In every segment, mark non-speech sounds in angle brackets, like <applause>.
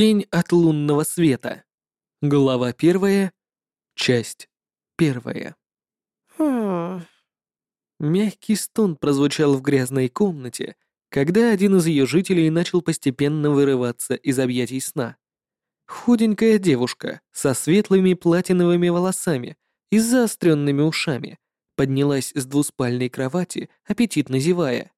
Тень от лунного света. Глава первая. Часть первая. Хм. Мягкий стон прозвучал в грязной комнате, когда один из ее жителей начал постепенно вырываться из объятий сна. Худенькая девушка со светлыми платиновыми волосами и заостренными ушами поднялась с двуспальной кровати, аппетитно зевая.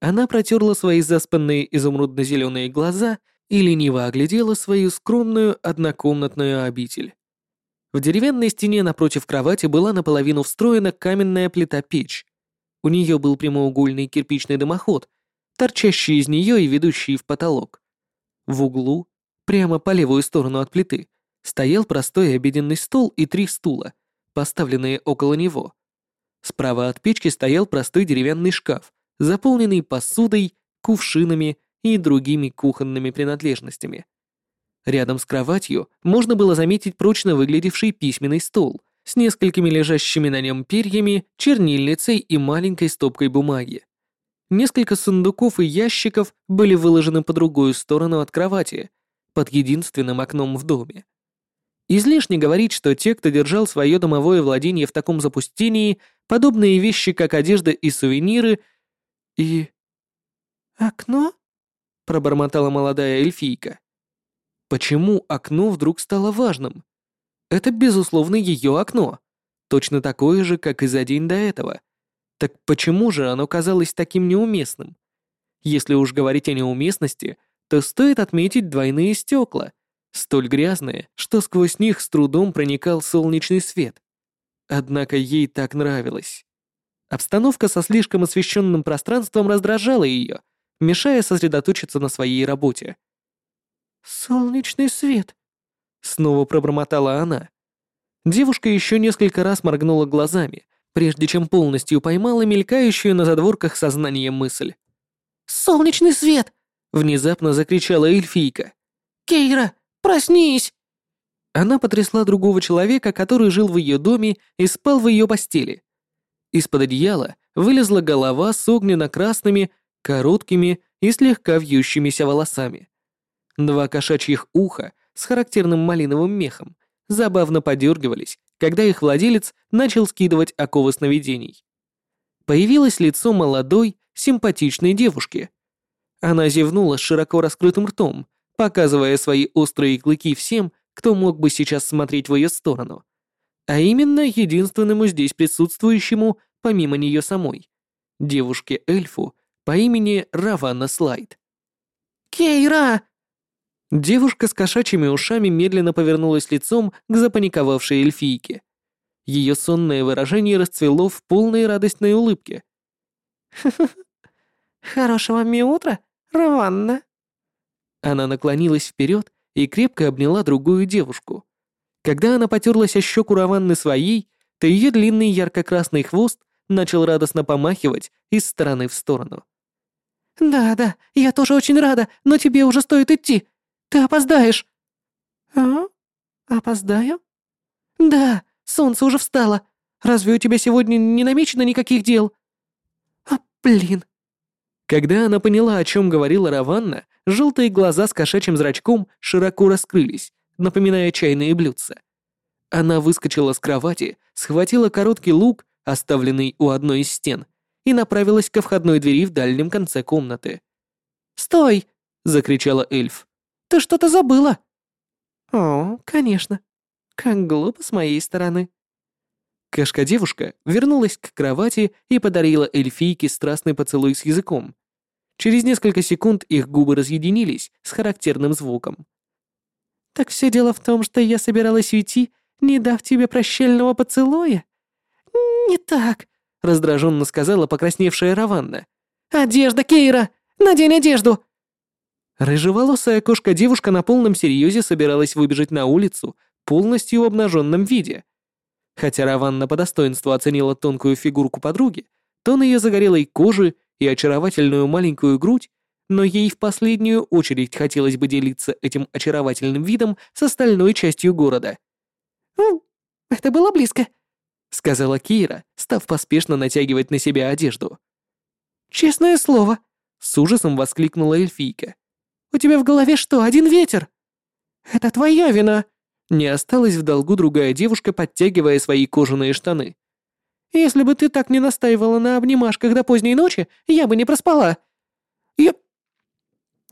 Она протерла свои заспанные изумрудно-зеленые глаза и лениво оглядела свою скромную однокомнатную обитель. В деревянной стене напротив кровати была наполовину встроена каменная плита-печь. У нее был прямоугольный кирпичный дымоход, торчащий из нее и ведущий в потолок. В углу, прямо по левую сторону от плиты, стоял простой обеденный стол и три стула, поставленные около него. Справа от печки стоял простой деревянный шкаф, заполненный посудой, кувшинами и другими кухонными принадлежностями. Рядом с кроватью можно было заметить прочно выглядевший письменный стол с несколькими лежащими на нем перьями, чернильницей и маленькой стопкой бумаги. Несколько сундуков и ящиков были выложены по другую сторону от кровати, под единственным окном в доме. Излишне говорить, что те, кто держал свое домовое владение в таком запустении, подобные вещи, как одежда и сувениры, и... Окно? Пробормотала молодая эльфийка. Почему окно вдруг стало важным? Это, безусловно, ее окно. Точно такое же, как и за день до этого. Так почему же оно казалось таким неуместным? Если уж говорить о неуместности, то стоит отметить двойные стекла, столь грязные, что сквозь них с трудом проникал солнечный свет. Однако ей так нравилось. Обстановка со слишком освещенным пространством раздражала ее, мешая сосредоточиться на своей работе. «Солнечный свет», — снова пробормотала она. Девушка еще несколько раз моргнула глазами, прежде чем полностью поймала мелькающую на задворках сознания мысль. «Солнечный свет!» — внезапно закричала эльфийка. «Кейра, проснись!» Она потрясла другого человека, который жил в ее доме и спал в ее постели. Из-под одеяла вылезла голова с огненно-красными, короткими и слегка вьющимися волосами. Два кошачьих уха с характерным малиновым мехом забавно подергивались, когда их владелец начал скидывать оковы сновидений. Появилось лицо молодой, симпатичной девушки. Она зевнула с широко раскрытым ртом, показывая свои острые клыки всем, кто мог бы сейчас смотреть в ее сторону. А именно единственному здесь присутствующему, помимо нее самой, девушке-эльфу по имени Раванна Слайд. «Кейра!» Девушка с кошачьими ушами медленно повернулась лицом к запаниковавшей эльфийке. Ее сонное выражение расцвело в полной радостной улыбке. <laughs> Хорошего мне утра, Раванна!» Она наклонилась вперед и крепко обняла другую девушку. Когда она потерлась о щеку Раванны своей, то ее длинный ярко-красный хвост начал радостно помахивать из стороны в сторону. «Да, да, я тоже очень рада, но тебе уже стоит идти. Ты опоздаешь!» «А? Опоздаю?» «Да, солнце уже встало. Разве у тебя сегодня не намечено никаких дел?» «А, блин!» Когда она поняла, о чем говорила Раванна, желтые глаза с кошачьим зрачком широко раскрылись, напоминая чайные блюдца. Она выскочила с кровати, схватила короткий лук, оставленный у одной из стен, и направилась ко входной двери в дальнем конце комнаты. «Стой!» — закричала эльф. Ты что-то забыла?» «О, конечно. Как глупо с моей стороны». Кошка-девушка вернулась к кровати и подарила эльфийке страстный поцелуй с языком. Через несколько секунд их губы разъединились с характерным звуком. «Так все дело в том, что я собиралась уйти, не дав тебе прощального поцелуя?» «Не так», — раздраженно сказала покрасневшая Раванна. «Одежда, Кейра! Надень одежду!» Рыжеволосая кошка-девушка на полном серьезе собиралась выбежать на улицу полностью в обнаженном виде. Хотя Раванна по достоинству оценила тонкую фигурку подруги, тон ее загорелой кожи и очаровательную маленькую грудь, но ей в последнюю очередь хотелось бы делиться этим очаровательным видом с остальной частью города. «Ну, это было близко», — сказала Кира, став поспешно натягивать на себя одежду. «Честное слово», — с ужасом воскликнула эльфийка. У тебя в голове что, один ветер?» Это твоя вина!» Не осталась в долгу другая девушка, подтягивая свои кожаные штаны. «Если бы ты так не настаивала на обнимашках до поздней ночи, я бы не проспала. Я...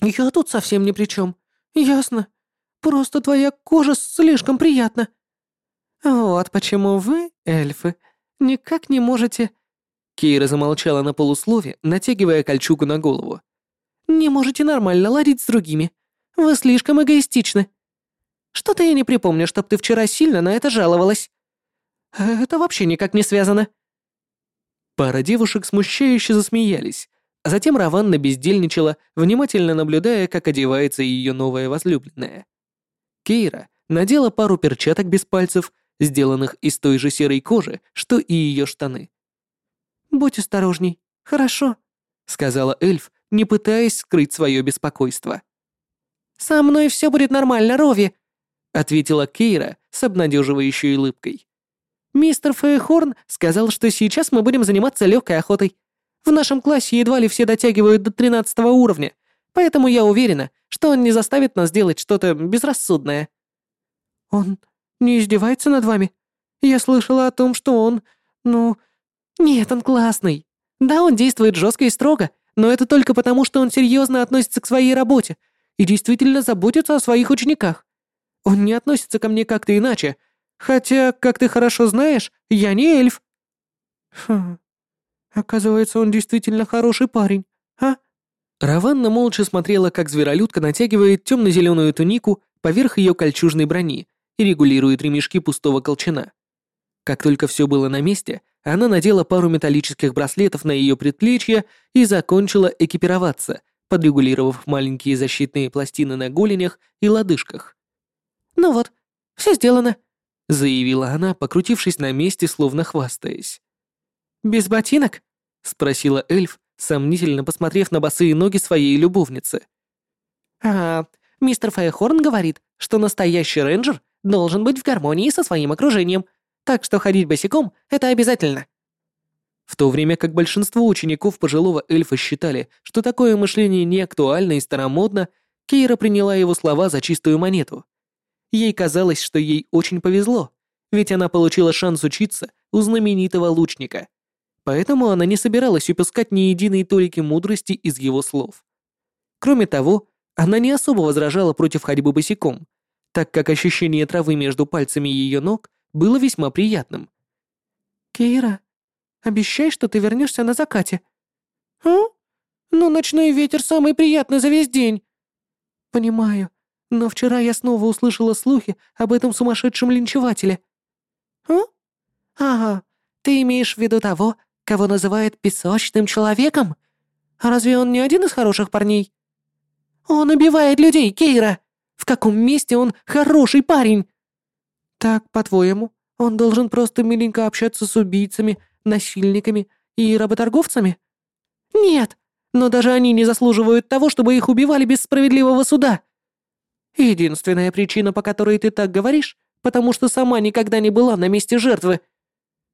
Я тут совсем ни при чем. Ясно. Просто твоя кожа слишком приятна». «Вот почему вы, эльфы, никак не можете...» Кейра замолчала на полуслове, натягивая кольчугу на голову. «Не можете нормально ладить с другими. Вы слишком эгоистичны. Что-то я не припомню, чтоб ты вчера сильно на это жаловалась. Это вообще никак не связано». Пара девушек смущающе засмеялись, а затем Раванна бездельничала, внимательно наблюдая, как одевается ее новая возлюбленная. Кейра надела пару перчаток без пальцев, сделанных из той же серой кожи, что и ее штаны. «Будь осторожней, хорошо», — сказала эльф, не пытаясь скрыть свое беспокойство. «Со мной все будет нормально, Рови», — ответила Кейра с обнадеживающей улыбкой. «Мистер Фейхорн сказал, что сейчас мы будем заниматься легкой охотой. В нашем классе едва ли все дотягивают до тринадцатого уровня, поэтому я уверена, что он не заставит нас делать что-то безрассудное». «Он не издевается над вами? Я слышала о том, что он... ну... Нет, он классный. Да, он действует жестко и строго, но это только потому, что он серьезно относится к своей работе и действительно заботится о своих учениках. Он не относится ко мне как-то иначе, хотя, как ты хорошо знаешь, я не эльф». «Хм, оказывается, он действительно хороший парень, а?» Раванна молча смотрела, как зверолюдка натягивает темно-зеленую тунику поверх ее кольчужной брони и регулирует ремешки пустого колчана. Как только все было на месте, она надела пару металлических браслетов на ее предплечье и закончила экипироваться, подрегулировав маленькие защитные пластины на голенях и лодыжках. «Ну вот, все сделано», — заявила она, покрутившись на месте, словно хвастаясь. «Без ботинок?» — спросила эльф, сомнительно посмотрев на босые ноги своей любовницы. «А, мистер Файхорн говорит, что настоящий рейнджер должен быть в гармонии со своим окружением, так что ходить босиком — это обязательно». В то время как большинство учеников пожилого эльфа считали, что такое мышление не актуально и старомодно, Кейра приняла его слова за чистую монету. Ей казалось, что ей очень повезло, ведь она получила шанс учиться у знаменитого лучника. Поэтому она не собиралась упускать ни единой толики мудрости из его слов. Кроме того, она не особо возражала против ходьбы босиком, так как ощущение травы между пальцами ее ног было весьма приятным. «Кейра, обещай, что ты вернешься на закате». «А? Но ночной ветер самый приятный за весь день». «Понимаю, но вчера я снова услышала слухи об этом сумасшедшем линчевателе». «А? Ага, ты имеешь в виду того, кого называют песочным человеком? А разве он не один из хороших парней?» «Он убивает людей, Кейра! В каком месте он хороший парень?» «Так, по-твоему, он должен просто миленько общаться с убийцами, насильниками и работорговцами?» «Нет, но даже они не заслуживают того, чтобы их убивали без справедливого суда. Единственная причина, по которой ты так говоришь, потому что сама никогда не была на месте жертвы».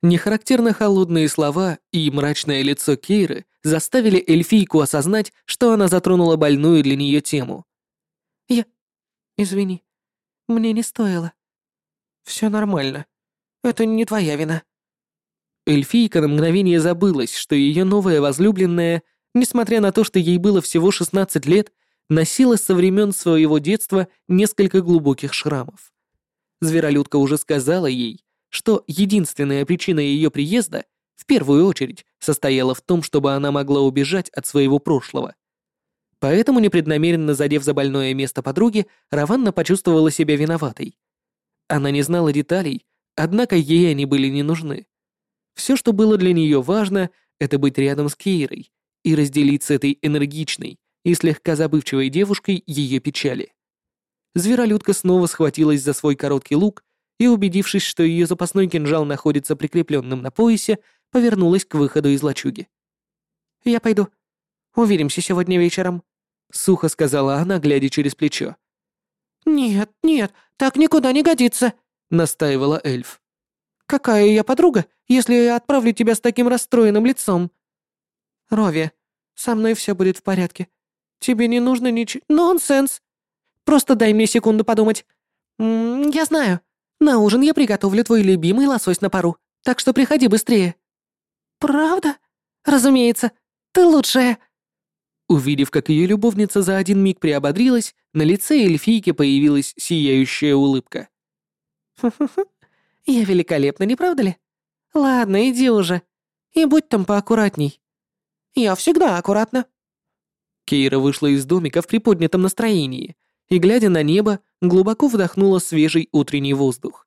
Нехарактерно холодные слова и мрачное лицо Кейры заставили эльфийку осознать, что она затронула больную для нее тему. «Я... извини, мне не стоило», все нормально. Это не твоя вина». Эльфийка на мгновение забылась, что ее новая возлюбленная, несмотря на то, что ей было всего 16 лет, носила со времен своего детства несколько глубоких шрамов. Зверолюдка уже сказала ей, что единственная причина ее приезда в первую очередь состояла в том, чтобы она могла убежать от своего прошлого. Поэтому, непреднамеренно задев за больное место подруги, Раванна почувствовала себя виноватой. Она не знала деталей, однако ей они были не нужны. Все, что было для нее важно, это быть рядом с Кейрой и разделить с этой энергичной и слегка забывчивой девушкой ее печали. Зверолюдка снова схватилась за свой короткий лук и, убедившись, что ее запасной кинжал находится прикрепленным на поясе, повернулась к выходу из лачуги. «Я пойду. Увидимся сегодня вечером», — сухо сказала она, глядя через плечо. «Нет, нет, так никуда не годится», — настаивала эльф. «Какая я подруга, если я отправлю тебя с таким расстроенным лицом?» «Рови, со мной все будет в порядке. Тебе не нужно ничего... Нонсенс! Просто дай мне секунду подумать. М -м, «Я знаю. На ужин я приготовлю твой любимый лосось на пару, так что приходи быстрее». «Правда? Разумеется. Ты лучшая». Увидев, как ее любовница за один миг приободрилась, на лице эльфийки появилась сияющая улыбка. «Фу-фу-фу. Я великолепна, не правда ли? Ладно, иди уже. И будь там поаккуратней. Я всегда аккуратна». Кейра вышла из домика в приподнятом настроении и, глядя на небо, глубоко вдохнула свежий утренний воздух.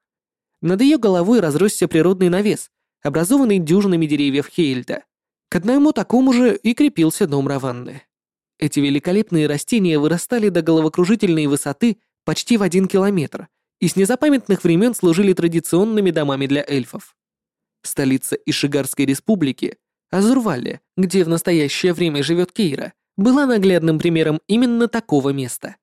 Над ее головой разросся природный навес, образованный дюжинами деревьев Хейльта. К одному такому же и крепился дом Раванны. Эти великолепные растения вырастали до головокружительной высоты почти в один километр и с незапамятных времен служили традиционными домами для эльфов. Столица Ишигарской республики, Азурвале, где в настоящее время живет Кейра, была наглядным примером именно такого места.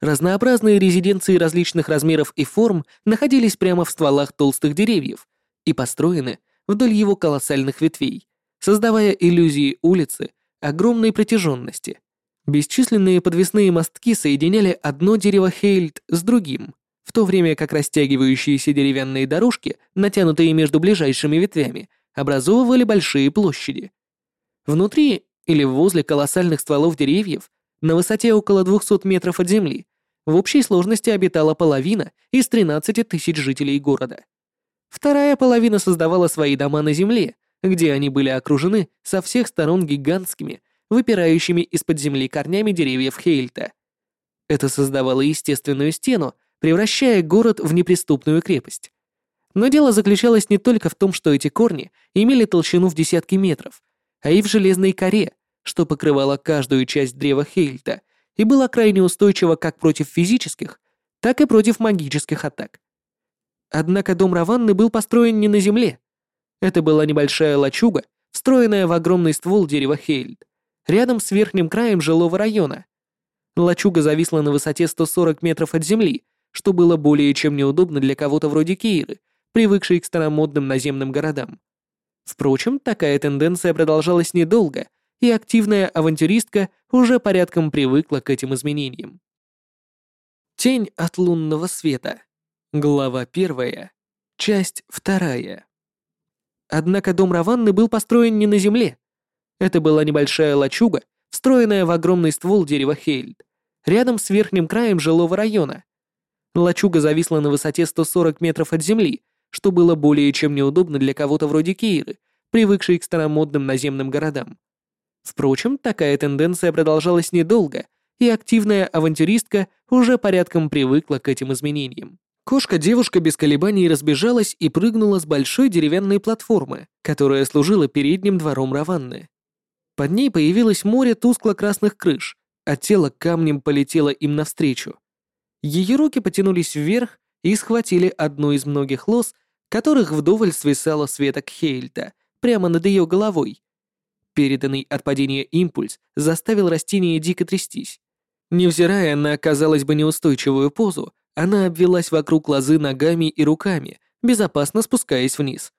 Разнообразные резиденции различных размеров и форм находились прямо в стволах толстых деревьев и построены вдоль его колоссальных ветвей, создавая иллюзии улицы огромной протяженности. Бесчисленные подвесные мостки соединяли одно дерево Хейльд с другим, в то время как растягивающиеся деревянные дорожки, натянутые между ближайшими ветвями, образовывали большие площади. Внутри или возле колоссальных стволов деревьев, на высоте около 200 метров от земли, в общей сложности обитала половина из 13 тысяч жителей города. Вторая половина создавала свои дома на земле, где они были окружены со всех сторон гигантскими, выпирающими из-под земли корнями деревьев Хейльта. Это создавало естественную стену, превращая город в неприступную крепость. Но дело заключалось не только в том, что эти корни имели толщину в десятки метров, а и в железной коре, что покрывало каждую часть древа Хейльта и было крайне устойчиво как против физических, так и против магических атак. Однако дом Раванны был построен не на земле. Это была небольшая лачуга, встроенная в огромный ствол дерева Хейльд, рядом с верхним краем жилого района. Лачуга зависла на высоте 140 метров от земли, что было более чем неудобно для кого-то вроде Кейры, привыкшей к старомодным наземным городам. Впрочем, такая тенденция продолжалась недолго, и активная авантюристка уже порядком привыкла к этим изменениям. Тень от лунного света. Глава первая. Часть вторая. Однако дом Раванны был построен не на земле, это была небольшая лачуга, встроенная в огромный ствол дерева Хейльд, рядом с верхним краем жилого района. Лачуга зависла на высоте 140 метров от земли, что было более чем неудобно для кого-то вроде Кейры, привыкшей к старомодным наземным городам. Впрочем, такая тенденция продолжалась недолго, и активная авантюристка уже порядком привыкла к этим изменениям. Кошка-девушка без колебаний разбежалась и прыгнула с большой деревянной платформы, которая служила передним двором Раванны. Под ней появилось море тускло-красных крыш, а тело камнем полетело им навстречу. Ее руки потянулись вверх и схватили одну из многих лос, которых вдоволь свисала с веток Хейльта, прямо над ее головой. Переданный от падения импульс заставил растение дико трястись. Невзирая на, казалось бы, неустойчивую позу, она обвелась вокруг лозы ногами и руками, безопасно спускаясь вниз.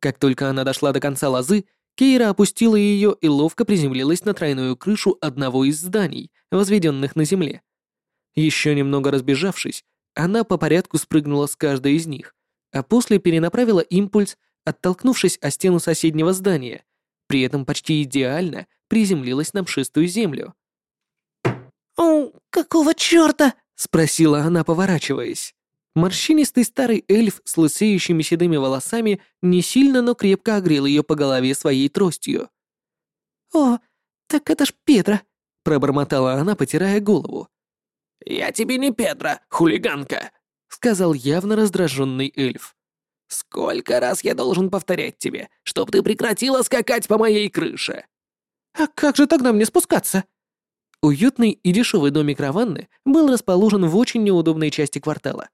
Как только она дошла до конца лозы, Кейра опустила ее и ловко приземлилась на тройную крышу одного из зданий, возведенных на земле. Еще немного разбежавшись, она по порядку спрыгнула с каждой из них, а после перенаправила импульс, оттолкнувшись о стену соседнего здания, при этом почти идеально приземлилась на мшистую землю. «О, какого чёрта?» — спросила она, поворачиваясь. Морщинистый старый эльф с лысеющими седыми волосами не сильно, но крепко огрел ее по голове своей тростью. «О, так это ж Петра!» — пробормотала она, потирая голову. «Я тебе не Петра, хулиганка!» — сказал явно раздраженный эльф. «Сколько раз я должен повторять тебе, чтоб ты прекратила скакать по моей крыше?» «А как же тогда мне спускаться?» Уютный и дешевый домик Раванны был расположен в очень неудобной части квартала.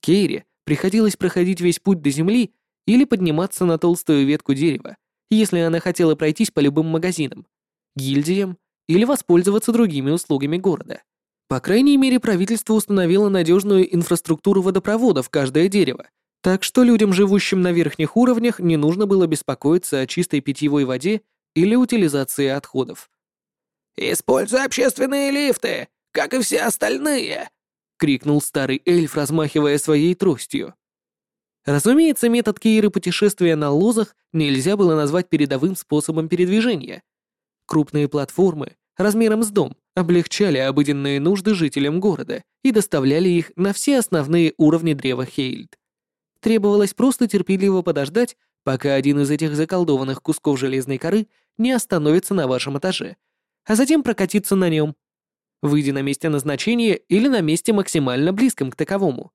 Кейре приходилось проходить весь путь до земли или подниматься на толстую ветку дерева, если она хотела пройтись по любым магазинам, гильдиям или воспользоваться другими услугами города. По крайней мере, правительство установило надежную инфраструктуру водопровода в каждое дерево, так что людям, живущим на верхних уровнях, не нужно было беспокоиться о чистой питьевой воде или утилизации отходов. «Используй общественные лифты, как и все остальные», крикнул старый эльф, размахивая своей тростью. Разумеется, метод Кейры путешествия на лозах нельзя было назвать передовым способом передвижения. Крупные платформы, размером с дом, облегчали обыденные нужды жителям города и доставляли их на все основные уровни древа Хейльд. Требовалось просто терпеливо подождать, пока один из этих заколдованных кусков железной коры не остановится на вашем этаже, а затем прокатиться на нем, выйдя на месте назначения или на месте максимально близком к таковому.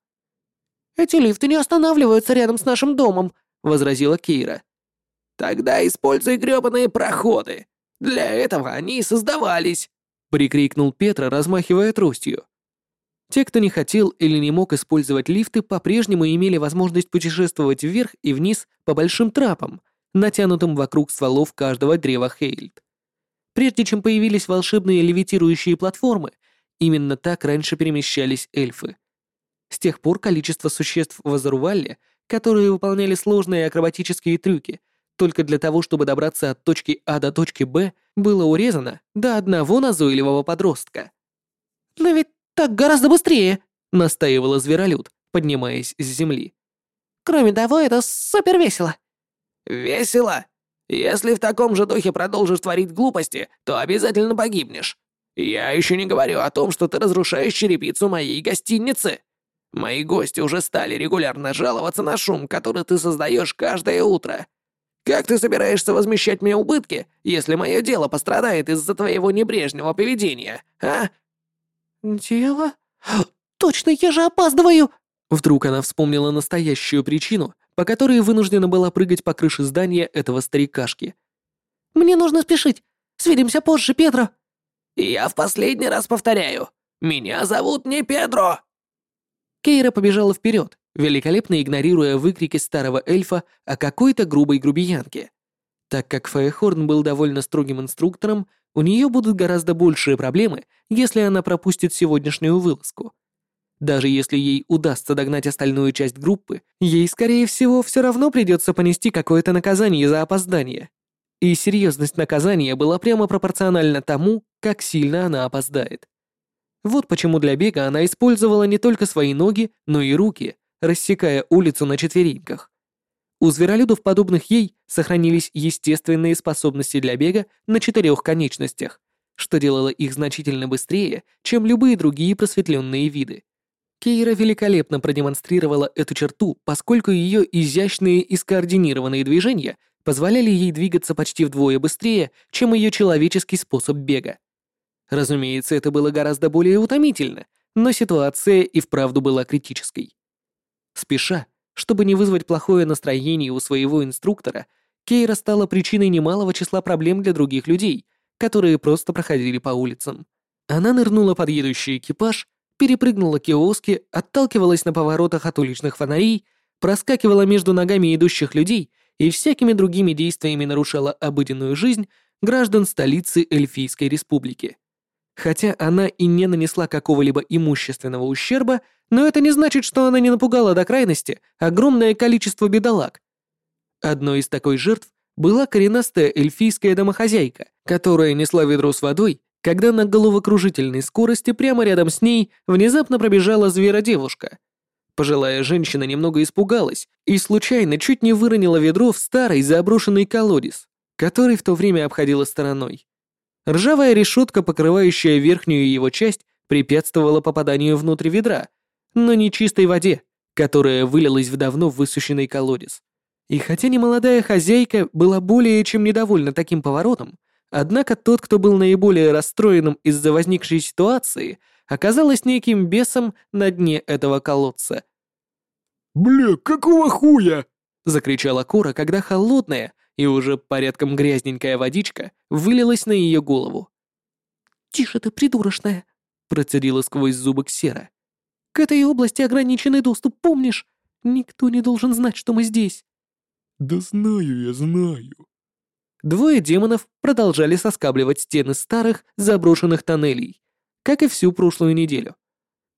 «Эти лифты не останавливаются рядом с нашим домом», — возразила Кейра. «Тогда используй грёбаные проходы. Для этого они и создавались», — прикрикнул Петра, размахивая тростью. Те, кто не хотел или не мог использовать лифты, по-прежнему имели возможность путешествовать вверх и вниз по большим трапам, натянутым вокруг стволов каждого древа Хейльд. Прежде чем появились волшебные левитирующие платформы, именно так раньше перемещались эльфы. С тех пор количество существ в Азарувалле, которые выполняли сложные акробатические трюки, только для того, чтобы добраться от точки А до точки Б, было урезано до одного назойливого подростка. «Но ведь так гораздо быстрее», — настаивала зверолюд, поднимаясь с земли. «Кроме того, это супер весело». «Весело? Если в таком же духе продолжишь творить глупости, то обязательно погибнешь. Я еще не говорю о том, что ты разрушаешь черепицу моей гостиницы. Мои гости уже стали регулярно жаловаться на шум, который ты создаешь каждое утро. Как ты собираешься возмещать мне убытки, если мое дело пострадает из-за твоего небрежного поведения, а?» «Дело? Точно, я же опаздываю!» Вдруг она вспомнила настоящую причину, по которой вынуждена была прыгать по крыше здания этого старикашки. «Мне нужно спешить. Свидимся позже, Педро». «Я в последний раз повторяю. Меня зовут не Педро!» Кейра побежала вперед, великолепно игнорируя выкрики старого эльфа о какой-то грубой грубиянке. Так как Фаехорн был довольно строгим инструктором, у нее будут гораздо большие проблемы, если она пропустит сегодняшнюю вылазку. Даже если ей удастся догнать остальную часть группы, ей, скорее всего, все равно придется понести какое-то наказание за опоздание. И серьезность наказания была прямо пропорциональна тому, как сильно она опоздает. Вот почему для бега она использовала не только свои ноги, но и руки, рассекая улицу на четвереньках. У зверолюдов, подобных ей, сохранились естественные способности для бега на четырех конечностях, что делало их значительно быстрее, чем любые другие просветленные виды. Кейра великолепно продемонстрировала эту черту, поскольку ее изящные и скоординированные движения позволяли ей двигаться почти вдвое быстрее, чем ее человеческий способ бега. Разумеется, это было гораздо более утомительно, но ситуация и вправду была критической. Спеша, чтобы не вызвать плохое настроение у своего инструктора, Кейра стала причиной немалого числа проблем для других людей, которые просто проходили по улицам. Она нырнула под едущий экипаж перепрыгнула киоски, отталкивалась на поворотах от уличных фонарей, проскакивала между ногами идущих людей и всякими другими действиями нарушала обыденную жизнь граждан столицы Эльфийской республики. Хотя она и не нанесла какого-либо имущественного ущерба, но это не значит, что она не напугала до крайности огромное количество бедолаг. Одной из такой жертв была коренастая эльфийская домохозяйка, которая несла ведро с водой когда на головокружительной скорости прямо рядом с ней внезапно пробежала зверодевушка. Пожилая женщина немного испугалась и случайно чуть не выронила ведро в старый заброшенный колодец, который в то время обходила стороной. Ржавая решетка, покрывающая верхнюю его часть, препятствовала попаданию внутрь ведра, но не чистой воде, которая вылилась в давно высушенный колодец. И хотя немолодая хозяйка была более чем недовольна таким поворотом, Однако тот, кто был наиболее расстроенным из-за возникшей ситуации, оказалось неким бесом на дне этого колодца. «Бля, какого хуя?» — закричала Кора, когда холодная и уже порядком грязненькая водичка вылилась на ее голову. «Тише ты, придурочная!» — процедила сквозь зубы Ксера. «К этой области ограниченный доступ, помнишь? Никто не должен знать, что мы здесь». «Да знаю я, знаю», Двое демонов продолжали соскабливать стены старых, заброшенных тоннелей, как и всю прошлую неделю.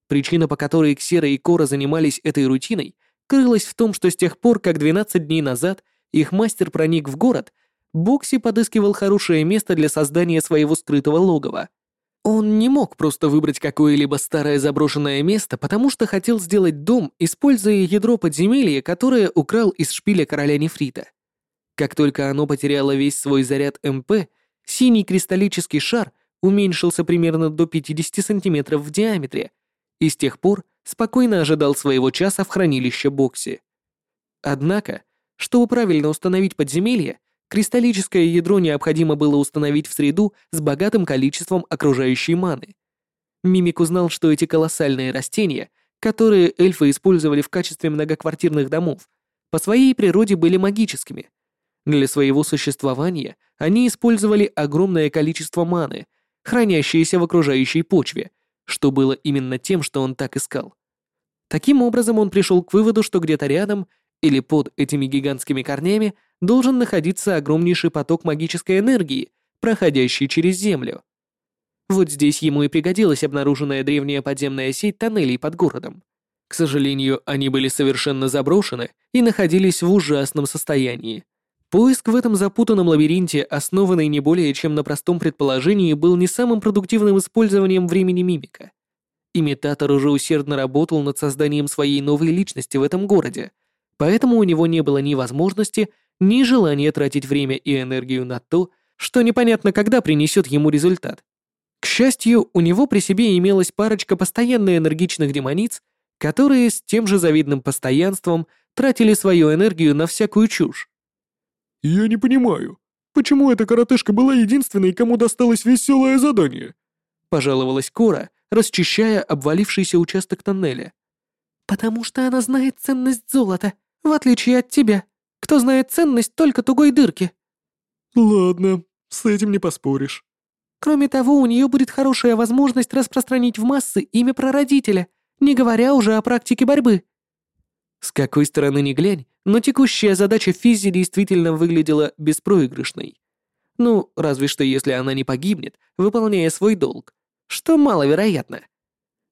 Причина, по которой Ксера и Кора занимались этой рутиной, крылась в том, что с тех пор, как 12 дней назад их мастер проник в город, Бокси подыскивал хорошее место для создания своего скрытого логова. Он не мог просто выбрать какое-либо старое заброшенное место, потому что хотел сделать дом, используя ядро подземелья, которое украл из шпиля короля Нефрита. Как только оно потеряло весь свой заряд МП, синий кристаллический шар уменьшился примерно до 50 сантиметров в диаметре и с тех пор спокойно ожидал своего часа в хранилище Бокси. Однако, чтобы правильно установить подземелье, Кристаллическое ядро необходимо было установить в среду с богатым количеством окружающей маны. Мимик узнал, что эти колоссальные растения, которые эльфы использовали в качестве многоквартирных домов, по своей природе были магическими. Для своего существования они использовали огромное количество маны, хранящееся в окружающей почве, что было именно тем, что он так искал. Таким образом, он пришел к выводу, что где-то рядом или под этими гигантскими корнями должен находиться огромнейший поток магической энергии, проходящий через Землю. Вот здесь ему и пригодилась обнаруженная древняя подземная сеть тоннелей под городом. К сожалению, они были совершенно заброшены и находились в ужасном состоянии. Поиск в этом запутанном лабиринте, основанный не более чем на простом предположении, был не самым продуктивным использованием времени мимика. Имитатор уже усердно работал над созданием своей новой личности в этом городе, поэтому у него не было ни возможности, ни желания тратить время и энергию на то, что непонятно когда принесет ему результат. К счастью, у него при себе имелась парочка постоянно энергичных демониц, которые с тем же завидным постоянством тратили свою энергию на всякую чушь. «Я не понимаю, почему эта коротышка была единственной, кому досталось веселое задание?» Пожаловалась Кора, расчищая обвалившийся участок тоннеля. «Потому что она знает ценность золота, в отличие от тебя», кто знает ценность только тугой дырки». «Ладно, с этим не поспоришь». «Кроме того, у нее будет хорошая возможность распространить в массы имя прародителя, не говоря уже о практике борьбы». С какой стороны ни глянь, но текущая задача Физзи действительно выглядела беспроигрышной. Ну, разве что если она не погибнет, выполняя свой долг, что маловероятно.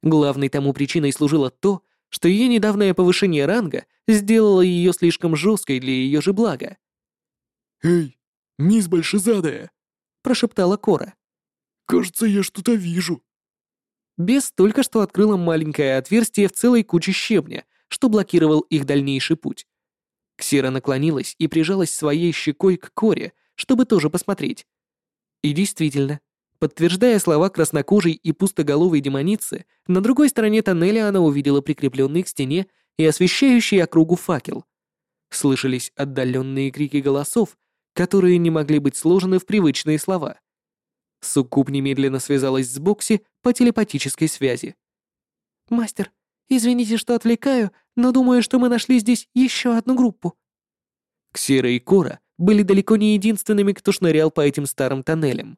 Главной тому причиной служило то, что ее недавнее повышение ранга сделало ее слишком жесткой для ее же блага. «Эй, мисс Большезадая!» — прошептала Кора. «Кажется, я что-то вижу». Бес только что открыла маленькое отверстие в целой куче щебня, что блокировал их дальнейший путь. Ксера наклонилась и прижалась своей щекой к Коре, чтобы тоже посмотреть. И действительно, Подтверждая слова краснокожей и пустоголовой демоницы, на другой стороне тоннеля она увидела прикрепленный к стене и освещающий округу факел. Слышались отдаленные крики голосов, которые не могли быть сложены в привычные слова. Суккуб немедленно связалась с Бокси по телепатической связи. «Мастер, извините, что отвлекаю, но думаю, что мы нашли здесь еще одну группу». Ксера и Кора были далеко не единственными, кто шнырял по этим старым тоннелям.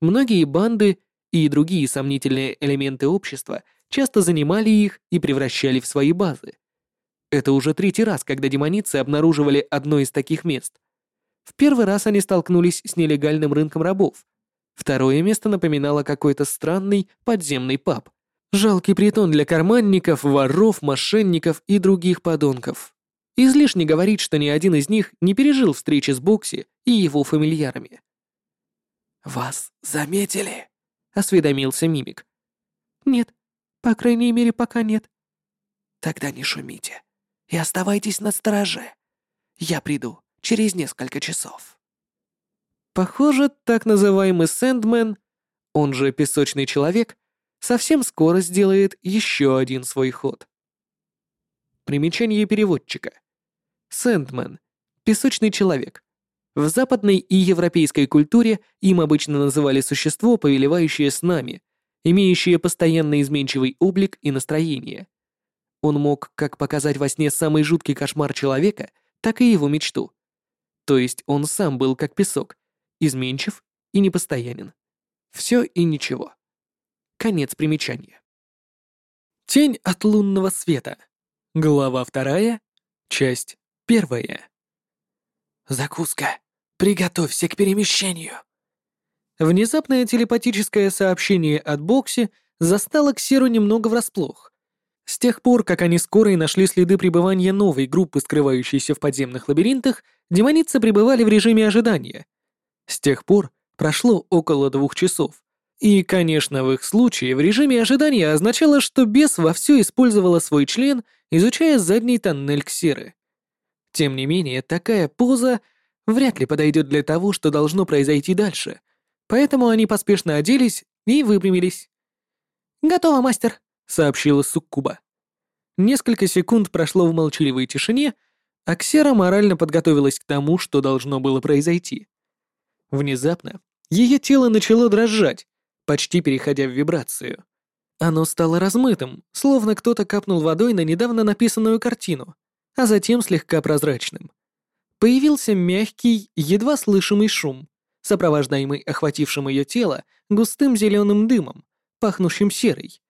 Многие банды и другие сомнительные элементы общества часто занимали их и превращали в свои базы. Это уже третий раз, когда демоницы обнаруживали одно из таких мест. В первый раз они столкнулись с нелегальным рынком рабов. Второе место напоминало какой-то странный подземный паб. Жалкий притон для карманников, воров, мошенников и других подонков. Излишне говорить, что ни один из них не пережил встречи с Бокси и его фамильярами. «Вас заметили?» — осведомился Мимик. «Нет, по крайней мере, пока нет». «Тогда не шумите и оставайтесь на страже. Я приду через несколько часов». Похоже, так называемый Сэндмен, он же Песочный Человек, совсем скоро сделает еще один свой ход. Примечание переводчика. Сэндмен — Песочный Человек, в западной и европейской культуре им обычно называли существо, повелевающее с нами, имеющее постоянно изменчивый облик и настроение. Он мог как показать во сне самый жуткий кошмар человека, так и его мечту. То есть он сам был как песок, изменчив и непостоянен. Все и ничего. Конец примечания. Тень от лунного света. Глава вторая, часть первая. «Закуска. Приготовься к перемещению». Внезапное телепатическое сообщение от Бокси застало Ксеру немного врасплох. С тех пор, как они скоро и нашли следы пребывания новой группы, скрывающейся в подземных лабиринтах, демоницы пребывали в режиме ожидания. С тех пор прошло около двух часов, И, конечно, в их случае в режиме ожидания означало, что бес вовсю использовала свой член, изучая задний тоннель ксеры. Тем не менее, такая поза вряд ли подойдет для того, что должно произойти дальше, поэтому они поспешно оделись и выпрямились. «Готово, мастер», — сообщила Суккуба. Несколько секунд прошло в молчаливой тишине, а Ксера морально подготовилась к тому, что должно было произойти. Внезапно ее тело начало дрожать, почти переходя в вибрацию. Оно стало размытым, словно кто-то капнул водой на недавно написанную картину, а затем слегка прозрачным. Появился мягкий, едва слышимый шум, сопровождаемый охватившим ее тело густым зеленым дымом, пахнущим серой.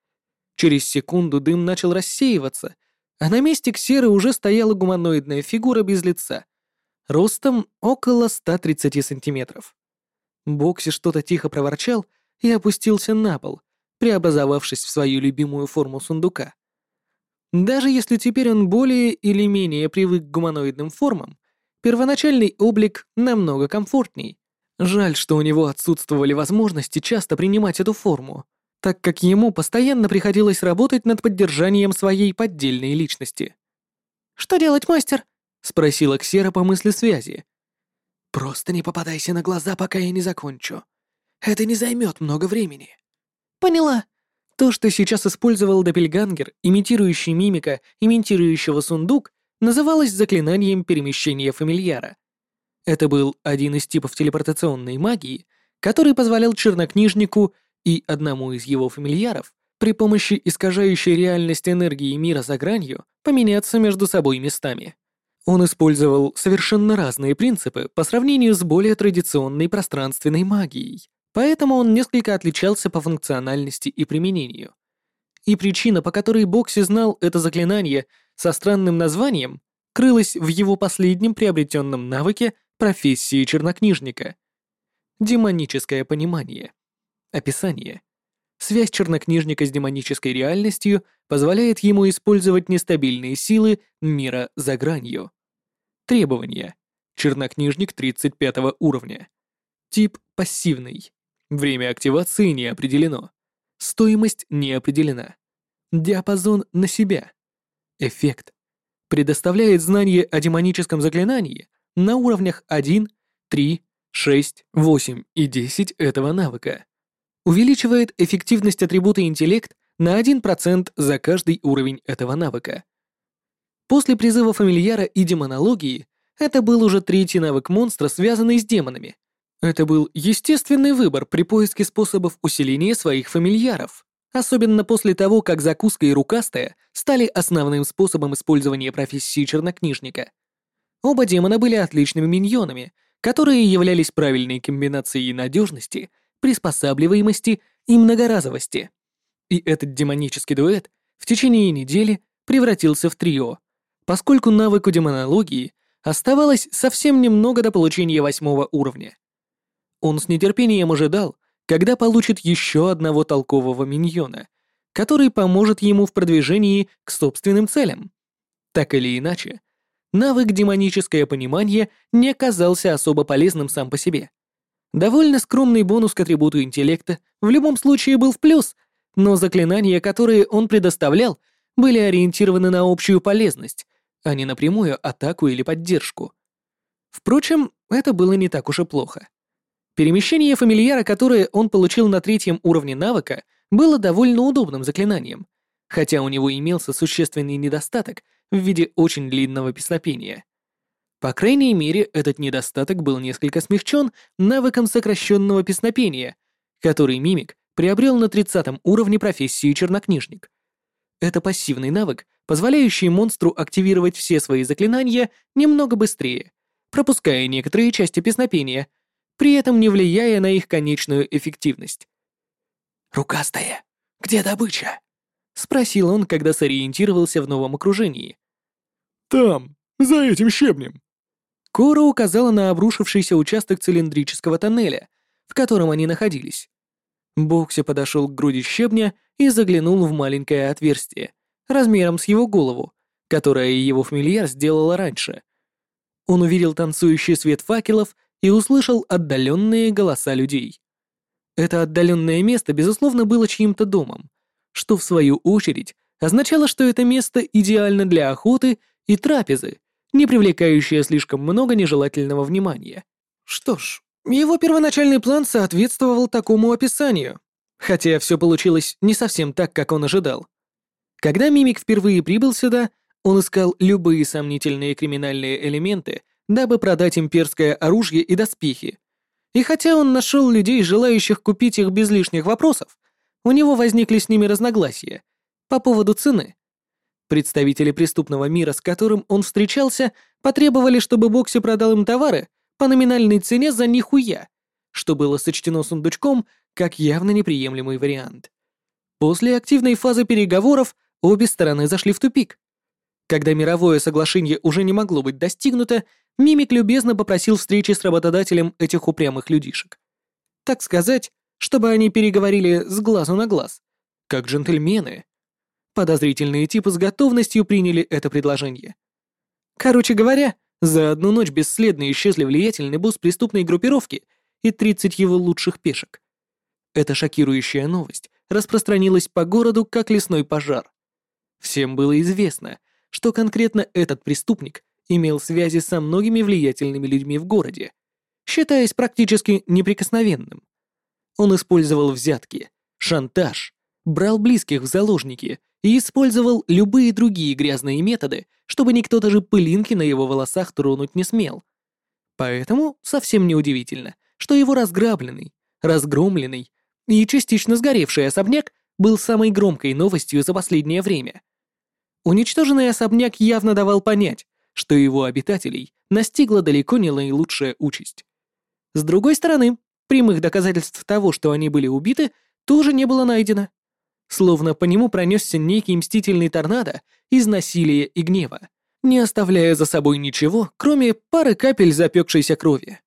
Через секунду дым начал рассеиваться, а на месте ксеры уже стояла гуманоидная фигура без лица, ростом около 130 сантиметров. Бокси что-то тихо проворчал и опустился на пол, преобразовавшись в свою любимую форму сундука. Даже если теперь он более или менее привык к гуманоидным формам, первоначальный облик намного комфортней. Жаль, что у него отсутствовали возможности часто принимать эту форму, так как ему постоянно приходилось работать над поддержанием своей поддельной личности. «Что делать, мастер?» — спросила Ксера по мысли связи. «Просто не попадайся на глаза, пока я не закончу. Это не займет много времени». «Поняла». То, что сейчас использовал Доппельгангер, имитирующий мимика, имитирующего сундук, называлось заклинанием перемещения фамильяра. Это был один из типов телепортационной магии, который позволял чернокнижнику и одному из его фамильяров при помощи искажающей реальность энергии мира за гранью поменяться между собой местами. Он использовал совершенно разные принципы по сравнению с более традиционной пространственной магией, поэтому он несколько отличался по функциональности и применению. И причина, по которой Бокси знал это заклинание со странным названием, крылась в его последнем приобретенном навыке профессии чернокнижника. Демоническое понимание. Описание. Связь чернокнижника с демонической реальностью позволяет ему использовать нестабильные силы мира за гранью. Требования. Чернокнижник 35 уровня. Тип пассивный. Время активации не определено. Стоимость не определена. Диапазон на себя. Эффект. Предоставляет знание о демоническом заклинании на уровнях 1, 3, 6, 8 и 10 этого навыка увеличивает эффективность атрибута интеллект на 1% за каждый уровень этого навыка. После призыва фамильяра и демонологии это был уже третий навык монстра, связанный с демонами. Это был естественный выбор при поиске способов усиления своих фамильяров, особенно после того, как закуска и рукастая стали основным способом использования профессии чернокнижника. Оба демона были отличными миньонами, которые являлись правильной комбинацией надежности — приспосабливаемости и многоразовости. И этот демонический дуэт в течение недели превратился в трио, поскольку навыку демонологии оставалось совсем немного до получения восьмого уровня. Он с нетерпением ожидал, когда получит еще одного толкового миньона, который поможет ему в продвижении к собственным целям. Так или иначе, навык демоническое понимание не оказался особо полезным сам по себе. Довольно скромный бонус к атрибуту интеллекта в любом случае был в плюс, но заклинания, которые он предоставлял, были ориентированы на общую полезность, а не на прямую атаку или поддержку. Впрочем, это было не так уж и плохо. Перемещение фамильяра, которое он получил на третьем уровне навыка, было довольно удобным заклинанием, хотя у него имелся существенный недостаток в виде очень длинного песнопения. По крайней мере, этот недостаток был несколько смягчен навыком сокращенного песнопения, который мимик приобрел на 30 уровне профессии чернокнижник. Это пассивный навык, позволяющий монстру активировать все свои заклинания немного быстрее, пропуская некоторые части песнопения, при этом не влияя на их конечную эффективность. «Рукастая, где добыча?» — спросил он, когда сориентировался в новом окружении. «Там, за этим щебнем», Кора указала на обрушившийся участок цилиндрического тоннеля, в котором они находились. Бокси подошел к груди щебня и заглянул в маленькое отверстие, размером с его голову, которое его фамильяр сделала раньше. Он увидел танцующий свет факелов и услышал отдаленные голоса людей. Это отдаленное место, безусловно, было чьим-то домом, что, в свою очередь, означало, что это место идеально для охоты и трапезы, не привлекающее слишком много нежелательного внимания. Что ж, его первоначальный план соответствовал такому описанию, хотя все получилось не совсем так, как он ожидал. Когда Мимик впервые прибыл сюда, он искал любые сомнительные криминальные элементы, дабы продать имперское оружие и доспехи. И хотя он нашел людей, желающих купить их без лишних вопросов, у него возникли с ними разногласия по поводу цены. Представители преступного мира, с которым он встречался, потребовали, чтобы Бокси продал им товары по номинальной цене за нихуя, что было сочтено сундучком как явно неприемлемый вариант. После активной фазы переговоров обе стороны зашли в тупик. Когда мировое соглашение уже не могло быть достигнуто, Мимик любезно попросил встречи с работодателем этих упрямых людишек. Так сказать, чтобы они переговорили с глазу на глаз, как джентльмены. Подозрительные типы с готовностью приняли это предложение. Короче говоря, за одну ночь бесследно исчезли влиятельный босс преступной группировки и 30 его лучших пешек. Эта шокирующая новость распространилась по городу как лесной пожар. Всем было известно, что конкретно этот преступник имел связи со многими влиятельными людьми в городе, считаясь практически неприкосновенным. Он использовал взятки, шантаж, брал близких в заложники и использовал любые другие грязные методы, чтобы никто даже пылинки на его волосах тронуть не смел. Поэтому совсем неудивительно, что его разграбленный, разгромленный и частично сгоревший особняк был самой громкой новостью за последнее время. Уничтоженный особняк явно давал понять, что его обитателей настигла далеко не наилучшая участь. С другой стороны, прямых доказательств того, что они были убиты, тоже не было найдено. Словно по нему пронесся некий мстительный торнадо из насилия и гнева, не оставляя за собой ничего, кроме пары капель запекшейся крови.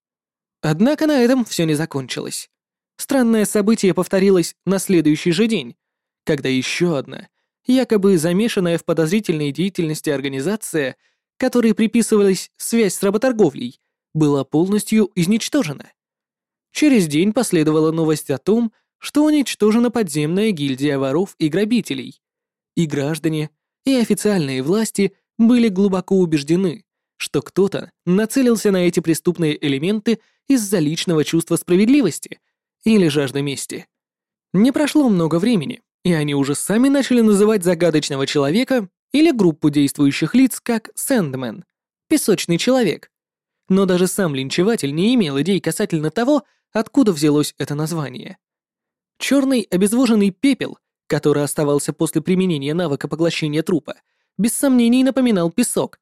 Однако на этом все не закончилось. Странное событие повторилось на следующий же день, когда еще одна, якобы замешанная в подозрительной деятельности организация, которой приписывалась связь с работорговлей, была полностью изничтожена. Через день последовала новость о том, что уничтожена подземная гильдия воров и грабителей. И граждане, и официальные власти были глубоко убеждены, что кто-то нацелился на эти преступные элементы из-за личного чувства справедливости или жажды мести. Не прошло много времени, и они уже сами начали называть загадочного человека или группу действующих лиц как Сэндмен, песочный человек. Но даже сам линчеватель не имел идей касательно того, откуда взялось это название. Черный обезвоженный пепел, который оставался после применения навыка поглощения трупа, без сомнений напоминал песок.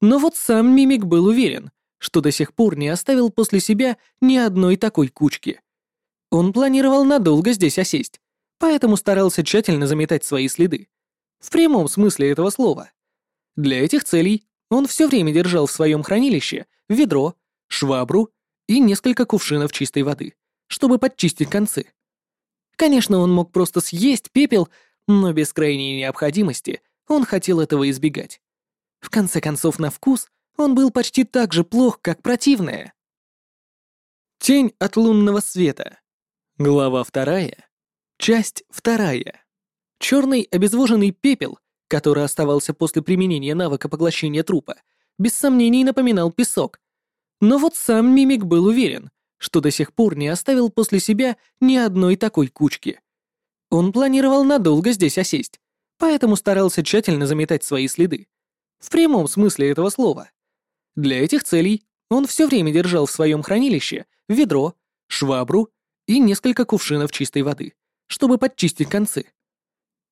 Но вот сам Мимик был уверен, что до сих пор не оставил после себя ни одной такой кучки. Он планировал надолго здесь осесть, поэтому старался тщательно заметать свои следы. В прямом смысле этого слова. Для этих целей он все время держал в своем хранилище ведро, швабру и несколько кувшинов чистой воды, чтобы подчистить концы. Конечно, он мог просто съесть пепел, но без крайней необходимости он хотел этого избегать. В конце концов, на вкус он был почти так же плох, как противное. Тень от лунного света. Глава вторая. Часть вторая. Черный обезвоженный пепел, который оставался после применения навыка поглощения трупа, без сомнений напоминал песок. Но вот сам Мимик был уверен, что до сих пор не оставил после себя ни одной такой кучки. Он планировал надолго здесь осесть, поэтому старался тщательно заметать свои следы. В прямом смысле этого слова. Для этих целей он все время держал в своем хранилище ведро, швабру и несколько кувшинов чистой воды, чтобы подчистить концы.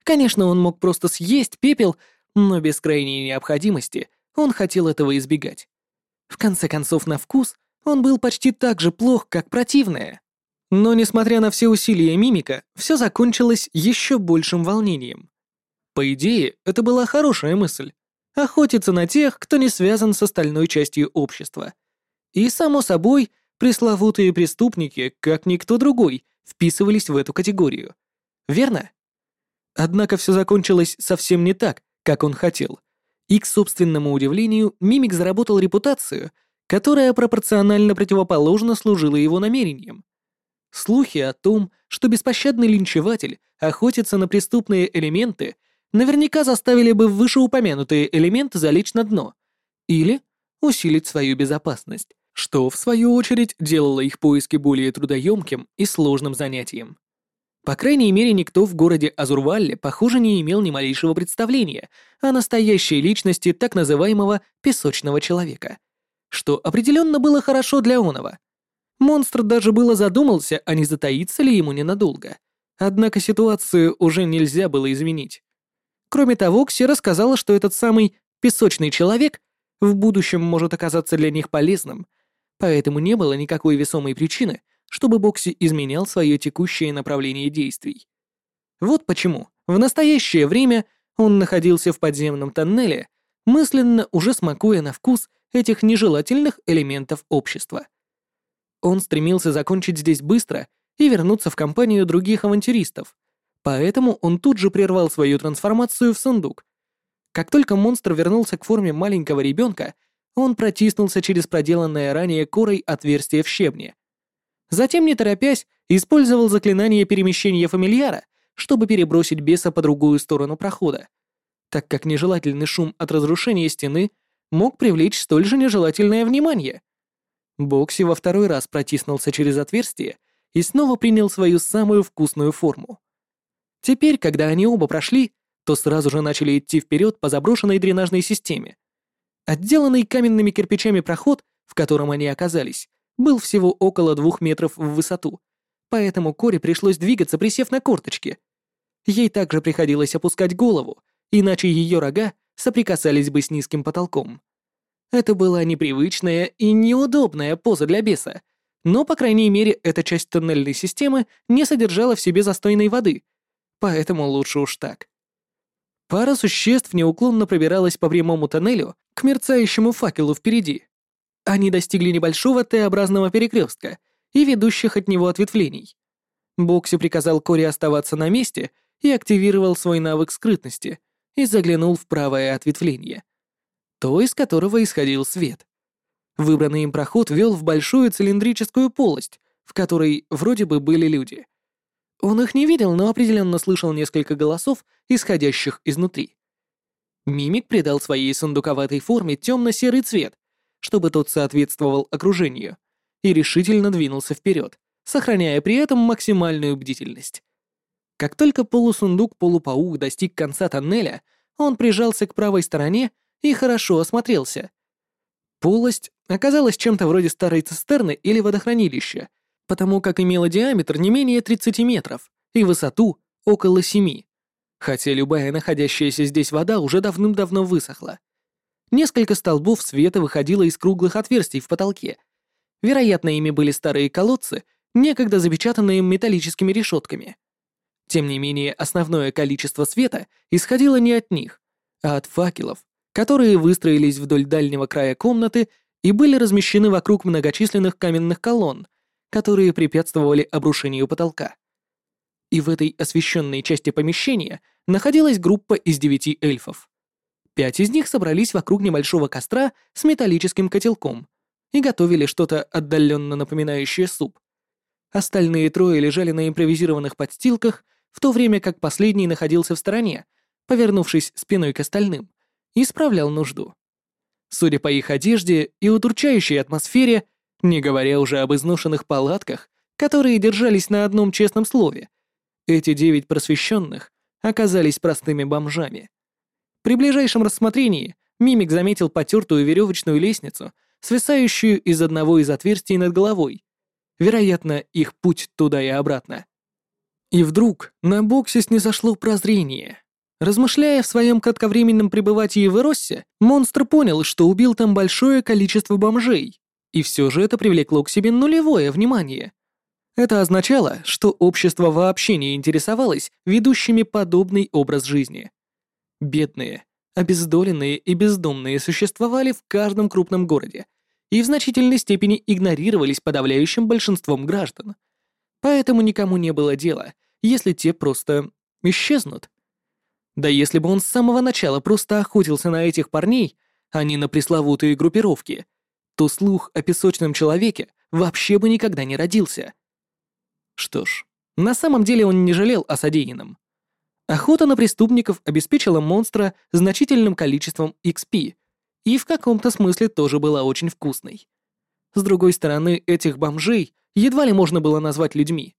Конечно, он мог просто съесть пепел, но без крайней необходимости он хотел этого избегать. В конце концов, на вкус он был почти так же плох, как противное. Но, несмотря на все усилия мимика, все закончилось еще большим волнением. По идее, это была хорошая мысль. Охотиться на тех, кто не связан с остальной частью общества. И, само собой, пресловутые преступники, как никто другой, вписывались в эту категорию. Верно? Однако все закончилось совсем не так, как он хотел. И, к собственному удивлению, Мимик заработал репутацию, которая пропорционально противоположно служила его намерениям. Слухи о том, что беспощадный линчеватель охотится на преступные элементы, наверняка заставили бы вышеупомянутые элементы залечь на дно или усилить свою безопасность, что, в свою очередь, делало их поиски более трудоемким и сложным занятием. По крайней мере, никто в городе Азурвалле, похоже, не имел ни малейшего представления о настоящей личности так называемого «песочного человека», что определенно было хорошо для Онова. Монстр даже было задумался, а не затаится ли ему ненадолго. Однако ситуацию уже нельзя было изменить. Кроме того, Ксера сказала, что этот самый «песочный человек» в будущем может оказаться для них полезным, поэтому не было никакой весомой причины, чтобы Бокси изменял свое текущее направление действий. Вот почему в настоящее время он находился в подземном тоннеле, мысленно уже смакуя на вкус этих нежелательных элементов общества. Он стремился закончить здесь быстро и вернуться в компанию других авантюристов, поэтому он тут же прервал свою трансформацию в сундук. Как только монстр вернулся к форме маленького ребенка, он протиснулся через проделанное ранее корой отверстие в щебне. Затем, не торопясь, использовал заклинание перемещения фамильяра, чтобы перебросить беса по другую сторону прохода, так как нежелательный шум от разрушения стены мог привлечь столь же нежелательное внимание. Бокси во второй раз протиснулся через отверстие и снова принял свою самую вкусную форму. Теперь, когда они оба прошли, то сразу же начали идти вперед по заброшенной дренажной системе. Отделанный каменными кирпичами проход, в котором они оказались, был всего около двух метров в высоту, поэтому Коре пришлось двигаться, присев на корточки. Ей также приходилось опускать голову, иначе ее рога соприкасались бы с низким потолком. Это была непривычная и неудобная поза для беса, но, по крайней мере, эта часть тоннельной системы не содержала в себе застойной воды, поэтому лучше уж так. Пара существ неуклонно пробиралась по прямому тоннелю к мерцающему факелу впереди. Они достигли небольшого Т-образного перекрестка и ведущих от него ответвлений. Бокси приказал Коре оставаться на месте и активировал свой навык скрытности и заглянул в правое ответвление — то, из которого исходил свет. Выбранный им проход вел в большую цилиндрическую полость, в которой вроде бы были люди. Он их не видел, но определенно слышал несколько голосов, исходящих изнутри. Мимик придал своей сундуковатой форме темно-серый цвет, чтобы тот соответствовал окружению, и решительно двинулся вперед, сохраняя при этом максимальную бдительность. Как только полусундук-полупаук достиг конца тоннеля, он прижался к правой стороне и хорошо осмотрелся. Полость оказалась чем-то вроде старой цистерны или водохранилища, потому как имела диаметр не менее 30 метров и высоту около 7, хотя любая находящаяся здесь вода уже давным-давно высохла. Несколько столбов света выходило из круглых отверстий в потолке. Вероятно, ими были старые колодцы, некогда запечатанные металлическими решетками. Тем не менее, основное количество света исходило не от них, а от факелов, которые выстроились вдоль дальнего края комнаты и были размещены вокруг многочисленных каменных колонн, которые препятствовали обрушению потолка. И в этой освещенной части помещения находилась группа из девяти эльфов. Пять из них собрались вокруг небольшого костра с металлическим котелком и готовили что-то отдаленно напоминающее суп. Остальные трое лежали на импровизированных подстилках, в то время как последний находился в стороне, повернувшись спиной к остальным и справлял нужду. Судя по их одежде и удручающей атмосфере, не говоря уже об изношенных палатках, которые держались на одном честном слове, эти девять просвещенных оказались простыми бомжами. При ближайшем рассмотрении Мимик заметил потертую веревочную лестницу, свисающую из одного из отверстий над головой. Вероятно, их путь туда и обратно. И вдруг на боксе снизошло прозрение. Размышляя в своем кратковременном пребывании в Эроссе, монстр понял, что убил там большое количество бомжей, и все же это привлекло к себе нулевое внимание. Это означало, что общество вообще не интересовалось ведущими подобный образ жизни. Бедные, обездоленные и бездомные существовали в каждом крупном городе и в значительной степени игнорировались подавляющим большинством граждан. Поэтому никому не было дела, если те просто исчезнут. Да если бы он с самого начала просто охотился на этих парней, а не на пресловутые группировки, то слух о песочном человеке вообще бы никогда не родился. Что ж, на самом деле он не жалел о содеянном. Охота на преступников обеспечила монстра значительным количеством XP и в каком-то смысле тоже была очень вкусной. С другой стороны, этих бомжей едва ли можно было назвать людьми.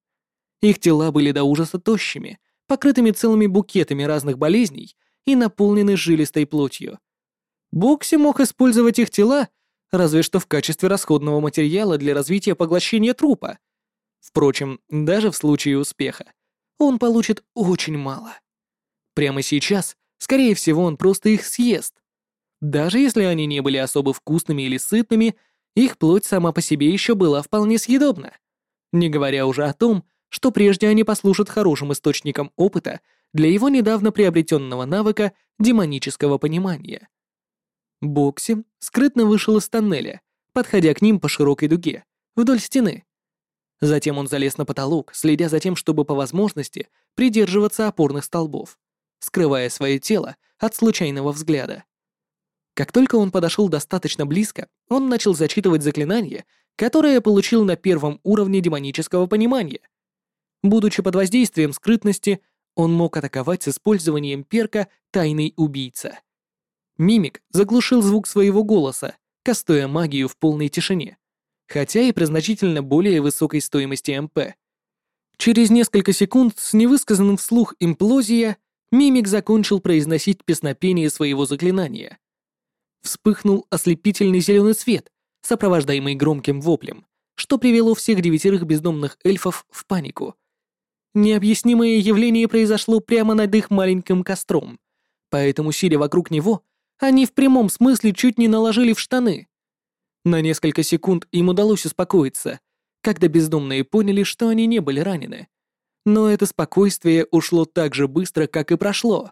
Их тела были до ужаса тощими, покрытыми целыми букетами разных болезней и наполнены жилистой плотью. Бокси мог использовать их тела, разве что в качестве расходного материала для развития поглощения трупа. Впрочем, даже в случае успеха он получит очень мало. Прямо сейчас, скорее всего, он просто их съест. Даже если они не были особо вкусными или сытными, их плоть сама по себе еще была вполне съедобна. Не говоря уже о том, что прежде они послужат хорошим источником опыта для его недавно приобретенного навыка демонического понимания. Бокси скрытно вышел из тоннеля, подходя к ним по широкой дуге, вдоль стены. Затем он залез на потолок, следя за тем, чтобы по возможности придерживаться опорных столбов, скрывая свое тело от случайного взгляда. Как только он подошел достаточно близко, он начал зачитывать заклинание, которое получил на первом уровне демонического понимания. Будучи под воздействием скрытности, он мог атаковать с использованием перка «Тайный убийца». Мимик заглушил звук своего голоса, кастуя магию в полной тишине, хотя и при значительно более высокой стоимости МП. Через несколько секунд с невысказанным вслух имплозия Мимик закончил произносить песнопение своего заклинания. Вспыхнул ослепительный зеленый свет, сопровождаемый громким воплем, что привело всех девятерых бездомных эльфов в панику. Необъяснимое явление произошло прямо над их маленьким костром, поэтому, сидя вокруг него, они в прямом смысле чуть не наложили в штаны. На несколько секунд им удалось успокоиться, когда бездомные поняли, что они не были ранены. Но это спокойствие ушло так же быстро, как и прошло.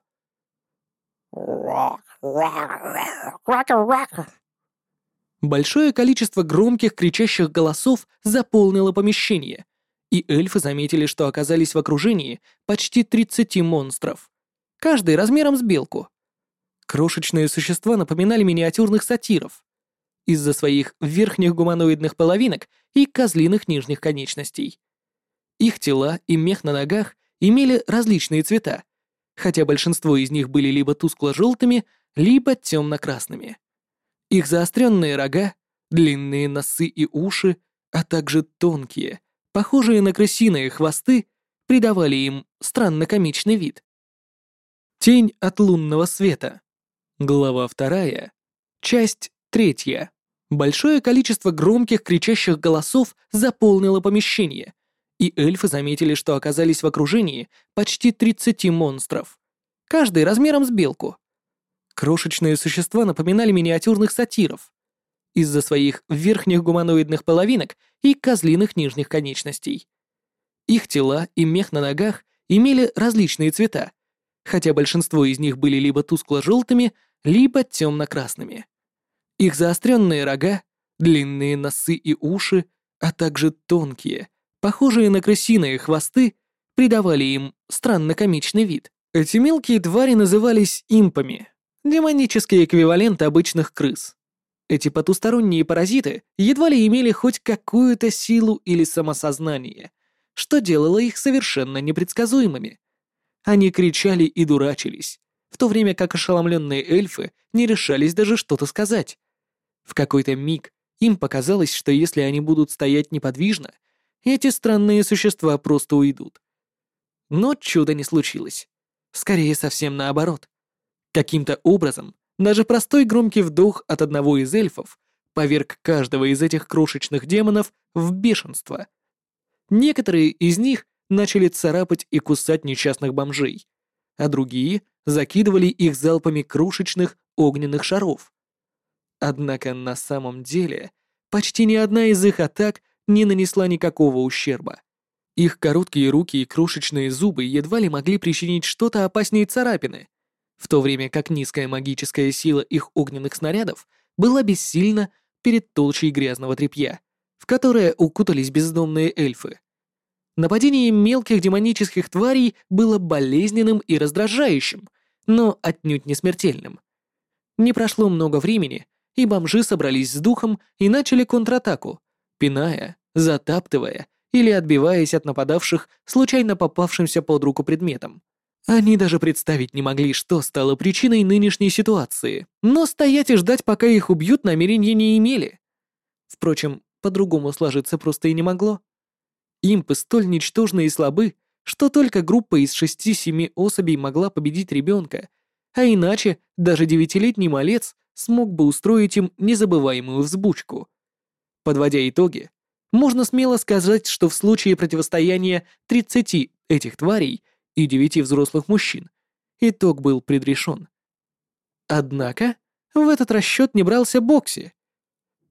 Большое количество громких кричащих голосов заполнило помещение, и эльфы заметили, что оказались в окружении почти 30 монстров, каждый размером с белку. Крошечные существа напоминали миниатюрных сатиров из-за своих верхних гуманоидных половинок и козлиных нижних конечностей. Их тела и мех на ногах имели различные цвета, хотя большинство из них были либо тускло-желтыми, либо темно-красными. Их заостренные рога, длинные носы и уши, а также тонкие, похожие на крысиные хвосты, придавали им странно комичный вид. Тень от лунного света. Глава вторая. Часть третья. Большое количество громких кричащих голосов заполнило помещение, и эльфы заметили, что оказались в окружении почти 30 монстров, каждый размером с белку. Крошечные существа напоминали миниатюрных сатиров из-за своих верхних гуманоидных половинок и козлиных нижних конечностей. Их тела и мех на ногах имели различные цвета, хотя большинство из них были либо тускло-желтыми, либо темно-красными. Их заостренные рога, длинные носы и уши, а также тонкие, похожие на крысиные хвосты, придавали им странно комичный вид. Эти мелкие твари назывались импами, демонический эквивалент обычных крыс. Эти потусторонние паразиты едва ли имели хоть какую-то силу или самосознание, что делало их совершенно непредсказуемыми. Они кричали и дурачились, в то время как ошеломленные эльфы не решались даже что-то сказать. В какой-то миг им показалось, что если они будут стоять неподвижно, эти странные существа просто уйдут. Но чуда не случилось. Скорее, совсем наоборот. Каким-то образом, даже простой громкий вдох от одного из эльфов поверг каждого из этих крошечных демонов в бешенство. Некоторые из них начали царапать и кусать несчастных бомжей, а другие закидывали их залпами крошечных огненных шаров. Однако на самом деле почти ни одна из их атак не нанесла никакого ущерба. Их короткие руки и крошечные зубы едва ли могли причинить что-то опаснее царапины, в то время как низкая магическая сила их огненных снарядов была бессильна перед толщей грязного тряпья, в которое укутались бездомные эльфы. Нападение мелких демонических тварей было болезненным и раздражающим, но отнюдь не смертельным. Не прошло много времени, и бомжи собрались с духом и начали контратаку, пиная, затаптывая или отбиваясь от нападавших случайно попавшимся под руку предметом. Они даже представить не могли, что стало причиной нынешней ситуации, но стоять и ждать, пока их убьют, намерения не имели. Впрочем, по-другому сложиться просто и не могло. Импы столь ничтожны и слабы, что только группа из шести-семи особей могла победить ребенка, а иначе даже девятилетний малец смог бы устроить им незабываемую взбучку. Подводя итоги, можно смело сказать, что в случае противостояния 30 этих тварей и 9 взрослых мужчин итог был предрешен. Однако в этот расчет не брался Бокси.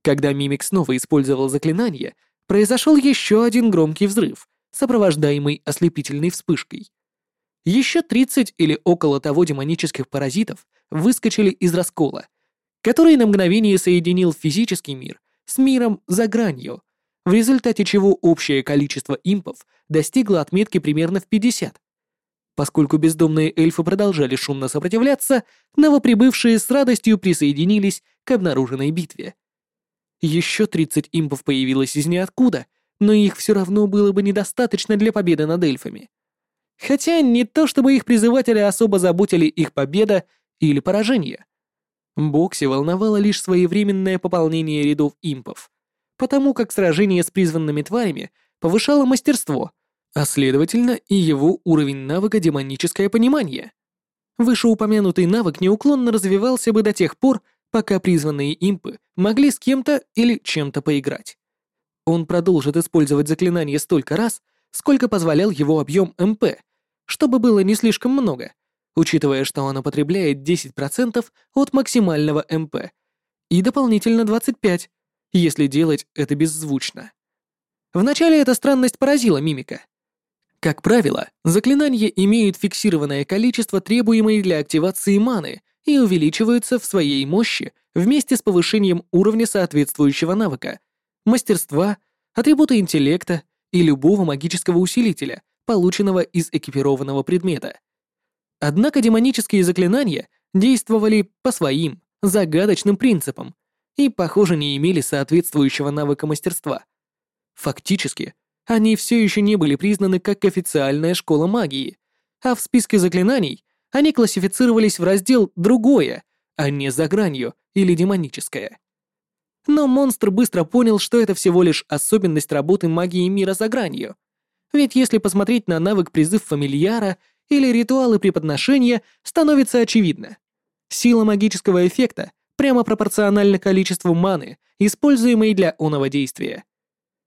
Когда Мимик снова использовал заклинание, произошел еще один громкий взрыв, сопровождаемый ослепительной вспышкой. Еще 30 или около того демонических паразитов выскочили из раскола, который на мгновение соединил физический мир с миром за гранью, в результате чего общее количество импов достигло отметки примерно в 50. Поскольку бездомные эльфы продолжали шумно сопротивляться, новоприбывшие с радостью присоединились к обнаруженной битве. Еще 30 импов появилось из ниоткуда, но их все равно было бы недостаточно для победы над эльфами. Хотя не то чтобы их призыватели особо заботили их победа или поражение. Бокси волновало лишь своевременное пополнение рядов импов, потому как сражение с призванными тварями повышало мастерство, а следовательно и его уровень навыка демоническое понимание. Вышеупомянутый навык неуклонно развивался бы до тех пор, пока призванные импы могли с кем-то или чем-то поиграть. Он продолжит использовать заклинание столько раз, сколько позволял его объем МП, чтобы было не слишком много, учитывая, что оно потребляет 10% от максимального МП, и дополнительно 25%, если делать это беззвучно. Вначале эта странность поразила мимика. Как правило, заклинания имеют фиксированное количество требуемой для активации маны и увеличиваются в своей мощи вместе с повышением уровня соответствующего навыка, мастерства, атрибута интеллекта и любого магического усилителя, полученного из экипированного предмета. Однако демонические заклинания действовали по своим, загадочным принципам и, похоже, не имели соответствующего навыка мастерства. Фактически, они все еще не были признаны как официальная школа магии, а в списке заклинаний они классифицировались в раздел «другое», а не «за гранью» или «демоническое». Но монстр быстро понял, что это всего лишь особенность работы магии мира за гранью. Ведь если посмотреть на навык призыв фамильяра или ритуалы преподношения, становится очевидно. Сила магического эффекта прямо пропорциональна количеству маны, используемой для оного действия.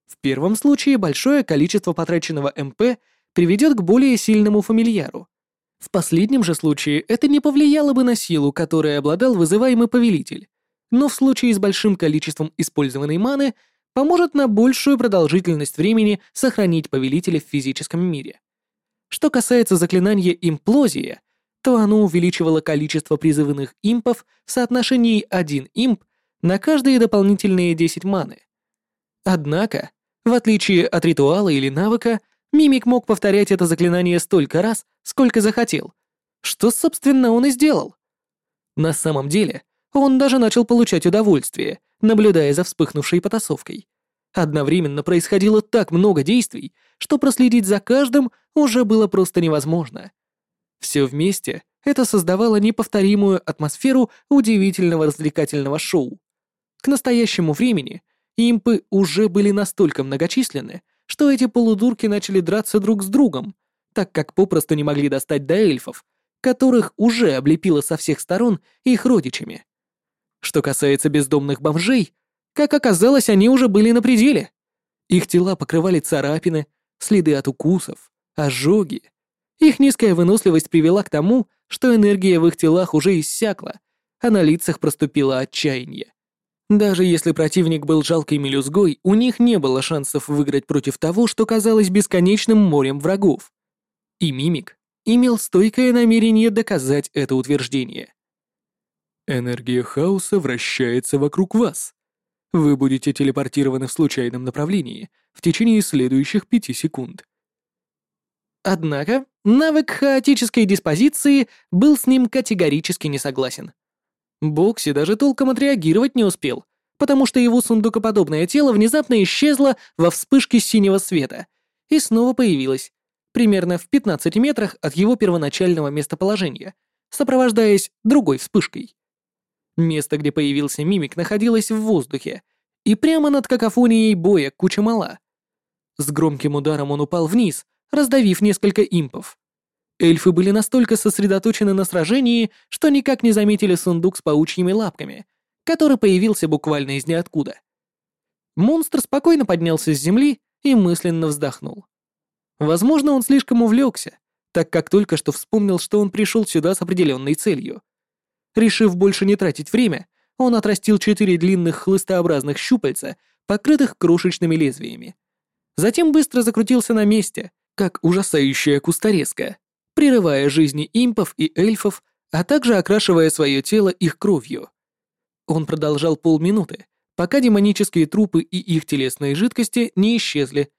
В первом случае большое количество потраченного МП приведет к более сильному фамильяру. В последнем же случае это не повлияло бы на силу, которой обладал вызываемый повелитель, но в случае с большим количеством использованной маны поможет на большую продолжительность времени сохранить повелителя в физическом мире. Что касается заклинания «Имплозия», то оно увеличивало количество призывных импов в соотношении 1 имп на каждые дополнительные 10 маны. Однако, в отличие от ритуала или навыка, мимик мог повторять это заклинание столько раз, сколько захотел, что, собственно, он и сделал. На самом деле, он даже начал получать удовольствие, наблюдая за вспыхнувшей потасовкой. Одновременно происходило так много действий, что проследить за каждым уже было просто невозможно. Все вместе это создавало неповторимую атмосферу удивительного развлекательного шоу. К настоящему времени импы уже были настолько многочисленны, что эти полудурки начали драться друг с другом, так как попросту не могли достать до эльфов, которых уже облепило со всех сторон их родичами. Что касается бездомных бомжей, как оказалось, они уже были на пределе. Их тела покрывали царапины, следы от укусов, ожоги. Их низкая выносливость привела к тому, что энергия в их телах уже иссякла, а на лицах проступило отчаяние. Даже если противник был жалкой мелюзгой, у них не было шансов выиграть против того, что казалось бесконечным морем врагов. И Мимик имел стойкое намерение доказать это утверждение. Энергия хаоса вращается вокруг вас. Вы будете телепортированы в случайном направлении в течение следующих пяти секунд. Однако навык хаотической диспозиции был с ним категорически не согласен. Бокси даже толком отреагировать не успел, потому что его сундукоподобное тело внезапно исчезло во вспышке синего света и снова появилось, примерно в 15 метрах от его первоначального местоположения, сопровождаясь другой вспышкой. Место, где появился мимик, находилось в воздухе, и прямо над какофонией боя куча мала. С громким ударом он упал вниз, раздавив несколько импов. Эльфы были настолько сосредоточены на сражении, что никак не заметили сундук с паучьими лапками, который появился буквально из ниоткуда. Монстр спокойно поднялся с земли и мысленно вздохнул. Возможно, он слишком увлекся, так как только что вспомнил, что он пришел сюда с определенной целью. Решив больше не тратить время, он отрастил четыре длинных хлыстообразных щупальца, покрытых крошечными лезвиями. Затем быстро закрутился на месте, как ужасающая кусторезка, прерывая жизни импов и эльфов, а также окрашивая свое тело их кровью. Он продолжал полминуты, пока демонические трупы и их телесные жидкости не исчезли,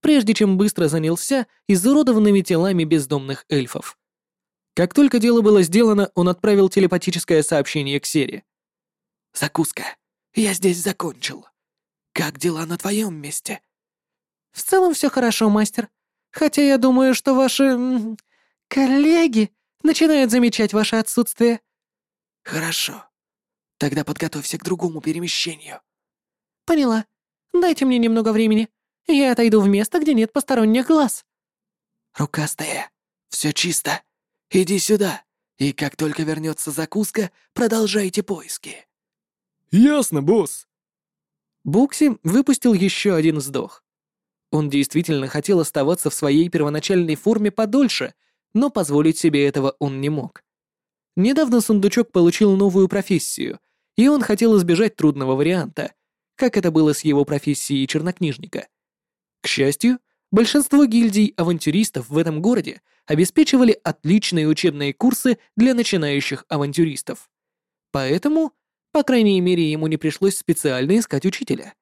прежде чем быстро занялся изуродованными телами бездомных эльфов. Как только дело было сделано, он отправил телепатическое сообщение к Сере. «Закуска, я здесь закончил. Как дела на твоем месте?» «В целом все хорошо, мастер. Хотя я думаю, что ваши... коллеги начинают замечать ваше отсутствие». «Хорошо. Тогда подготовься к другому перемещению». «Поняла. Дайте мне немного времени. Я отойду в место, где нет посторонних глаз». «Рукастая, все чисто. Иди сюда, и как только вернется закуска, продолжайте поиски». «Ясно, босс». Букси выпустил еще один вздох. Он действительно хотел оставаться в своей первоначальной форме подольше, но позволить себе этого он не мог. Недавно сундучок получил новую профессию, и он хотел избежать трудного варианта, как это было с его профессией чернокнижника. К счастью, большинство гильдий авантюристов в этом городе обеспечивали отличные учебные курсы для начинающих авантюристов. Поэтому, по крайней мере, ему не пришлось специально искать учителя.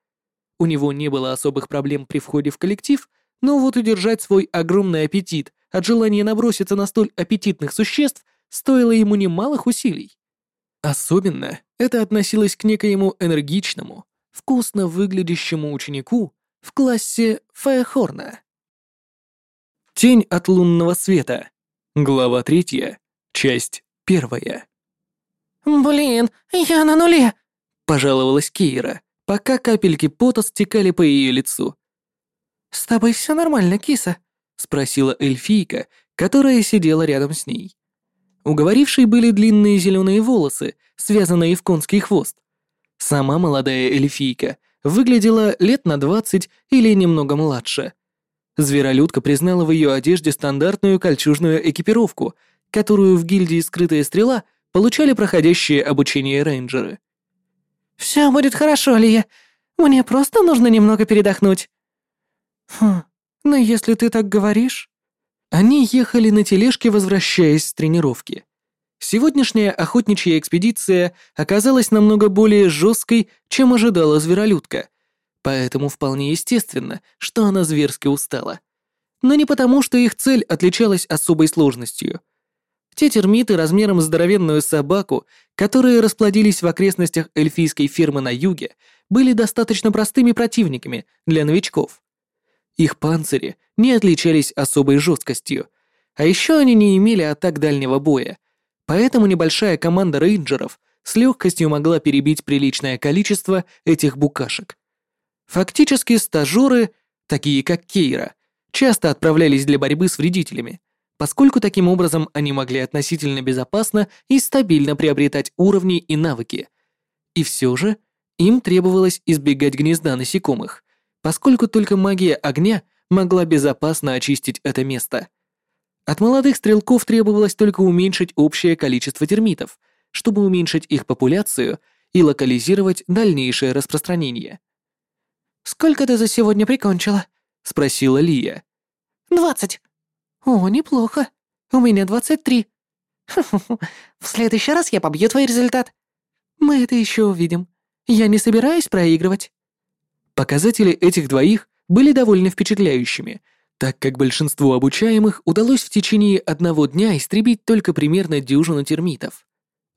У него не было особых проблем при входе в коллектив, но вот удержать свой огромный аппетит от желания наброситься на столь аппетитных существ стоило ему немалых усилий. Особенно это относилось к некоему энергичному, вкусно выглядящему ученику в классе Фаехорна. Тень от лунного света. Глава третья. Часть первая. «Блин, я на нуле!» — пожаловалась Кейра пока капельки пота стекали по ее лицу. «С тобой все нормально, киса?» — спросила эльфийка, которая сидела рядом с ней. У говорившей были длинные зеленые волосы, связанные в конский хвост. Сама молодая эльфийка выглядела лет на двадцать или немного младше. Зверолюдка признала в ее одежде стандартную кольчужную экипировку, которую в гильдии «Скрытая стрела» получали проходящие обучение рейнджеры. «Все будет хорошо, Лия. Мне просто нужно немного передохнуть». «Хм, но если ты так говоришь...» Они ехали на тележке, возвращаясь с тренировки. Сегодняшняя охотничья экспедиция оказалась намного более жесткой, чем ожидала зверолюдка, поэтому вполне естественно, что она зверски устала. Но не потому, что их цель отличалась особой сложностью — те термиты размером с здоровенную собаку, которые расплодились в окрестностях эльфийской фермы на юге, были достаточно простыми противниками для новичков. Их панцири не отличались особой жесткостью, а еще они не имели атак дальнего боя, поэтому небольшая команда рейнджеров с легкостью могла перебить приличное количество этих букашек. Фактически стажеры, такие как Кейра, часто отправлялись для борьбы с вредителями, поскольку таким образом они могли относительно безопасно и стабильно приобретать уровни и навыки. И все же им требовалось избегать гнезда насекомых, поскольку только магия огня могла безопасно очистить это место. От молодых стрелков требовалось только уменьшить общее количество термитов, чтобы уменьшить их популяцию и локализировать дальнейшее распространение. «Сколько ты за сегодня прикончила?» — спросила Лия. «Двадцать», «О, неплохо. У меня 23. <laughs> В следующий раз я побью твой результат. Мы это еще увидим. Я не собираюсь проигрывать». Показатели этих двоих были довольно впечатляющими, так как большинству обучаемых удалось в течение одного дня истребить только примерно дюжину термитов.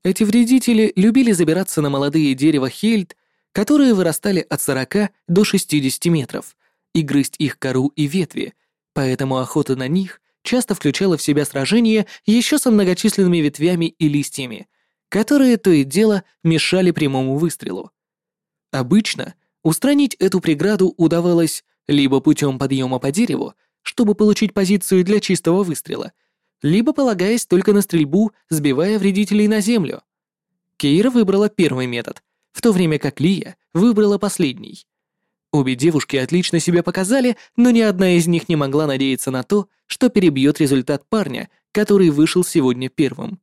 Эти вредители любили забираться на молодые дерева хельд, которые вырастали от 40 до 60 метров, и грызть их кору и ветви, поэтому охота на них часто включала в себя сражения еще со многочисленными ветвями и листьями, которые то и дело мешали прямому выстрелу. Обычно устранить эту преграду удавалось либо путем подъема по дереву, чтобы получить позицию для чистого выстрела, либо полагаясь только на стрельбу, сбивая вредителей на землю. Кейра выбрала первый метод, в то время как Лия выбрала последний. Обе девушки отлично себя показали, но ни одна из них не могла надеяться на то, что перебьет результат парня, который вышел сегодня первым.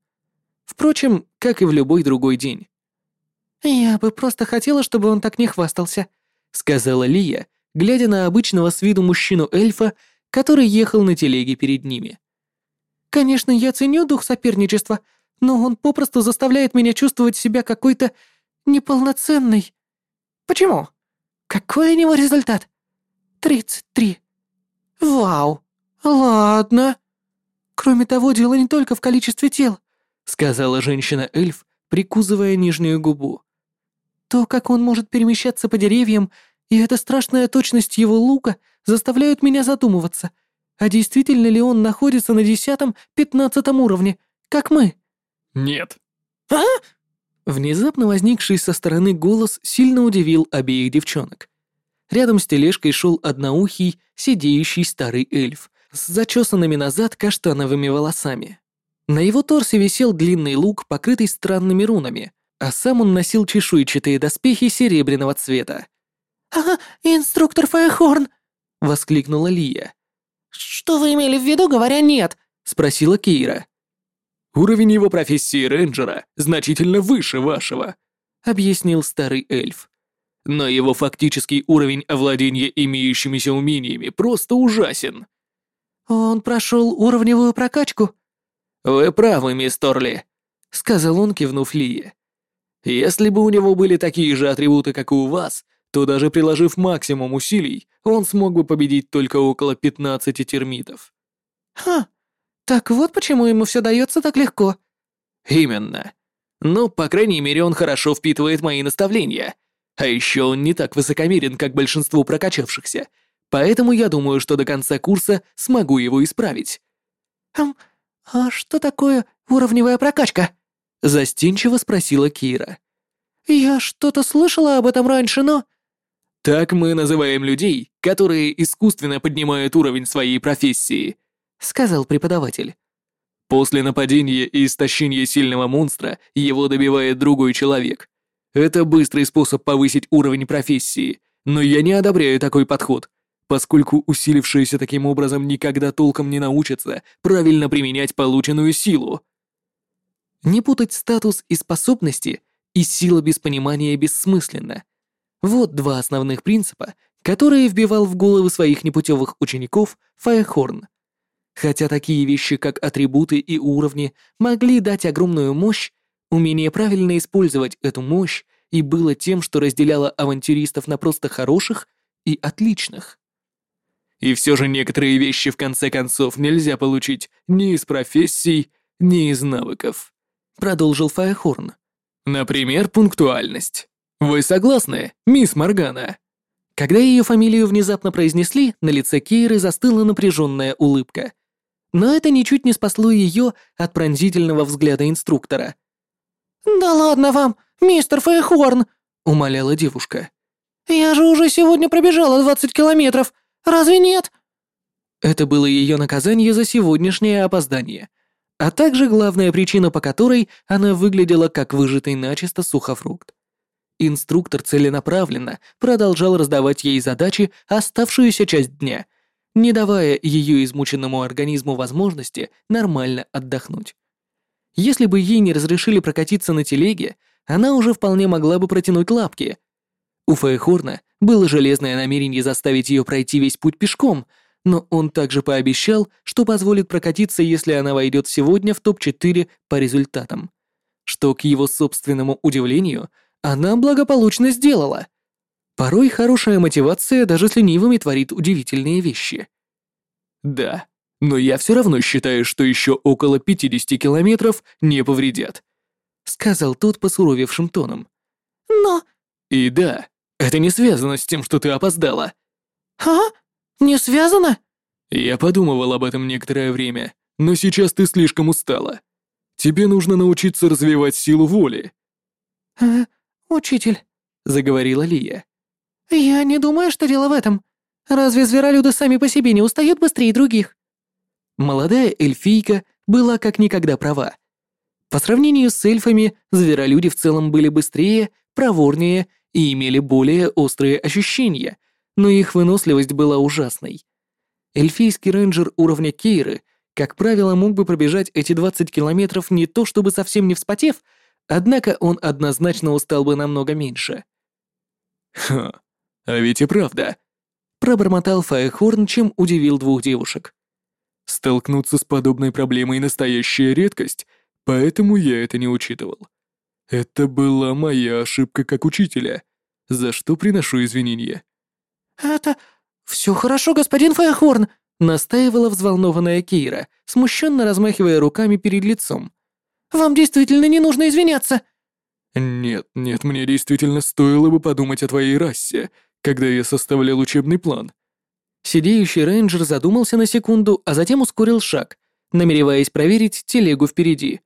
Впрочем, как и в любой другой день. «Я бы просто хотела, чтобы он так не хвастался», — сказала Лия, глядя на обычного с виду мужчину-эльфа, который ехал на телеге перед ними. «Конечно, я ценю дух соперничества, но он попросту заставляет меня чувствовать себя какой-то неполноценной». «Почему?» Какой у него результат? Тридцать три. Вау. Ладно. Кроме того, дело не только в количестве тел, сказала женщина-эльф, прикусывая нижнюю губу. То, как он может перемещаться по деревьям, и эта страшная точность его лука заставляют меня задумываться, а действительно ли он находится на десятом-пятнадцатом уровне, как мы? Нет. А? Внезапно возникший со стороны голос сильно удивил обеих девчонок. Рядом с тележкой шел одноухий, сидеющий старый эльф с зачесанными назад каштановыми волосами. На его торсе висел длинный лук, покрытый странными рунами, а сам он носил чешуйчатые доспехи серебряного цвета. «Ага, инструктор Файхорн!» — воскликнула Лия. «Что вы имели в виду, говоря «нет»?» — спросила Кейра. Уровень его профессии рейнджера значительно выше вашего», — объяснил старый эльф. «Но его фактический уровень овладения имеющимися умениями просто ужасен». «Он прошел уровневую прокачку?» «Вы правы, мисс Торли», — сказал он, кивнув Лие. «Если бы у него были такие же атрибуты, как и у вас, то даже приложив максимум усилий, он смог бы победить только около 15 термитов». «Ха, так вот почему ему все дается так легко. Именно. Ну, по крайней мере, он хорошо впитывает мои наставления. А еще он не так высокомерен, как большинство прокачавшихся. Поэтому я думаю, что до конца курса смогу его исправить. «Хм, а что такое уровневая прокачка?» Застенчиво спросила Кира. «Я что-то слышала об этом раньше, но...» «Так мы называем людей, которые искусственно поднимают уровень своей профессии», сказал преподаватель. После нападения и истощения сильного монстра его добивает другой человек. Это быстрый способ повысить уровень профессии, но я не одобряю такой подход, поскольку усилившиеся таким образом никогда толком не научатся правильно применять полученную силу. Не путать статус и способности и сила без понимания бессмысленно. Вот два основных принципа, которые вбивал в головы своих непутевых учеников Фаехорн. Хотя такие вещи, как атрибуты и уровни, могли дать огромную мощь, умение правильно использовать эту мощь и было тем, что разделяло авантюристов на просто хороших и отличных. И все же некоторые вещи в конце концов нельзя получить ни из профессий, ни из навыков, продолжил Фаехорн. Например, пунктуальность. Вы согласны, мисс Моргана? Когда ее фамилию внезапно произнесли, на лице Кейры застыла напряженная улыбка, но это ничуть не спасло ее от пронзительного взгляда инструктора. «Да ладно вам, мистер Фейхорн!» — умоляла девушка. «Я же уже сегодня пробежала 20 километров, разве нет?» Это было ее наказание за сегодняшнее опоздание, а также главная причина, по которой она выглядела как выжатый начисто сухофрукт. Инструктор целенаправленно продолжал раздавать ей задачи оставшуюся часть дня, не давая ее измученному организму возможности нормально отдохнуть. Если бы ей не разрешили прокатиться на телеге, она уже вполне могла бы протянуть лапки. У Фейхорна было железное намерение заставить ее пройти весь путь пешком, но он также пообещал, что позволит прокатиться, если она войдет сегодня в топ-4 по результатам. Что, к его собственному удивлению, она благополучно сделала. Порой хорошая мотивация даже с ленивыми творит удивительные вещи. Да, но я все равно считаю, что еще около 50 километров не повредят, сказал тот посуровевшим тоном. Но... И да, это не связано с тем, что ты опоздала. А? Не связано? Я подумывал об этом некоторое время, но сейчас ты слишком устала. Тебе нужно научиться развивать силу воли. Э, учитель, заговорила Лия. Я не думаю, что дело в этом. Разве зверолюды сами по себе не устают быстрее других? Молодая эльфийка была как никогда права. По сравнению с эльфами, зверолюди в целом были быстрее, проворнее и имели более острые ощущения, но их выносливость была ужасной. Эльфийский рейнджер уровня Кейры, как правило, мог бы пробежать эти 20 километров не то чтобы совсем не вспотев, однако он однозначно устал бы намного меньше. «Ха, а ведь и правда», — пробормотал Фаехорн, чем удивил двух девушек. «Столкнуться с подобной проблемой — настоящая редкость, поэтому я это не учитывал. Это была моя ошибка как учителя, за что приношу извинения». «Это... все хорошо, господин Фаехорн», — настаивала взволнованная Кейра, смущенно размахивая руками перед лицом. «Вам действительно не нужно извиняться». «Нет, нет, мне действительно стоило бы подумать о твоей расе, когда я составлял учебный план». Сидеющий рейнджер задумался на секунду, а затем ускорил шаг, намереваясь проверить телегу впереди.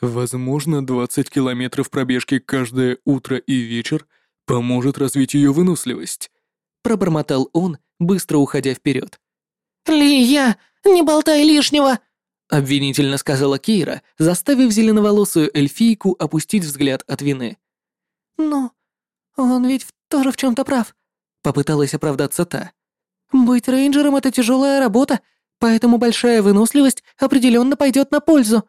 «Возможно, 20 километров пробежки каждое утро и вечер поможет развить ее выносливость», пробормотал он, быстро уходя вперед. «Лия, не болтай лишнего!» Обвинительно сказала Кейра, заставив зеленоволосую эльфийку опустить взгляд от вины. «Ну, он ведь тоже в чем то прав», — попыталась оправдаться та. «Быть рейнджером — это тяжелая работа, поэтому большая выносливость определенно пойдет на пользу.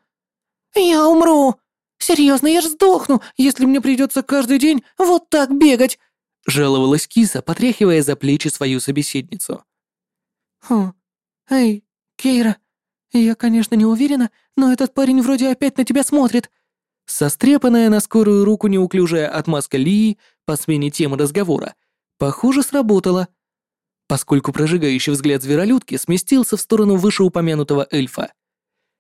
Я умру! Серьезно, я ж сдохну, если мне придется каждый день вот так бегать!» — жаловалась киса, потряхивая за плечи свою собеседницу. «Хм, эй, Кейра, я, конечно, не уверена, но этот парень вроде опять на тебя смотрит». Сострепанная на скорую руку неуклюжая отмазка Лии по смене темы разговора, похоже, сработала. Поскольку прожигающий взгляд зверолюдки сместился в сторону вышеупомянутого эльфа.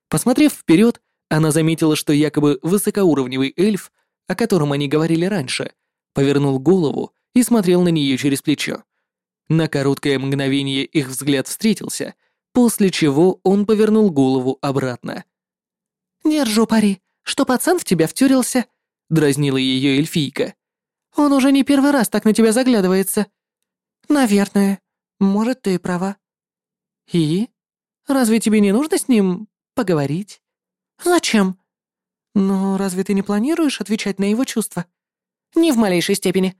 Посмотрев вперед, она заметила, что якобы высокоуровневый эльф, о котором они говорили раньше, повернул голову и смотрел на нее через плечо. На короткое мгновение их взгляд встретился, после чего он повернул голову обратно. «Держу пари, что пацан в тебя втюрился», — дразнила ее эльфийка. «Он уже не первый раз так на тебя заглядывается». «Наверное. Может, ты и права». «И? Разве тебе не нужно с ним поговорить?» «Зачем?» «Ну, разве ты не планируешь отвечать на его чувства?» «Не в малейшей степени.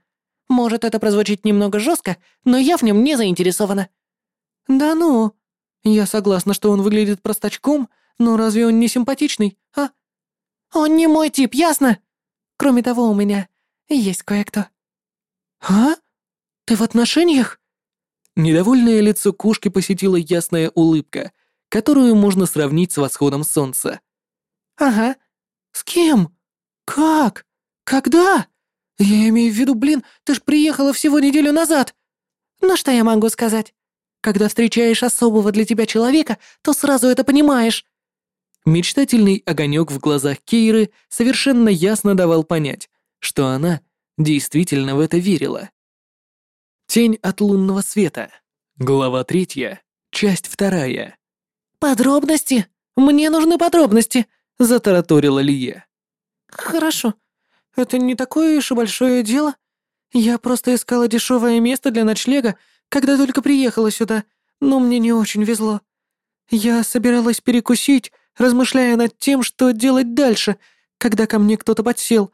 Может, это прозвучит немного жестко, но я в нем не заинтересована». «Да ну, я согласна, что он выглядит простачком, но разве он не симпатичный, а? Он не мой тип, ясно? Кроме того, у меня есть кое-кто. А? Ты в отношениях? Недовольное лицо кошки посетила ясная улыбка, которую можно сравнить с восходом солнца. Ага. С кем? Как? Когда? Я имею в виду, блин, ты ж приехала всего неделю назад. Ну что я могу сказать? Когда встречаешь особого для тебя человека, то сразу это понимаешь». Мечтательный огонек в глазах Кейры совершенно ясно давал понять, что она действительно в это верила. Тень от лунного света. Глава третья. Часть вторая. «Подробности? Мне нужны подробности», — затараторила Лия. «Хорошо. Это не такое уж и большое дело. Я просто искала дешевое место для ночлега когда только приехала сюда, но мне не очень везло. Я собиралась перекусить, размышляя над тем, что делать дальше, когда ко мне кто-то подсел.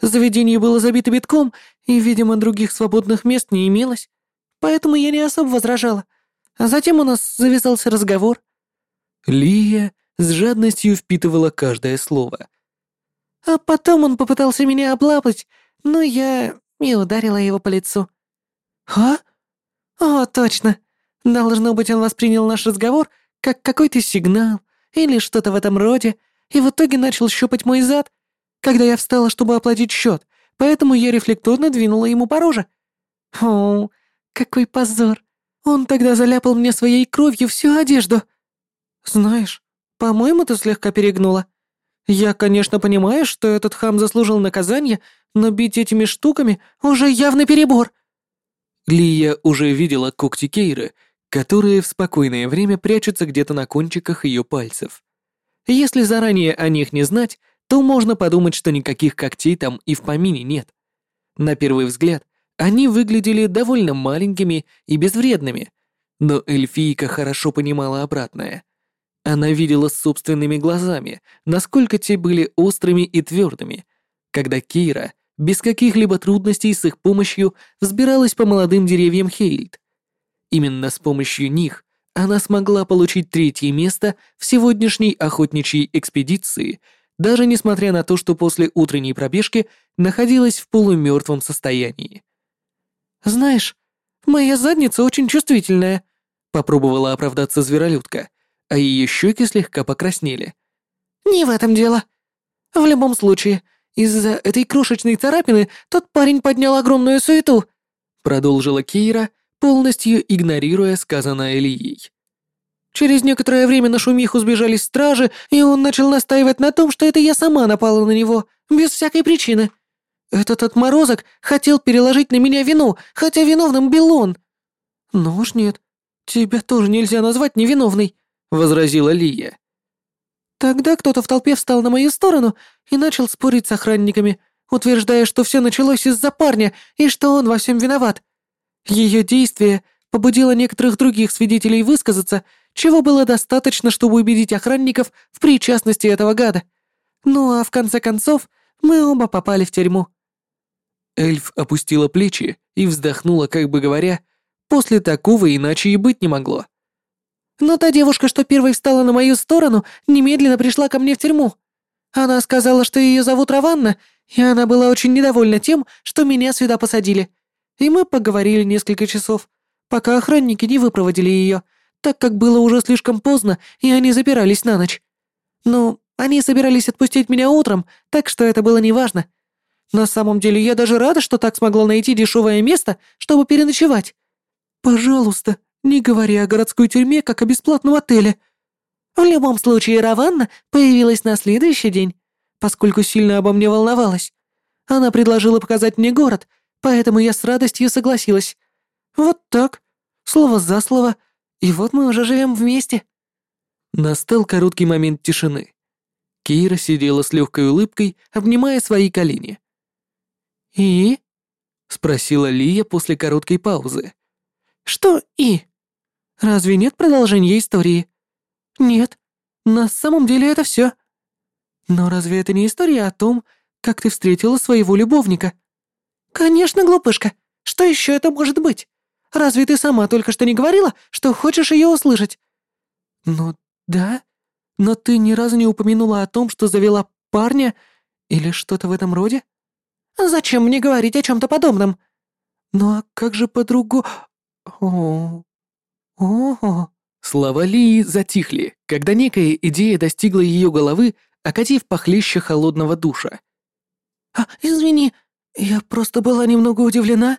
Заведение было забито битком, и, видимо, других свободных мест не имелось. Поэтому я не особо возражала. А затем у нас завязался разговор. Лия с жадностью впитывала каждое слово. А потом он попытался меня облапать, но я и ударила его по лицу. «А?» «О, точно. Должно быть, он воспринял наш разговор как какой-то сигнал или что-то в этом роде, и в итоге начал щупать мой зад, когда я встала, чтобы оплатить счет, поэтому я рефлекторно двинула ему по роже. О, какой позор. Он тогда заляпал мне своей кровью всю одежду. Знаешь, по-моему, ты слегка перегнула. Я, конечно, понимаю, что этот хам заслужил наказание, но бить этими штуками уже явный перебор». Лия уже видела когти Кейры, которые в спокойное время прячутся где-то на кончиках ее пальцев. Если заранее о них не знать, то можно подумать, что никаких когтей там и в помине нет. На первый взгляд, они выглядели довольно маленькими и безвредными, но эльфийка хорошо понимала обратное. Она видела собственными глазами, насколько те были острыми и твердыми, когда Кейра без каких-либо трудностей с их помощью взбиралась по молодым деревьям Хейльд. Именно с помощью них она смогла получить третье место в сегодняшней охотничьей экспедиции, даже несмотря на то, что после утренней пробежки находилась в полумертвом состоянии. «Знаешь, моя задница очень чувствительная», — попробовала оправдаться зверолюдка, а ее щеки слегка покраснели. «Не в этом дело. В любом случае, из-за этой крошечной царапины тот парень поднял огромную суету», — продолжила Кейра, полностью игнорируя сказанное Ильей. Через некоторое время на шумиху сбежались стражи, и он начал настаивать на том, что это я сама напала на него, без всякой причины. Этот отморозок хотел переложить на меня вину, хотя виновным был он. Ну уж нет, тебя тоже нельзя назвать невиновной, возразила Лия. Тогда кто-то в толпе встал на мою сторону и начал спорить с охранниками, утверждая, что все началось из-за парня и что он во всем виноват. Ее действие побудило некоторых других свидетелей высказаться, чего было достаточно, чтобы убедить охранников в причастности этого гада. Ну а в конце концов мы оба попали в тюрьму. Эльф опустила плечи и вздохнула, как бы говоря, после такого иначе и быть не могло. Но та девушка, что первой встала на мою сторону, немедленно пришла ко мне в тюрьму. Она сказала, что ее зовут Раванна, и она была очень недовольна тем, что меня сюда посадили. И мы поговорили несколько часов, пока охранники не выпроводили ее, так как было уже слишком поздно, и они запирались на ночь. Ну, они собирались отпустить меня утром, так что это было неважно. На самом деле, я даже рада, что так смогла найти дешевое место, чтобы переночевать. Пожалуйста, не говори о городской тюрьме, как о бесплатном отеле. В любом случае, Раванна появилась на следующий день, поскольку сильно обо мне волновалась. Она предложила показать мне город, поэтому я с радостью согласилась. Вот так, слово за слово, и вот мы уже живем вместе». Настал короткий момент тишины. Кира сидела с легкой улыбкой, обнимая свои колени. «И?» — спросила Лия после короткой паузы. «Что «и»?» Разве нет продолжения истории? Нет. На самом деле это все. Но разве это не история о том, как ты встретила своего любовника? Конечно, глупышка. Что еще это может быть? Разве ты сама только что не говорила, что хочешь ее услышать? Ну, да. Но ты ни разу не упомянула о том, что завела парня или что-то в этом роде? Зачем мне говорить о чем-то подобном? Ну а как же по-другому? О, «Ого!» Слова Лии затихли, когда некая идея достигла ее головы, окатив похлеще холодного душа. «А, извини, я просто была немного удивлена.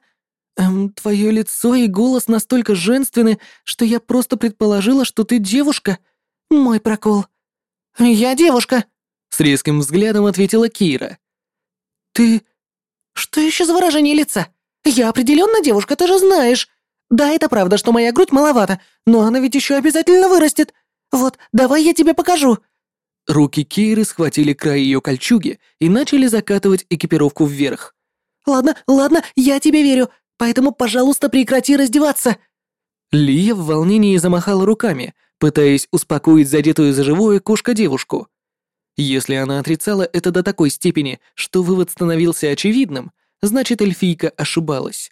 Эм, твое лицо и голос настолько женственны, что я просто предположила, что ты девушка. Мой прокол». «Я девушка», — с резким взглядом ответила Кира. «Ты... что еще за выражение лица? Я определенно девушка, ты же знаешь. Да, это правда, что моя грудь маловата, но она ведь еще обязательно вырастет. Вот, давай я тебе покажу». Руки Кейры схватили край ее кольчуги и начали закатывать экипировку вверх. «Ладно, ладно, я тебе верю, поэтому, пожалуйста, прекрати раздеваться». Лия в волнении замахала руками, пытаясь успокоить задетую за живое кошка-девушку. Если она отрицала это до такой степени, что вывод становился очевидным, значит эльфийка ошибалась.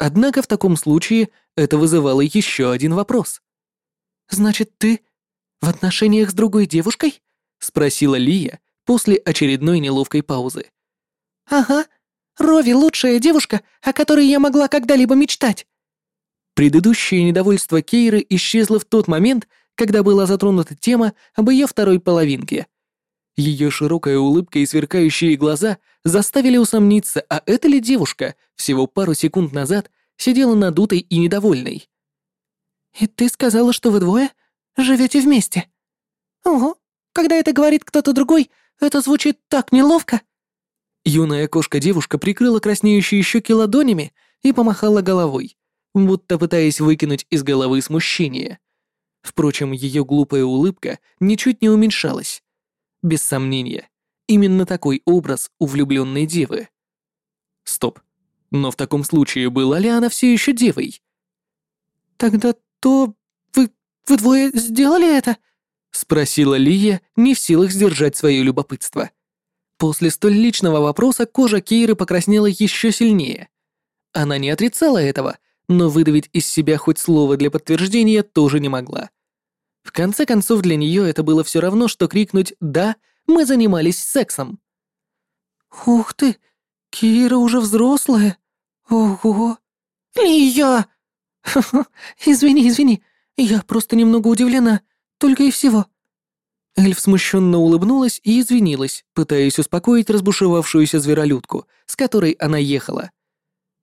Однако в таком случае это вызывало еще один вопрос. «Значит, ты в отношениях с другой девушкой?» — спросила Лия после очередной неловкой паузы. «Ага, Рови — лучшая девушка, о которой я могла когда-либо мечтать». Предыдущее недовольство Кейры исчезло в тот момент, когда была затронута тема об ее второй половинке. Ее широкая улыбка и сверкающие глаза заставили усомниться, а это ли девушка всего пару секунд назад сидела надутой и недовольной. «И ты сказала, что вы двое живете вместе?» «Ого, когда это говорит кто-то другой, это звучит так неловко». Юная кошка-девушка прикрыла краснеющие щеки ладонями и помахала головой, будто пытаясь выкинуть из головы смущение. Впрочем, ее глупая улыбка ничуть не уменьшалась. Без сомнения, именно такой образ у влюбленной девы. Стоп. Но в таком случае была ли она все еще девой? «Тогда то вы, вы двое сделали это?» — спросила Лия, не в силах сдержать свое любопытство. После столь личного вопроса кожа Кейры покраснела еще сильнее. Она не отрицала этого, но выдавить из себя хоть слово для подтверждения тоже не могла. В конце концов, для нее это было все равно, что крикнуть «Да, мы занимались сексом». «Ух ты, Кира уже взрослая. Ого!» «Лия!» <laughs> «Извини, извини, я просто немного удивлена, только и всего». Эльф смущенно улыбнулась и извинилась, пытаясь успокоить разбушевавшуюся зверолюдку, с которой она ехала.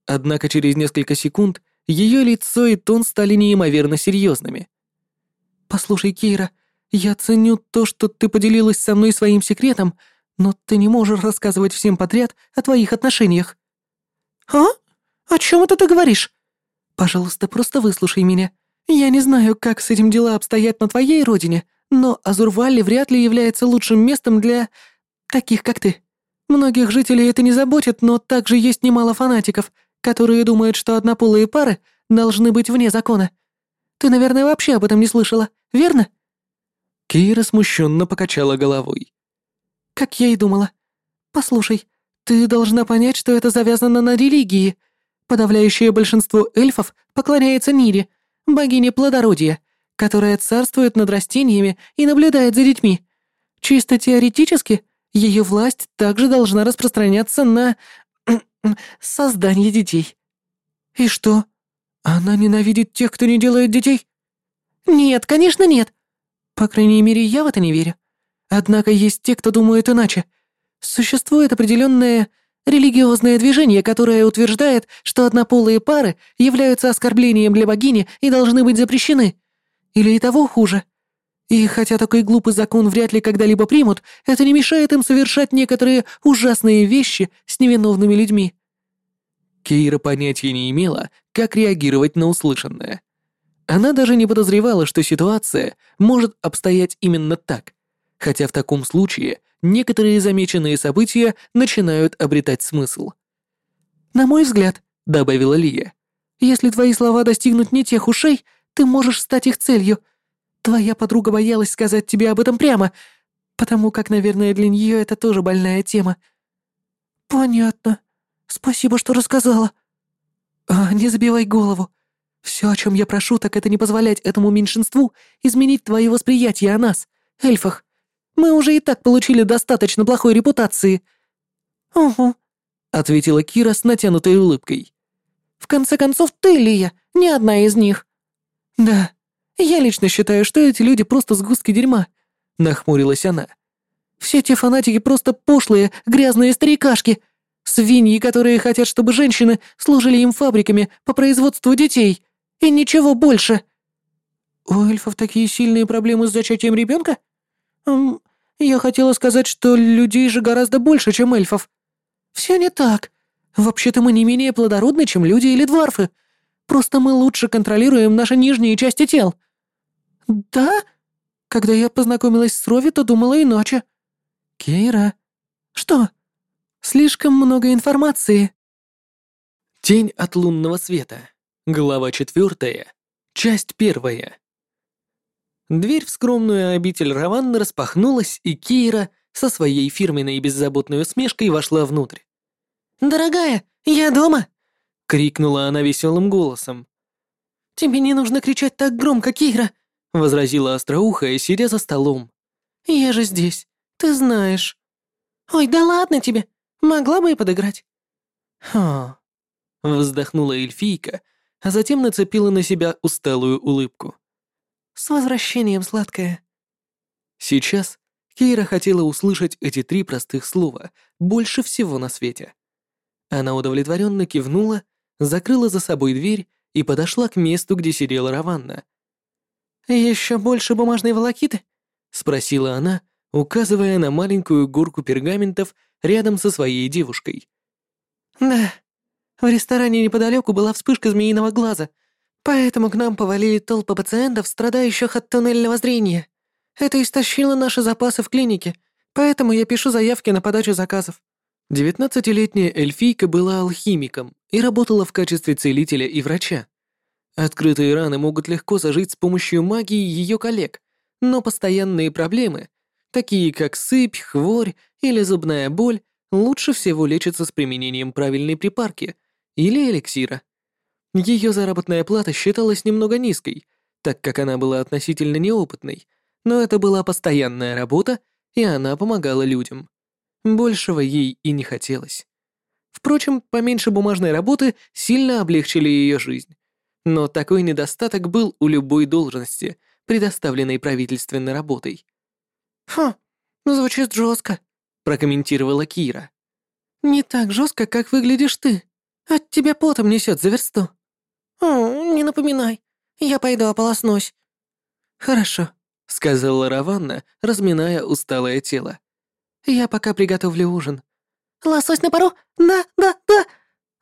Однако через несколько секунд ее лицо и тон стали неимоверно серьезными. «Послушай, Кейра, я ценю то, что ты поделилась со мной своим секретом, но ты не можешь рассказывать всем подряд о твоих отношениях». «А? О чем это ты говоришь?» «Пожалуйста, просто выслушай меня. Я не знаю, как с этим дела обстоят на твоей родине, но Азурвалли вряд ли является лучшим местом для... таких, как ты. Многих жителей это не заботит, но также есть немало фанатиков, которые думают, что однополые пары должны быть вне закона. Ты, наверное, вообще об этом не слышала, верно?» Кейра смущенно покачала головой. «Как я и думала. Послушай, ты должна понять, что это завязано на религии. Подавляющее большинство эльфов поклоняется Нире, богине плодородия, которая царствует над растениями и наблюдает за детьми. Чисто теоретически, ее власть также должна распространяться на... <clears throat> создание детей. И что? Она ненавидит тех, кто не делает детей? Нет, конечно нет. По крайней мере, я в это не верю. Однако есть те, кто думает иначе. Существует определенное религиозное движение, которое утверждает, что однополые пары являются оскорблением для богини и должны быть запрещены. Или и того хуже. И хотя такой глупый закон вряд ли когда-либо примут, это не мешает им совершать некоторые ужасные вещи с невиновными людьми. Кейра понятия не имела, как реагировать на услышанное. Она даже не подозревала, что ситуация может обстоять именно так, хотя в таком случае некоторые замеченные события начинают обретать смысл. «На мой взгляд», — добавила Лия, — «если твои слова достигнут не тех ушей, ты можешь стать их целью. Твоя подруга боялась сказать тебе об этом прямо, потому как, наверное, для нее это тоже больная тема». «Понятно. Спасибо, что рассказала». «А, не забивай голову. Все, о чем я прошу, так это не позволять этому меньшинству изменить твое восприятие о нас, эльфах. Мы уже и так получили достаточно плохой репутации». «Угу», — ответила Кира с натянутой улыбкой. «В конце концов, ты, Лия, не одна из них». «Да, я лично считаю, что эти люди просто сгустки дерьма», — нахмурилась она. «Все те фанатики просто пошлые, грязные старикашки, свиньи, которые хотят, чтобы женщины служили им фабриками по производству детей, и ничего больше». «У эльфов такие сильные проблемы с зачатием ребенка? я хотела сказать, что людей же гораздо больше, чем эльфов». «Все не так. Вообще-то мы не менее плодородны, чем люди или дварфы. Просто мы лучше контролируем наши нижние части тел». «Да? Когда я познакомилась с Рови, то думала иначе». «Кейра». «Что?» «Слишком много информации». Тень от лунного света. Глава четвертая. Часть первая. Дверь в скромную обитель Раванны распахнулась, и Кейра со своей фирменной беззаботной усмешкой вошла внутрь. «Дорогая, я дома!» — крикнула она веселым голосом. «Тебе не нужно кричать так громко, Кира!» — возразила остроухая, сидя за столом. «Я же здесь, ты знаешь». «Ой, да ладно тебе, могла бы и подыграть». «Ха...» — вздохнула эльфийка, а затем нацепила на себя усталую улыбку. «С возвращением, сладкая». Сейчас Кейра хотела услышать эти три простых слова больше всего на свете. Она удовлетворенно кивнула закрыла за собой дверь и подошла к месту, где сидела Раванна. «Еще больше бумажной волокиты?» — спросила она, указывая на маленькую горку пергаментов рядом со своей девушкой. «Да, в ресторане неподалеку была вспышка змеиного глаза, поэтому к нам повалили толпы пациентов, страдающих от туннельного зрения. Это истощило наши запасы в клинике, поэтому я пишу заявки на подачу заказов». Девятнадцатилетняя эльфийка была алхимиком и работала в качестве целителя и врача. Открытые раны могут легко зажить с помощью магии ее коллег, но постоянные проблемы, такие как сыпь, хворь или зубная боль, лучше всего лечатся с применением правильной припарки или эликсира. Ее заработная плата считалась немного низкой, так как она была относительно неопытной, но это была постоянная работа, и она помогала людям. Большего ей и не хотелось. Впрочем, поменьше бумажной работы сильно облегчили ее жизнь. Но такой недостаток был у любой должности, предоставленной правительственной работой. «Хм, звучит жестко», — прокомментировала Кира. «Не так жестко, как выглядишь ты. От тебя потом несет за версту». «О, не напоминай. Я пойду ополоснусь». «Хорошо», — сказала Раванна, разминая усталое тело. «Я пока приготовлю ужин». «Лосось на пару? Да, да, да!»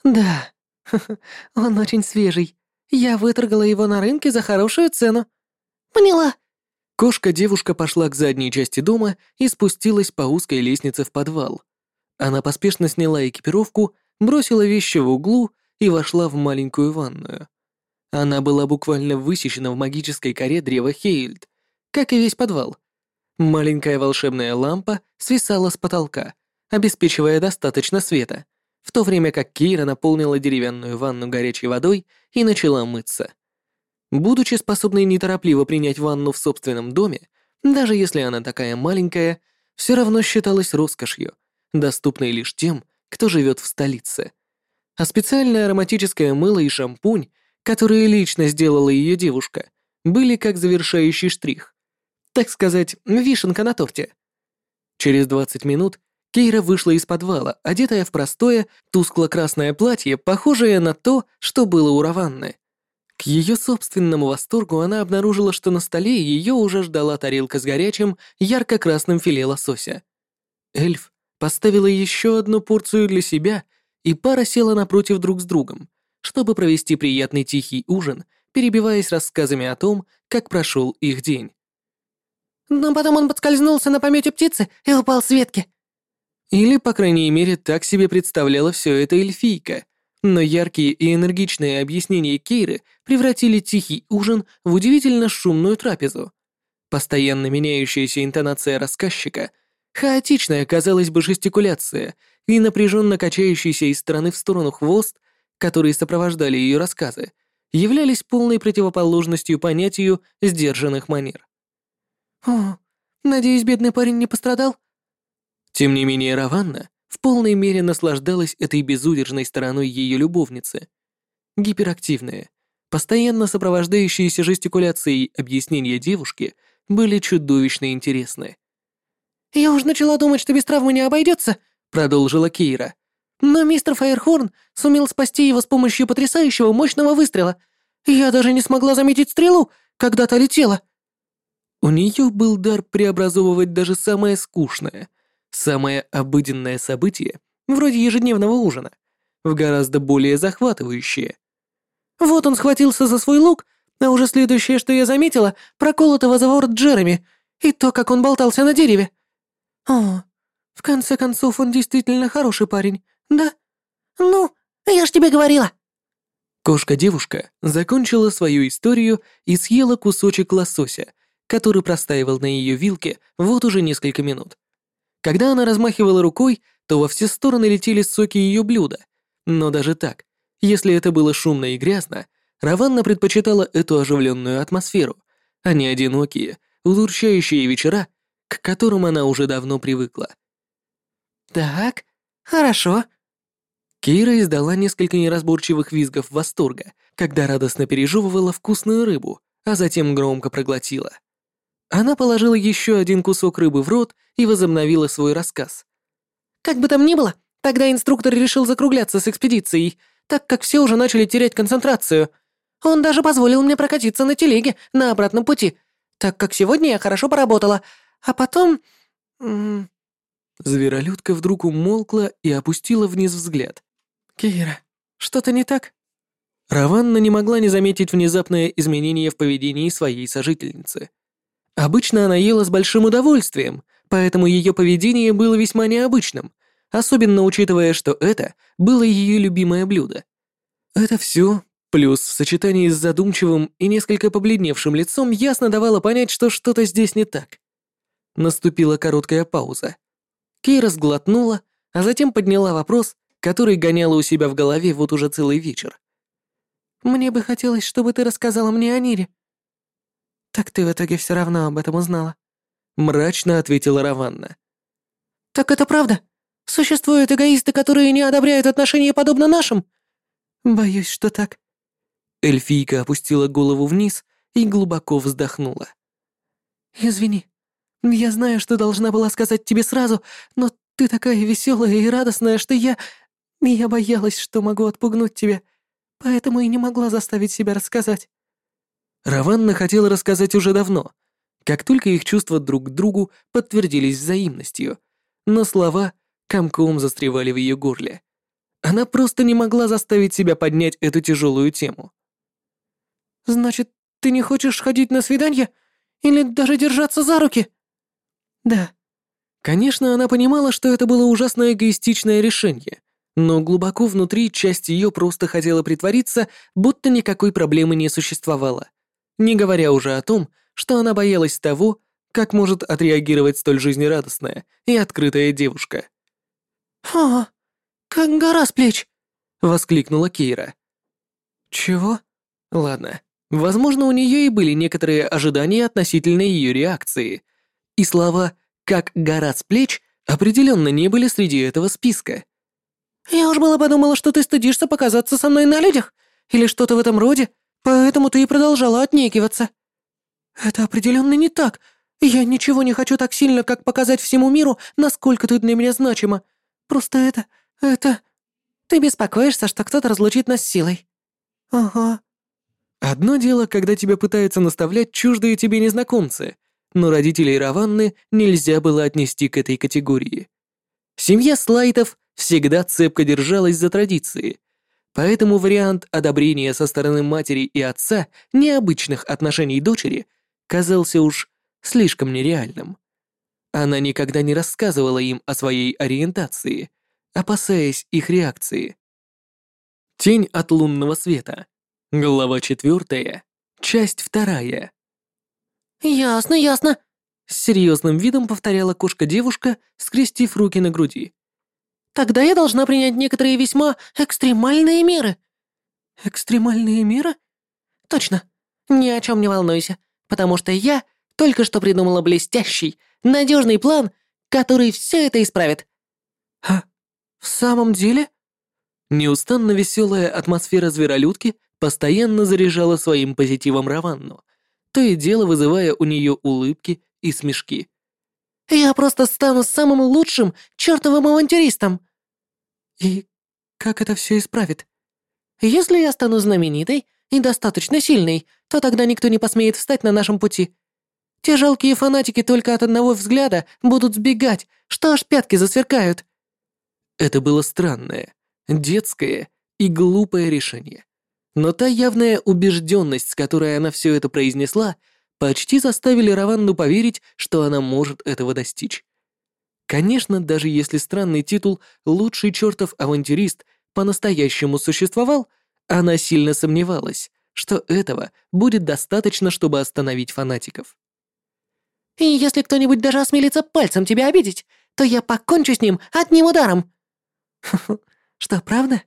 «Да, <laughs> он очень свежий. Я выторгала его на рынке за хорошую цену». «Поняла». Кошка-девушка пошла к задней части дома и спустилась по узкой лестнице в подвал. Она поспешно сняла экипировку, бросила вещи в углу и вошла в маленькую ванную. Она была буквально высечена в магической коре древа Хейльд, как и весь подвал. Маленькая волшебная лампа свисала с потолка, обеспечивая достаточно света, в то время как Кейра наполнила деревянную ванну горячей водой и начала мыться. Будучи способной неторопливо принять ванну в собственном доме, даже если она такая маленькая, все равно считалась роскошью, доступной лишь тем, кто живет в столице. А специальное ароматическое мыло и шампунь, которые лично сделала ее девушка, были как завершающий штрих. Так сказать, вишенка на торте. Через 20 минут Кейра вышла из подвала, одетая в простое, тускло-красное платье, похожее на то, что было у Раванны. К ее собственному восторгу она обнаружила, что на столе ее уже ждала тарелка с горячим, ярко-красным филе лосося. Эльф поставила еще одну порцию для себя, и пара села напротив друг с другом, чтобы провести приятный тихий ужин, перебиваясь рассказами о том, как прошел их день. Но потом он подскользнулся на помете птицы и упал с ветки. Или, по крайней мере, так себе представляла все это эльфийка. Но яркие и энергичные объяснения Кейры превратили тихий ужин в удивительно шумную трапезу. Постоянно меняющаяся интонация рассказчика, хаотичная, казалось бы, жестикуляция и напряженно качающийся из стороны в сторону хвост, которые сопровождали ее рассказы, являлись полной противоположностью понятию сдержанных манер. «О, надеюсь, бедный парень не пострадал?» Тем не менее, Раванна в полной мере наслаждалась этой безудержной стороной ее любовницы. Гиперактивные, постоянно сопровождающиеся жестикуляцией объяснения девушки были чудовищно интересны. «Я уж начала думать, что без травмы не обойдется», — продолжила Кейра. «Но мистер Фаерхорн сумел спасти его с помощью потрясающего мощного выстрела. Я даже не смогла заметить стрелу, когда та летела». У нее был дар преобразовывать даже самое скучное, самое обыденное событие, вроде ежедневного ужина, в гораздо более захватывающее. Вот он схватился за свой лук, а уже следующее, что я заметила, проколотого за ворот Джереми, и то, как он болтался на дереве. О, в конце концов, он действительно хороший парень, да? Ну, я ж тебе говорила. Кошка-девушка закончила свою историю и съела кусочек лосося, который простаивал на ее вилке вот уже несколько минут. Когда она размахивала рукой, то во все стороны летели соки ее блюда. Но даже так, если это было шумно и грязно, Раванна предпочитала эту оживленную атмосферу, а не одинокие, удурчающие вечера, к которым она уже давно привыкла. «Так, хорошо». Кейра издала несколько неразборчивых визгов восторга, когда радостно пережевывала вкусную рыбу, а затем громко проглотила. Она положила еще один кусок рыбы в рот и возобновила свой рассказ. «Как бы там ни было, тогда инструктор решил закругляться с экспедицией, так как все уже начали терять концентрацию. Он даже позволил мне прокатиться на телеге на обратном пути, так как сегодня я хорошо поработала, а потом Зверолюдка вдруг умолкла и опустила вниз взгляд. Кира, что-то не так? Раванна не могла не заметить внезапное изменение в поведении своей сожительницы. Обычно она ела с большим удовольствием, поэтому ее поведение было весьма необычным, особенно учитывая, что это было ее любимое блюдо. Это все, плюс в сочетании с задумчивым и несколько побледневшим лицом, ясно давало понять, что что-то здесь не так. Наступила короткая пауза. Кейра сглотнула, а затем подняла вопрос, который гоняла у себя в голове вот уже целый вечер. Мне бы хотелось, чтобы ты рассказала мне о Нире. Так ты в итоге все равно об этом узнала. Мрачно ответила Раванна. Так это правда? Существуют эгоисты, которые не одобряют отношения подобно нашим? Боюсь, что так. Эльфийка опустила голову вниз и глубоко вздохнула. Извини. Я знаю, что должна была сказать тебе сразу, но ты такая веселая и радостная, что я... Я боялась, что могу отпугнуть тебя, поэтому и не могла заставить себя рассказать. Раванна хотела рассказать уже давно, как только их чувства друг к другу подтвердились взаимностью, но слова комком застревали в ее горле. Она просто не могла заставить себя поднять эту тяжелую тему. Значит, ты не хочешь ходить на свидание или даже держаться за руки? Да. Конечно, она понимала, что это было ужасно эгоистичное решение, но глубоко внутри часть ее просто хотела притвориться, будто никакой проблемы не существовало. Не говоря уже о том, что она боялась того, как может отреагировать столь жизнерадостная и открытая девушка. «О, как гора с плеч!» — воскликнула Кейра. «Чего?» Ладно, возможно, у нее и были некоторые ожидания относительно ее реакции. И слова «как гора с плеч» определенно не были среди этого списка. «Я уж было подумала, что ты стыдишься показаться со мной на людях, или что-то в этом роде, поэтому ты и продолжала отнекиваться». «Это определенно не так. Я ничего не хочу так сильно, как показать всему миру, насколько ты для меня значима. Просто это... это...» «Ты беспокоишься, что кто-то разлучит нас силой». «Ага». Одно дело, когда тебя пытаются наставлять чуждые тебе незнакомцы, но родителей Раванны нельзя было отнести к этой категории. Семья Слайтов всегда цепко держалась за традиции, поэтому вариант одобрения со стороны матери и отца необычных отношений дочери казался уж слишком нереальным. Она никогда не рассказывала им о своей ориентации, опасаясь их реакции. Тень от лунного света. Глава четвертая, часть вторая. «Ясно, ясно», — С серьезным видом повторяла кошка-девушка, скрестив руки на груди. «Тогда я должна принять некоторые весьма экстремальные меры». «Экстремальные меры?» «Точно. Ни о чем не волнуйся, потому что я только что придумала блестящий, надежный план, который все это исправит». «Ха, в самом деле?» Неустанно веселая атмосфера зверолюдки постоянно заряжала своим позитивом Раванну, то и дело вызывая у нее улыбки и смешки. «Я просто стану самым лучшим чертовым авантюристом». «И как это все исправит?» «Если я стану знаменитой и достаточно сильной, то тогда никто не посмеет встать на нашем пути. Те жалкие фанатики только от одного взгляда будут сбегать, что аж пятки засверкают». Это было странное, детское и глупое решение. Но та явная убежденность, с которой она все это произнесла, почти заставили Раванну поверить, что она может этого достичь. Конечно, даже если странный титул «Лучший чертов авантюрист» по-настоящему существовал, она сильно сомневалась, что этого будет достаточно, чтобы остановить фанатиков. «И если кто-нибудь даже осмелится пальцем тебя обидеть, то я покончу с ним одним ударом». <laughs> «Что, правда?»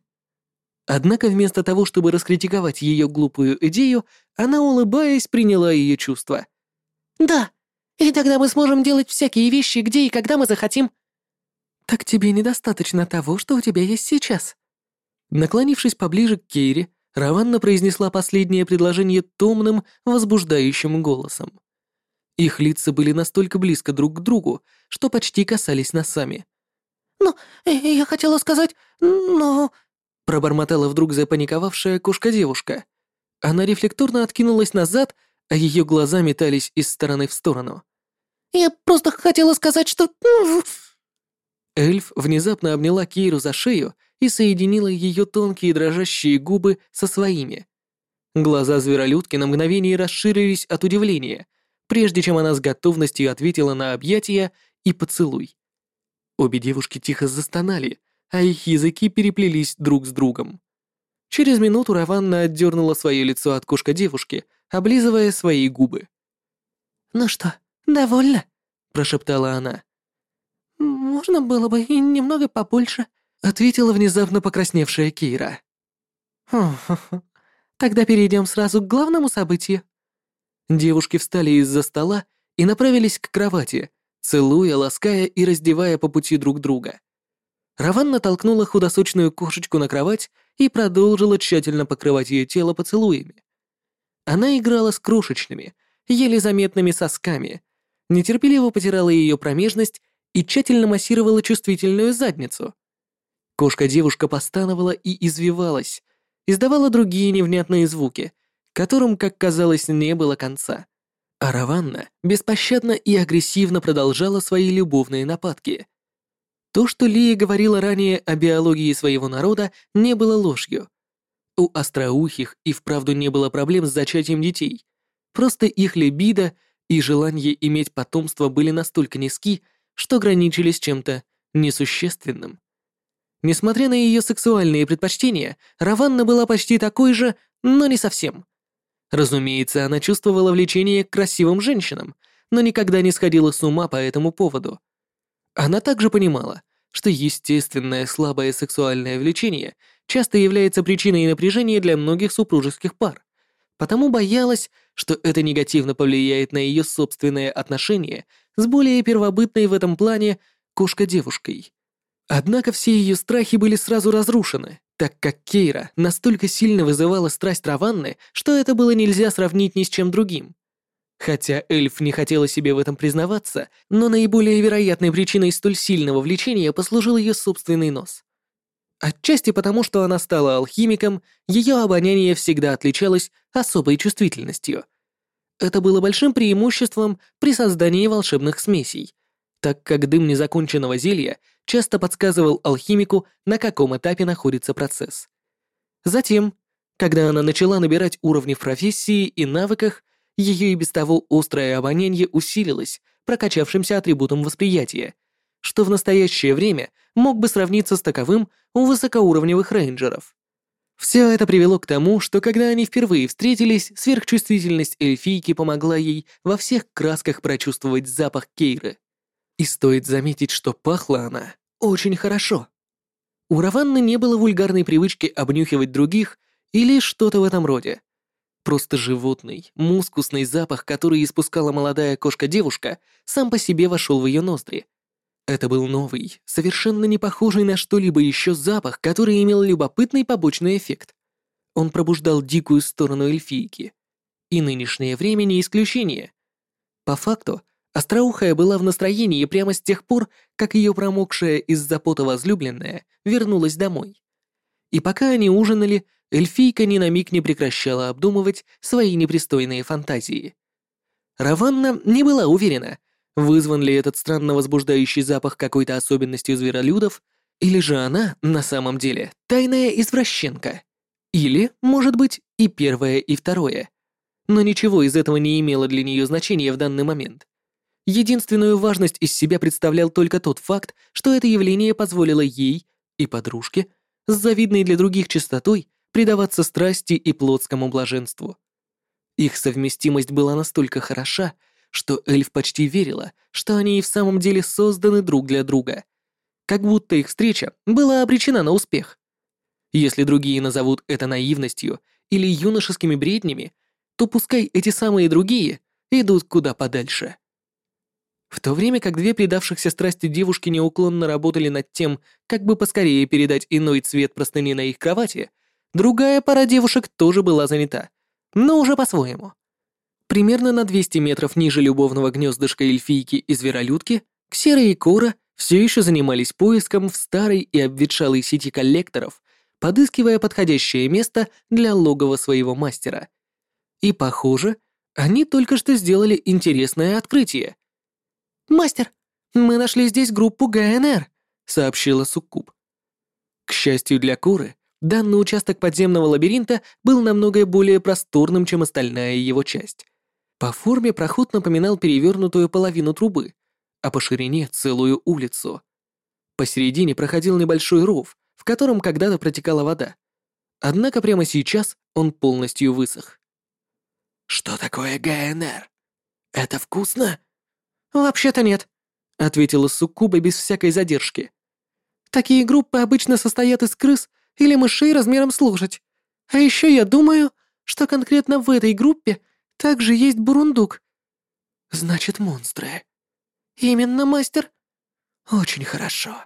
Однако вместо того, чтобы раскритиковать ее глупую идею, она, улыбаясь, приняла ее чувства. «Да, и тогда мы сможем делать всякие вещи, где и когда мы захотим». «Так тебе недостаточно того, что у тебя есть сейчас». Наклонившись поближе к Кейре, Раванна произнесла последнее предложение томным, возбуждающим голосом. Их лица были настолько близко друг к другу, что почти касались носами. «Ну, э, я хотела сказать, но...» Пробормотала вдруг запаниковавшая кошка-девушка. Она рефлекторно откинулась назад, а ее глаза метались из стороны в сторону. Я просто хотела сказать, что... Эльф внезапно обняла Кейру за шею и соединила ее тонкие дрожащие губы со своими. Глаза зверолюдки на мгновение расширились от удивления, прежде чем она с готовностью ответила на объятия и поцелуй. Обе девушки тихо застонали, а их языки переплелись друг с другом. Через минуту Раванна отдернула свое лицо от кушка девушки, облизывая свои губы. «Ну что, довольна?» — прошептала она. «Можно было бы и немного побольше», — ответила внезапно покрасневшая Кейра. <laughs> «Тогда перейдем сразу к главному событию». Девушки встали из-за стола и направились к кровати, целуя, лаская и раздевая по пути друг друга. Раванна толкнула худосочную кошечку на кровать и продолжила тщательно покрывать ее тело поцелуями. Она играла с крошечными, еле заметными сосками, нетерпеливо потирала ее промежность и тщательно массировала чувствительную задницу. Кошка-девушка постановала и извивалась, издавала другие невнятные звуки, которым, как казалось, не было конца. А Раванна беспощадно и агрессивно продолжала свои любовные нападки. То, что Лия говорила ранее о биологии своего народа, не было ложью. У остроухих и вправду не было проблем с зачатием детей. Просто их либидо и желание иметь потомство были настолько низки, что граничили с чем-то несущественным. Несмотря на ее сексуальные предпочтения, Раванна была почти такой же, но не совсем. Разумеется, она чувствовала влечение к красивым женщинам, но никогда не сходила с ума по этому поводу. Она также понимала, что естественное слабое сексуальное влечение часто является причиной напряжения для многих супружеских пар, потому боялась, что это негативно повлияет на ее собственные отношения с более первобытной в этом плане кошка-девушкой. Однако все ее страхи были сразу разрушены, так как Кейра настолько сильно вызывала страсть Раванны, что это было нельзя сравнить ни с чем другим. Хотя эльф не хотела себе в этом признаваться, но наиболее вероятной причиной столь сильного влечения послужил ее собственный нос. Отчасти потому, что она стала алхимиком, ее обоняние всегда отличалось особой чувствительностью. Это было большим преимуществом при создании волшебных смесей, так как дым незаконченного зелья часто подсказывал алхимику, на каком этапе находится процесс. Затем, когда она начала набирать уровни в профессии и навыках, ее и без того острое обоняние усилилось прокачавшимся атрибутом восприятия, что в настоящее время мог бы сравниться с таковым у высокоуровневых рейнджеров. Все это привело к тому, что когда они впервые встретились, сверхчувствительность эльфийки помогла ей во всех красках прочувствовать запах Кейры. И стоит заметить, что пахла она очень хорошо. У Раванны не было вульгарной привычки обнюхивать других или что-то в этом роде. Просто животный, мускусный запах, который испускала молодая кошка-девушка, сам по себе вошел в ее ноздри. Это был новый, совершенно не похожий на что-либо еще запах, который имел любопытный побочный эффект. Он пробуждал дикую сторону эльфийки. И нынешнее время не исключение. По факту, Остроухая была в настроении прямо с тех пор, как ее промокшая из-за пота возлюбленная вернулась домой. И пока они ужинали, эльфийка ни на миг не прекращала обдумывать свои непристойные фантазии. Раванна не была уверена, вызван ли этот странно возбуждающий запах какой-то особенностью зверолюдов, или же она, на самом деле, тайная извращенка. Или, может быть, и первое, и второе. Но ничего из этого не имело для нее значения в данный момент. Единственную важность из себя представлял только тот факт, что это явление позволило ей и подружке с завидной для других чистотой предаваться страсти и плотскому блаженству. Их совместимость была настолько хороша, что эльф почти верила, что они и в самом деле созданы друг для друга. Как будто их встреча была обречена на успех. Если другие назовут это наивностью или юношескими бреднями, то пускай эти самые другие идут куда подальше. В то время как две предавшихся страсти девушки неуклонно работали над тем, как бы поскорее передать иной цвет простыни на их кровати, Другая пара девушек тоже была занята, но уже по-своему. Примерно на 200 метров ниже любовного гнездышка эльфийки и зверолюдки, Ксера и Кора все еще занимались поиском в старой и обветшалой сети коллекторов, подыскивая подходящее место для логова своего мастера. И, похоже, они только что сделали интересное открытие. «Мастер, мы нашли здесь группу ГНР», — сообщила Суккуб. К счастью для Куры, данный участок подземного лабиринта был намного более просторным, чем остальная его часть. По форме проход напоминал перевернутую половину трубы, а по ширине — целую улицу. Посередине проходил небольшой ров, в котором когда-то протекала вода. Однако прямо сейчас он полностью высох. «Что такое ГНР? Это вкусно?» «Вообще-то нет», — ответила Суккуба без всякой задержки. «Такие группы обычно состоят из крыс или мышей размером с лошадь. А еще я думаю, что конкретно в этой группе также есть бурундук. Значит, монстры. Именно, мастер. Очень хорошо.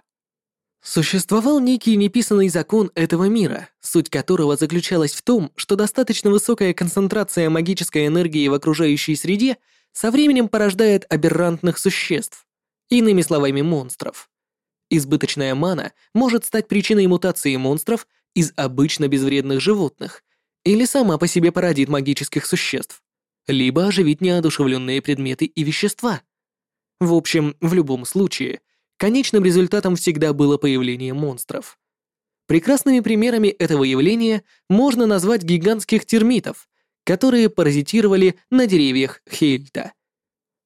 Существовал некий неписанный закон этого мира, суть которого заключалась в том, что достаточно высокая концентрация магической энергии в окружающей среде со временем порождает аберрантных существ, иными словами, монстров. Избыточная мана может стать причиной мутации монстров из обычно безвредных животных или сама по себе породит магических существ, либо оживить неодушевленные предметы и вещества. В общем, в любом случае – Конечным результатом всегда было появление монстров. Прекрасными примерами этого явления можно назвать гигантских термитов, которые паразитировали на деревьях Хельта.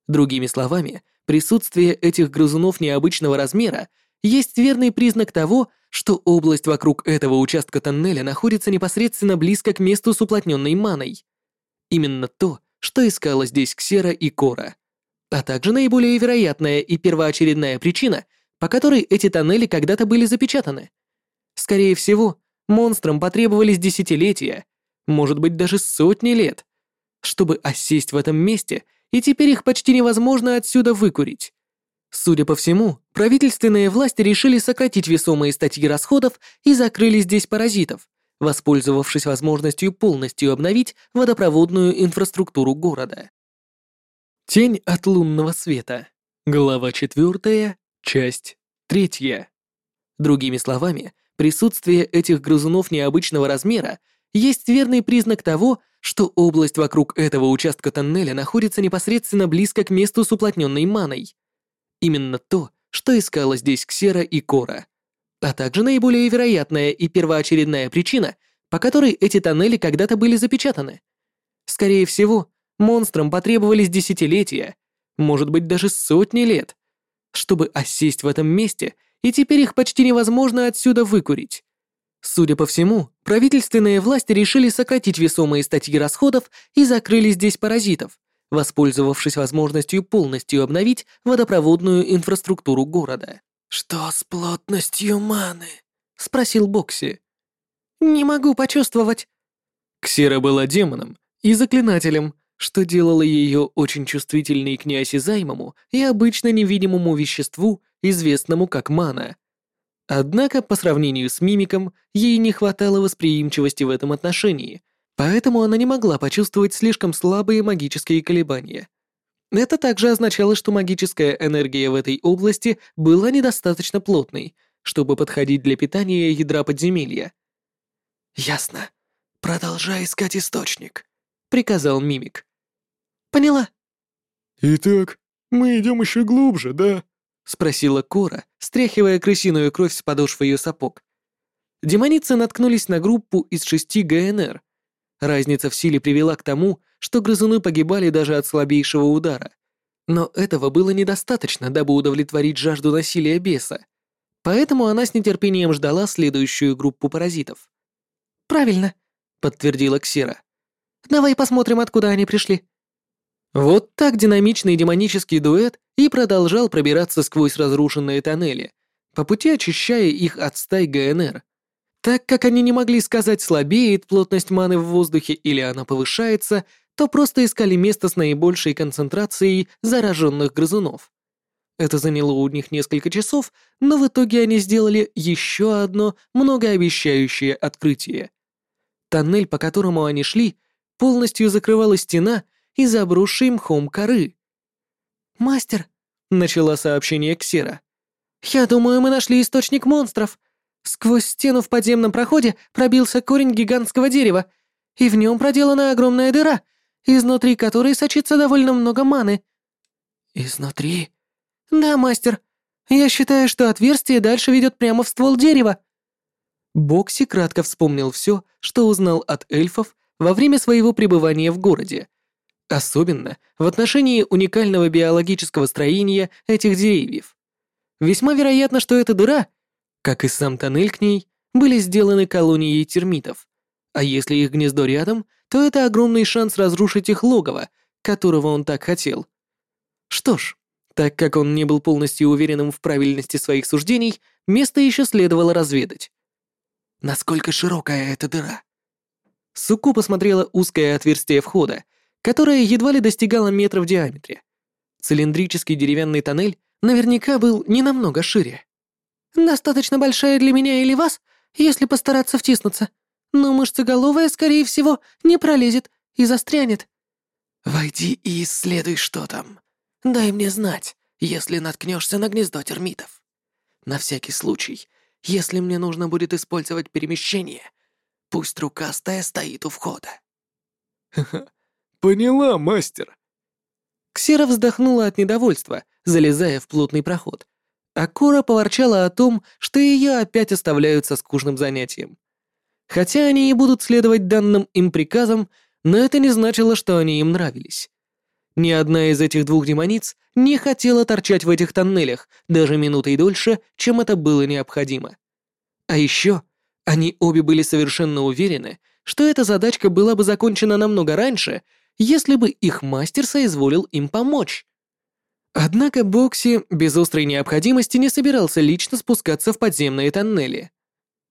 Другими словами, присутствие этих грызунов необычного размера есть верный признак того, что область вокруг этого участка тоннеля находится непосредственно близко к месту с уплотненной маной. Именно то, что искала здесь Ксера и Кора а также наиболее вероятная и первоочередная причина, по которой эти тоннели когда-то были запечатаны. Скорее всего, монстрам потребовались десятилетия, может быть даже сотни лет, чтобы осесть в этом месте, и теперь их почти невозможно отсюда выкурить. Судя по всему, правительственные власти решили сократить весомые статьи расходов и закрыли здесь паразитов, воспользовавшись возможностью полностью обновить водопроводную инфраструктуру города. Тень от лунного света. Глава 4, часть 3. Другими словами, присутствие этих грызунов необычного размера есть верный признак того, что область вокруг этого участка тоннеля находится непосредственно близко к месту с уплотненной маной. Именно то, что искала здесь Ксера и Кора. А также наиболее вероятная и первоочередная причина, по которой эти тоннели когда-то были запечатаны. Скорее всего, Монстрам потребовались десятилетия, может быть даже сотни лет, чтобы осесть в этом месте, и теперь их почти невозможно отсюда выкурить. Судя по всему, правительственные власти решили сократить весомые статьи расходов и закрыли здесь паразитов, воспользовавшись возможностью полностью обновить водопроводную инфраструктуру города. «Что с плотностью маны?» — спросил Бокси. «Не могу почувствовать». Ксера была демоном и заклинателем, что делало ее очень чувствительной к неосязаемому и обычно невидимому веществу, известному как мана. Однако, по сравнению с мимиком, ей не хватало восприимчивости в этом отношении, поэтому она не могла почувствовать слишком слабые магические колебания. Это также означало, что магическая энергия в этой области была недостаточно плотной, чтобы подходить для питания ядра подземелья. «Ясно. Продолжай искать источник», — приказал мимик. Поняла». «Итак, мы идем еще глубже, да?» — спросила Кора, стряхивая крысиную кровь с подошвы ее сапог. Демоницы наткнулись на группу из шести ГНР. Разница в силе привела к тому, что грызуны погибали даже от слабейшего удара. Но этого было недостаточно, дабы удовлетворить жажду насилия беса. Поэтому она с нетерпением ждала следующую группу паразитов. «Правильно», — подтвердила Ксера. «Давай посмотрим, откуда они пришли». Вот так динамичный демонический дуэт и продолжал пробираться сквозь разрушенные тоннели, по пути очищая их от стай ГНР. Так как они не могли сказать, слабеет плотность маны в воздухе или она повышается, то просто искали место с наибольшей концентрацией зараженных грызунов. Это заняло у них несколько часов, но в итоге они сделали еще одно многообещающее открытие. Тоннель, по которому они шли, полностью закрывала стена — и забросшей мхом коры. «Мастер», — начала сообщение Ксера, — «я думаю, мы нашли источник монстров. Сквозь стену в подземном проходе пробился корень гигантского дерева, и в нем проделана огромная дыра, изнутри которой сочится довольно много маны». «Изнутри? Да, мастер. Я считаю, что отверстие дальше ведет прямо в ствол дерева. Бокси кратко вспомнил все, что узнал от эльфов во время своего пребывания в городе. Особенно в отношении уникального биологического строения этих деревьев. Весьма вероятно, что эта дыра, как и сам тоннель к ней, были сделаны колонией термитов. А если их гнездо рядом, то это огромный шанс разрушить их логово, которого он так хотел. Что ж, так как он не был полностью уверенным в правильности своих суждений, место еще следовало разведать. Насколько широкая эта дыра? Суку посмотрела узкое отверстие входа, которое едва ли достигало метра в диаметре. Цилиндрический деревянный тоннель наверняка был не намного шире. Достаточно большая для меня или вас, если постараться втиснуться. Но мышцеголовая, скорее всего, не пролезет и застрянет. Войди и исследуй, что там. Дай мне знать, если наткнешься на гнездо термитов. На всякий случай, если мне нужно будет использовать перемещение, пусть рукастая стоит у входа. Поняла, мастер. Ксера вздохнула от недовольства, залезая в плотный проход. А Кора поворчала о том, что ее опять оставляют со скучным занятием. Хотя они и будут следовать данным им приказам, но это не значило, что они им нравились. Ни одна из этих двух демониц не хотела торчать в этих тоннелях даже минутой дольше, чем это было необходимо. А еще они обе были совершенно уверены, что эта задачка была бы закончена намного раньше, если бы их мастер соизволил им помочь. Однако Бокси без острой необходимости не собирался лично спускаться в подземные тоннели.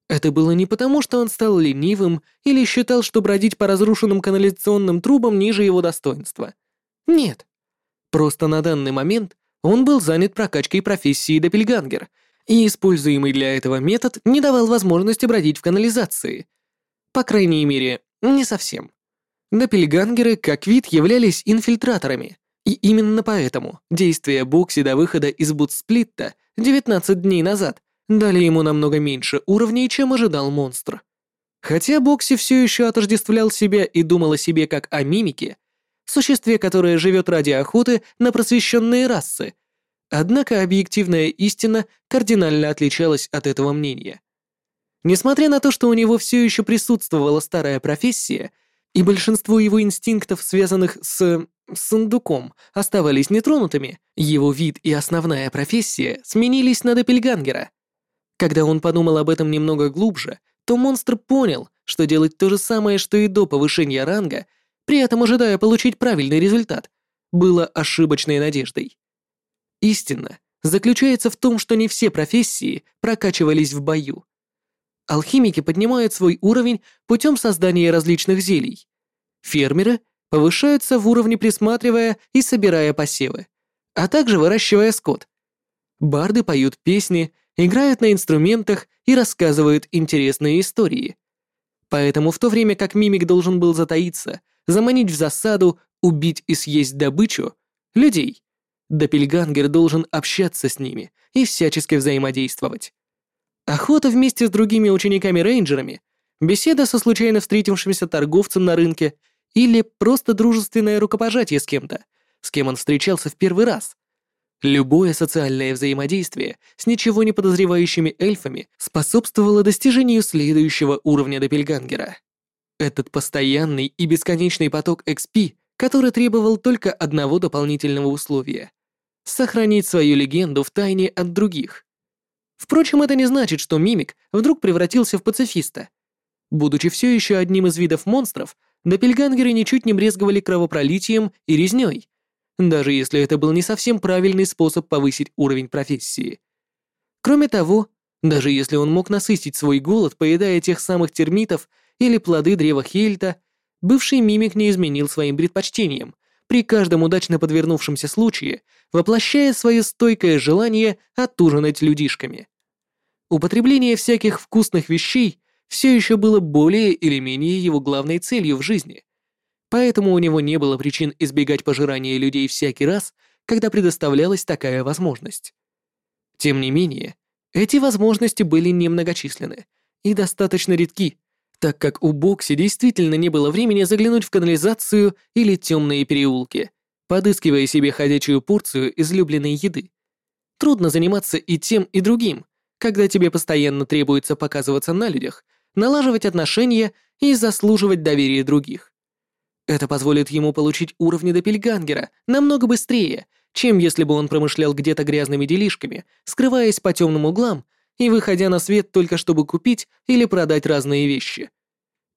Это было не потому, что он стал ленивым или считал, что бродить по разрушенным канализационным трубам ниже его достоинства. Нет. Просто на данный момент он был занят прокачкой профессии Доппельгангер, и используемый для этого метод не давал возможности бродить в канализации. По крайней мере, не совсем. Доппельгангеры как вид являлись инфильтраторами, и именно поэтому действия Бокси до выхода из Бутсплитта 19 дней назад дали ему намного меньше уровней, чем ожидал монстр. Хотя Бокси все еще отождествлял себя и думал о себе как о мимике, существе, которое живет ради охоты на просвещенные расы, однако объективная истина кардинально отличалась от этого мнения. Несмотря на то, что у него все еще присутствовала старая профессия, и большинство его инстинктов, связанных с сундуком, оставались нетронутыми, его вид и основная профессия сменились на Доппельгангера, когда он подумал об этом немного глубже, то монстр понял, что делать то же самое, что и до повышения ранга, при этом ожидая получить правильный результат, было ошибочной надеждой. Истина заключается в том, что не все профессии прокачивались в бою. Алхимики поднимают свой уровень путем создания различных зелий. Фермеры повышаются в уровне присматривая и собирая посевы, а также выращивая скот. Барды поют песни играют на инструментах и рассказывают интересные истории. Поэтому в то время как мимик должен был затаиться, заманить в засаду, убить и съесть добычу, людей, Допельгангер должен общаться с ними и всячески взаимодействовать. Охота вместе с другими учениками-рейнджерами, беседа со случайно встретившимся торговцем на рынке или просто дружественное рукопожатие с кем-то, с кем он встречался в первый раз, Любое социальное взаимодействие с ничего не подозревающими эльфами способствовало достижению следующего уровня Доппельгангера. Этот постоянный и бесконечный поток XP, который требовал только одного дополнительного условия — сохранить свою легенду в тайне от других. Впрочем, это не значит, что Мимик вдруг превратился в пацифиста. Будучи все еще одним из видов монстров, Доппельгангеры ничуть не брезговали кровопролитием и резней, даже если это был не совсем правильный способ повысить уровень профессии. Кроме того, даже если он мог насытить свой голод, поедая тех самых термитов или плоды древа Хельта, бывший мимик не изменил своим предпочтениям, при каждом удачно подвернувшемся случае, воплощая свое стойкое желание отужинать людишками. Употребление всяких вкусных вещей все еще было более или менее его главной целью в жизни поэтому у него не было причин избегать пожирания людей всякий раз, когда предоставлялась такая возможность. Тем не менее, эти возможности были немногочисленны и достаточно редки, так как у Бокси действительно не было времени заглянуть в канализацию или темные переулки, подыскивая себе ходячую порцию излюбленной еды. Трудно заниматься и тем, и другим, когда тебе постоянно требуется показываться на людях, налаживать отношения и заслуживать доверия других. Это позволит ему получить уровни Доппельгангера намного быстрее, чем если бы он промышлял где-то грязными делишками, скрываясь по темным углам и выходя на свет только чтобы купить или продать разные вещи.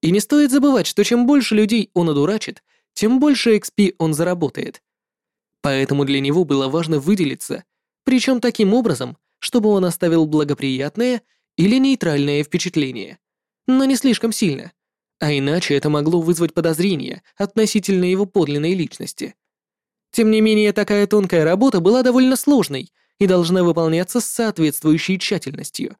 И не стоит забывать, что чем больше людей он одурачит, тем больше XP он заработает. Поэтому для него было важно выделиться, причем таким образом, чтобы он оставил благоприятное или нейтральное впечатление, но не слишком сильно, а иначе это могло вызвать подозрения относительно его подлинной личности. Тем не менее, такая тонкая работа была довольно сложной и должна выполняться с соответствующей тщательностью.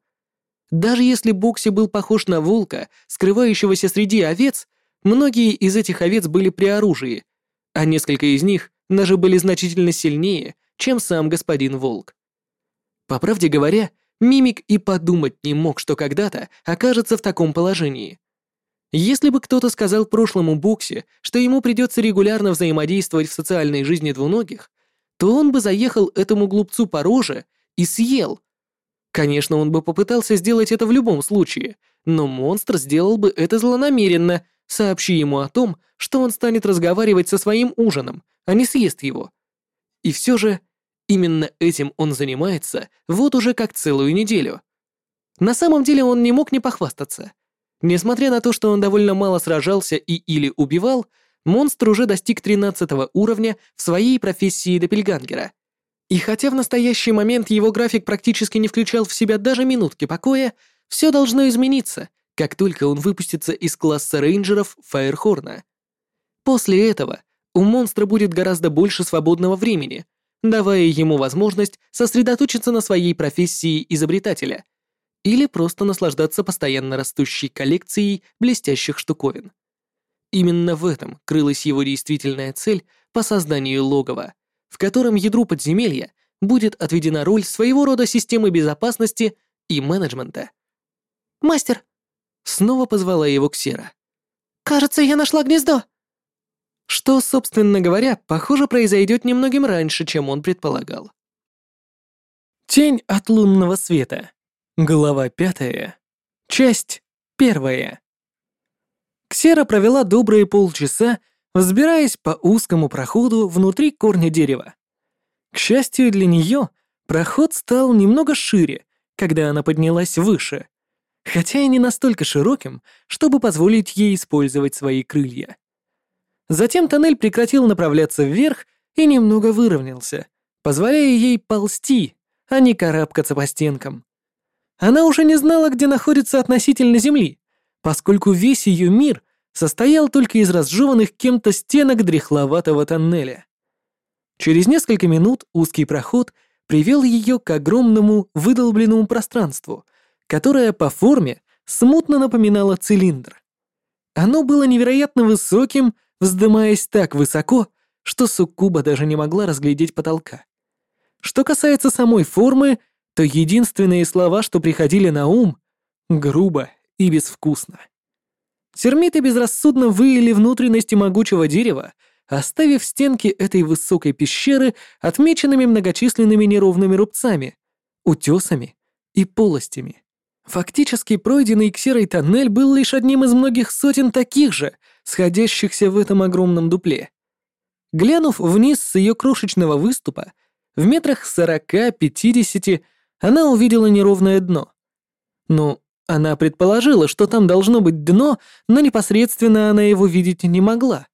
Даже если Бокси был похож на волка, скрывающегося среди овец, многие из этих овец были при оружии, а несколько из них даже были значительно сильнее, чем сам господин волк. По правде говоря, Мимик и подумать не мог, что когда-то окажется в таком положении. Если бы кто-то сказал прошлому Боксе, что ему придется регулярно взаимодействовать в социальной жизни двуногих, то он бы заехал этому глупцу по роже и съел. Конечно, он бы попытался сделать это в любом случае, но монстр сделал бы это злонамеренно, сообщи ему о том, что он станет разговаривать со своим ужином, а не съест его. И все же, именно этим он занимается вот уже как целую неделю. На самом деле он не мог не похвастаться. Несмотря на то, что он довольно мало сражался и или убивал, монстр уже достиг 13 уровня в своей профессии Доппельгангера. И хотя в настоящий момент его график практически не включал в себя даже минутки покоя, все должно измениться, как только он выпустится из класса рейнджеров Фаерхорна. После этого у монстра будет гораздо больше свободного времени, давая ему возможность сосредоточиться на своей профессии изобретателя или просто наслаждаться постоянно растущей коллекцией блестящих штуковин. Именно в этом крылась его действительная цель по созданию логова, в котором ядру подземелья будет отведена роль своего рода системы безопасности и менеджмента. «Мастер!» Снова позвала его Ксера. «Кажется, я нашла гнездо!» Что, собственно говоря, похоже, произойдет немногим раньше, чем он предполагал. Тень от лунного света. Глава пятая. Часть первая. Ксера провела добрые полчаса, взбираясь по узкому проходу внутри корня дерева. К счастью для нее, проход стал немного шире, когда она поднялась выше, хотя и не настолько широким, чтобы позволить ей использовать свои крылья. Затем тоннель прекратил направляться вверх и немного выровнялся, позволяя ей ползти, а не карабкаться по стенкам. Она уже не знала, где находится относительно Земли, поскольку весь ее мир состоял только из разжеванных кем-то стенок дряхловатого тоннеля. Через несколько минут узкий проход привел ее к огромному выдолбленному пространству, которое по форме смутно напоминало цилиндр. Оно было невероятно высоким вздымаясь так высоко, что Суккуба даже не могла разглядеть потолка. Что касается самой формы, то единственные слова, что приходили на ум — грубо и безвкусно. Термиты безрассудно выели внутренности могучего дерева, оставив стенки этой высокой пещеры отмеченными многочисленными неровными рубцами, утесами и полостями. Фактически пройденный ксерой тоннель был лишь одним из многих сотен таких же, сходящихся в этом огромном дупле. Глянув вниз с ее крошечного выступа, в метрах сорока-пятидесяти она увидела неровное дно. Ну, она предположила, что там должно быть дно, но непосредственно она его видеть не могла,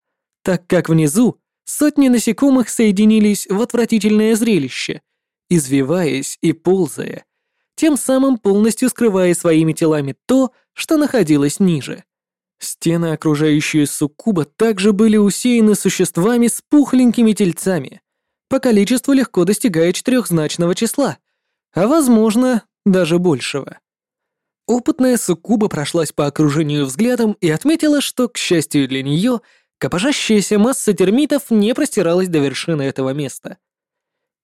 так как внизу сотни насекомых соединились в отвратительное зрелище, извиваясь и ползая, тем самым полностью скрывая своими телами то, что находилось ниже. Стены, окружающие суккуба, также были усеяны существами с пухленькими тельцами. По количеству легко достигая четырехзначного числа, а возможно, даже большего. Опытная суккуба прошлась по окружению взглядом и отметила, что, к счастью для нее, копошащаяся масса термитов не простиралась до вершины этого места.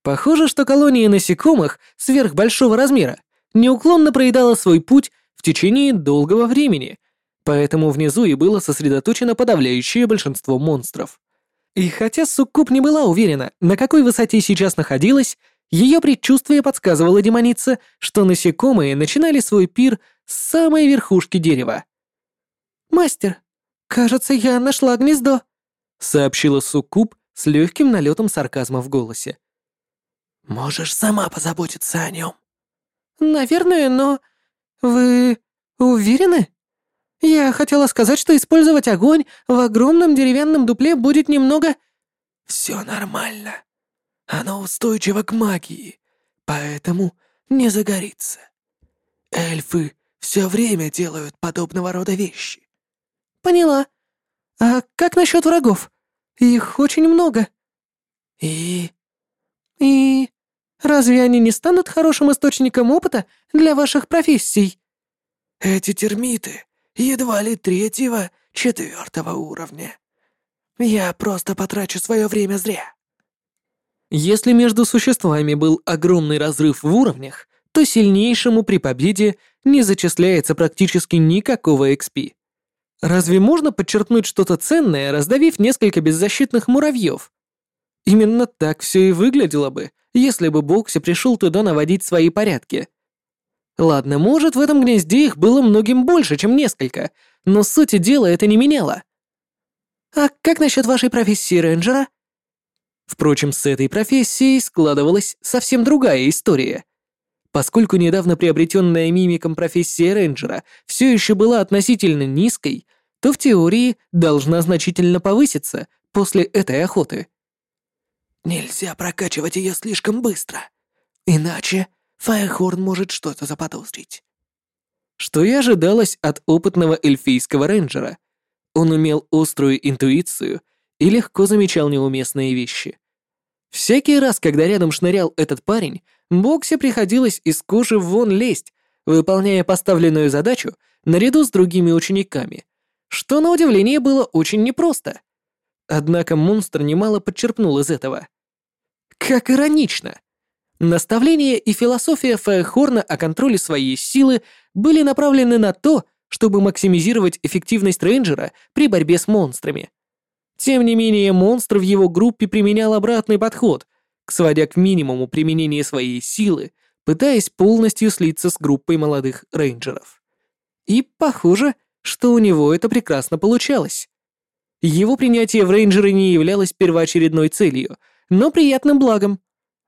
Похоже, что колония насекомых сверхбольшого размера неуклонно проедала свой путь в течение долгого времени, Поэтому внизу и было сосредоточено подавляющее большинство монстров. И хотя Суккуб не была уверена, на какой высоте сейчас находилась, Ее предчувствие подсказывало демонице, что насекомые начинали свой пир с самой верхушки дерева. «Мастер, кажется, я нашла гнездо», — сообщила Суккуб с легким налетом сарказма в голосе. «Можешь сама позаботиться о нем». «Наверное, но... Вы уверены? Я хотела сказать, что использовать огонь в огромном деревянном дупле будет немного...» «Все нормально. Оно устойчиво к магии, поэтому не загорится. Эльфы все время делают подобного рода вещи. Поняла. А как насчет врагов? Их очень много. И... И... Разве они не станут хорошим источником опыта для ваших профессий? Эти термиты едва ли третьего, четвертого уровня. Я просто потрачу свое время зря. Если между существами был огромный разрыв в уровнях, то сильнейшему при победе не зачисляется практически никакого XP. Разве можно подчеркнуть что-то ценное, раздавив несколько беззащитных муравьев? Именно так все и выглядело бы, если бы Бокси пришел туда наводить свои порядки. Ладно, может, в этом гнезде их было многим больше, чем несколько, но сути дела это не меняло. А как насчет вашей профессии рейнджера? Впрочем, с этой профессией складывалась совсем другая история. Поскольку недавно приобретенная мимиком профессия рейнджера все еще была относительно низкой, то в теории должна значительно повыситься после этой охоты. Нельзя прокачивать ее слишком быстро, иначе Фаерхорн может что-то заподозрить. Что и ожидалось от опытного эльфийского рейнджера. Он умел острую интуицию и легко замечал неуместные вещи. Всякий раз, когда рядом шнырял этот парень, Боксе приходилось из кожи вон лезть, выполняя поставленную задачу наряду с другими учениками, что, на удивление, было очень непросто. Однако монстр немало подчерпнул из этого. Как иронично! Наставления и философия Фаехорна о контроле своей силы были направлены на то, чтобы максимизировать эффективность рейнджера при борьбе с монстрами. Тем не менее, монстр в его группе применял обратный подход, сводя к минимуму применение своей силы, пытаясь полностью слиться с группой молодых рейнджеров. И похоже, что у него это прекрасно получалось. Его принятие в рейнджеры не являлось первоочередной целью, но приятным благом.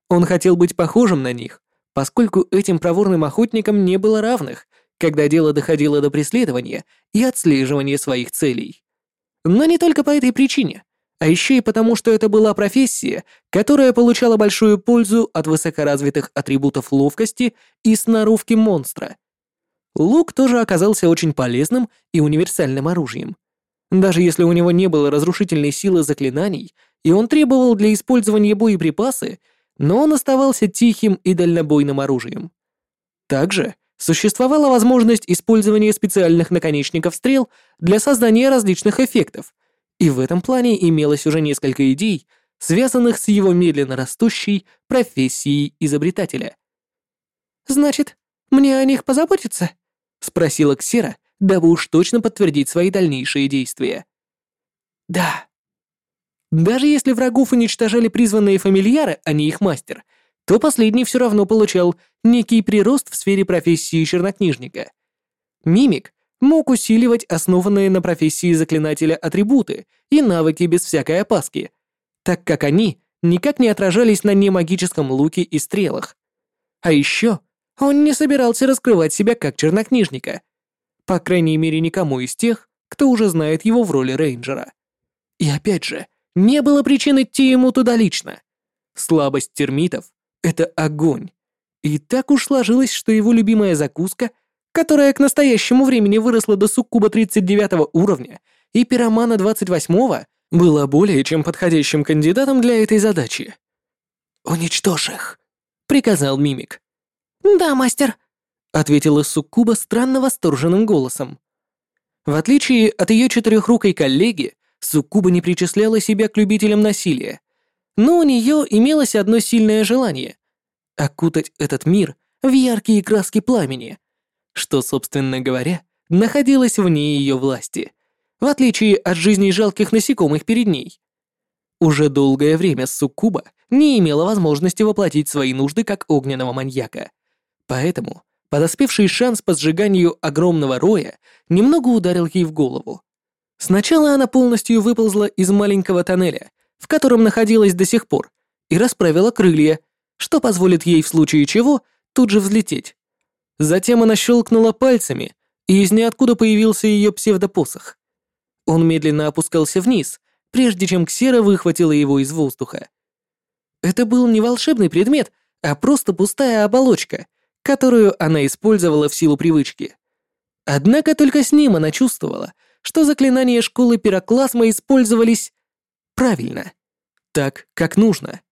Он хотел быть похожим на них, поскольку этим проворным охотникам не было равных, когда дело доходило до преследования и отслеживания своих целей. Но не только по этой причине, а еще и потому, что это была профессия, которая получала большую пользу от высокоразвитых атрибутов ловкости и сноровки монстра. Лук тоже оказался очень полезным и универсальным оружием. Даже если у него не было разрушительной силы заклинаний, и он требовал для использования боеприпасы, но он оставался тихим и дальнобойным оружием. Также существовала возможность использования специальных наконечников стрел для создания различных эффектов, и в этом плане имелось уже несколько идей, связанных с его медленно растущей профессией изобретателя. «Значит, мне о них позаботиться?» — спросила Ксера, дабы уж точно подтвердить свои дальнейшие действия. «Да». Даже если врагов уничтожали призванные фамильяры, а не их мастер, то последний все равно получал некий прирост в сфере профессии чернокнижника. Мимик мог усиливать основанные на профессии заклинателя атрибуты и навыки без всякой опаски, так как они никак не отражались на немагическом луке и стрелах. А еще он не собирался раскрывать себя как чернокнижника. По крайней мере, никому из тех, кто уже знает его в роли рейнджера. И опять же, не было причин идти ему туда лично. Слабость термитов это огонь. И так уж сложилось, что его любимая закуска, которая к настоящему времени выросла до суккуба 39 уровня и пиромана 28, была более чем подходящим кандидатом для этой задачи. «Уничтожь их», — приказал Мимик. «Да, мастер», — ответила Суккуба странно восторженным голосом. В отличие от ее четырехрукой коллеги, Суккуба не причисляла себя к любителям насилия, но у нее имелось одно сильное желание — окутать этот мир в яркие краски пламени, что, собственно говоря, находилось вне ее власти, в отличие от жизней жалких насекомых перед ней. Уже долгое время Суккуба не имела возможности воплотить свои нужды как огненного маньяка. Поэтому подоспевший шанс по сжиганию огромного роя немного ударил ей в голову. Сначала она полностью выползла из маленького тоннеля, в котором находилась до сих пор, и расправила крылья, что позволит ей в случае чего тут же взлететь. Затем она щелкнула пальцами, и из ниоткуда появился ее псевдопосох. Он медленно опускался вниз, прежде чем Ксера выхватила его из воздуха. Это был не волшебный предмет, а просто пустая оболочка, которую она использовала в силу привычки. Однако только с ним она чувствовала, что заклинания школы пирокласма использовались правильно, так, как нужно.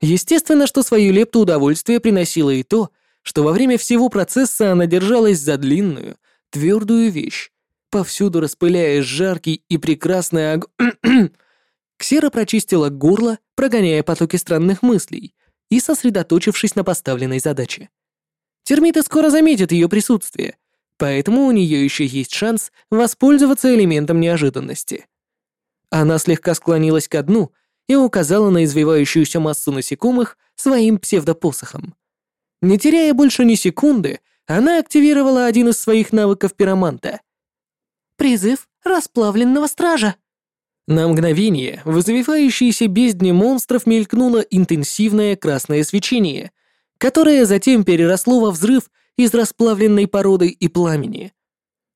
Естественно, что свою лепту удовольствия приносило и то, что во время всего процесса она держалась за длинную, твердую вещь, повсюду распыляя жаркий и прекрасный ог... <clears throat> Ксера прочистила горло, прогоняя потоки странных мыслей и сосредоточившись на поставленной задаче. Термиты скоро заметят ее присутствие, поэтому у нее еще есть шанс воспользоваться элементом неожиданности. Она слегка склонилась ко дну и указала на извивающуюся массу насекомых своим псевдопосохом. Не теряя больше ни секунды, она активировала один из своих навыков пироманта. «Призыв расплавленного стража!» На мгновение в извивающейся бездне монстров мелькнуло интенсивное красное свечение, которое затем переросло во взрыв из расплавленной породы и пламени.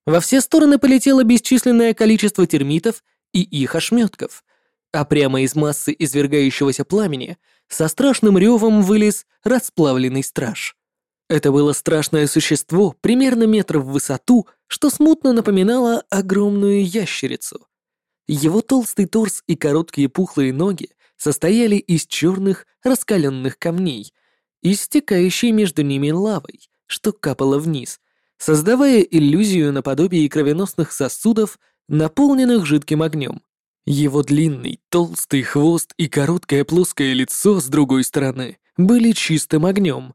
Во все стороны полетело бесчисленное количество термитов и их ошметков, а прямо из массы извергающегося пламени со страшным ревом вылез расплавленный страж. Это было страшное существо, примерно метр в высоту, что смутно напоминало огромную ящерицу. Его толстый торс и короткие пухлые ноги состояли из черных раскаленных камней, истекающей между ними лавой, что капало вниз, создавая иллюзию наподобие кровеносных сосудов, наполненных жидким огнем. Его длинный, толстый хвост и короткое плоское лицо с другой стороны были чистым огнем.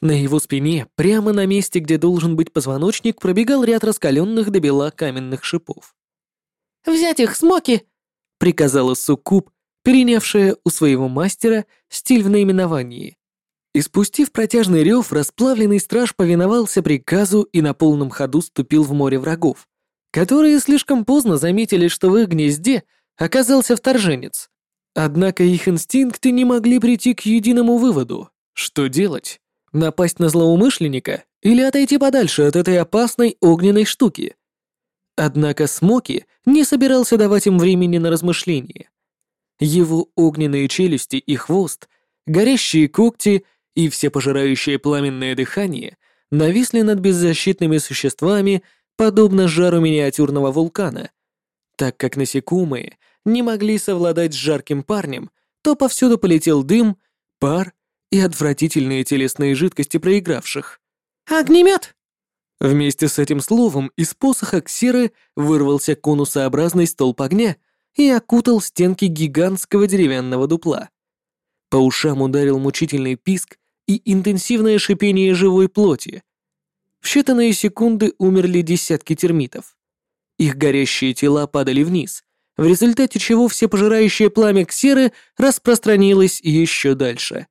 На его спине, прямо на месте, где должен быть позвоночник, пробегал ряд раскаленных до бела каменных шипов. «Взять их, смоки!» — приказала Суккуб, перенявшая у своего мастера стиль в наименовании. Испустив протяжный рев, расплавленный страж повиновался приказу и на полном ходу ступил в море врагов, которые слишком поздно заметили, что в их гнезде оказался вторженец. Однако их инстинкты не могли прийти к единому выводу. Что делать? Напасть на злоумышленника или отойти подальше от этой опасной огненной штуки? Однако Смоки не собирался давать им времени на размышления. Его огненные челюсти и хвост, горящие когти и всепожирающее пламенное дыхание нависли над беззащитными существами, подобно жару миниатюрного вулкана. Так как насекомые не могли совладать с жарким парнем, то повсюду полетел дым, пар и отвратительные телесные жидкости проигравших. «Огнемет!» Вместе с этим словом из посоха Ксеры вырвался конусообразный столб огня и окутал стенки гигантского деревянного дупла. По ушам ударил мучительный писк и интенсивное шипение живой плоти. В считанные секунды умерли десятки термитов. Их горящие тела падали вниз, в результате чего всепожирающее пламя Ксеры распространилось еще дальше.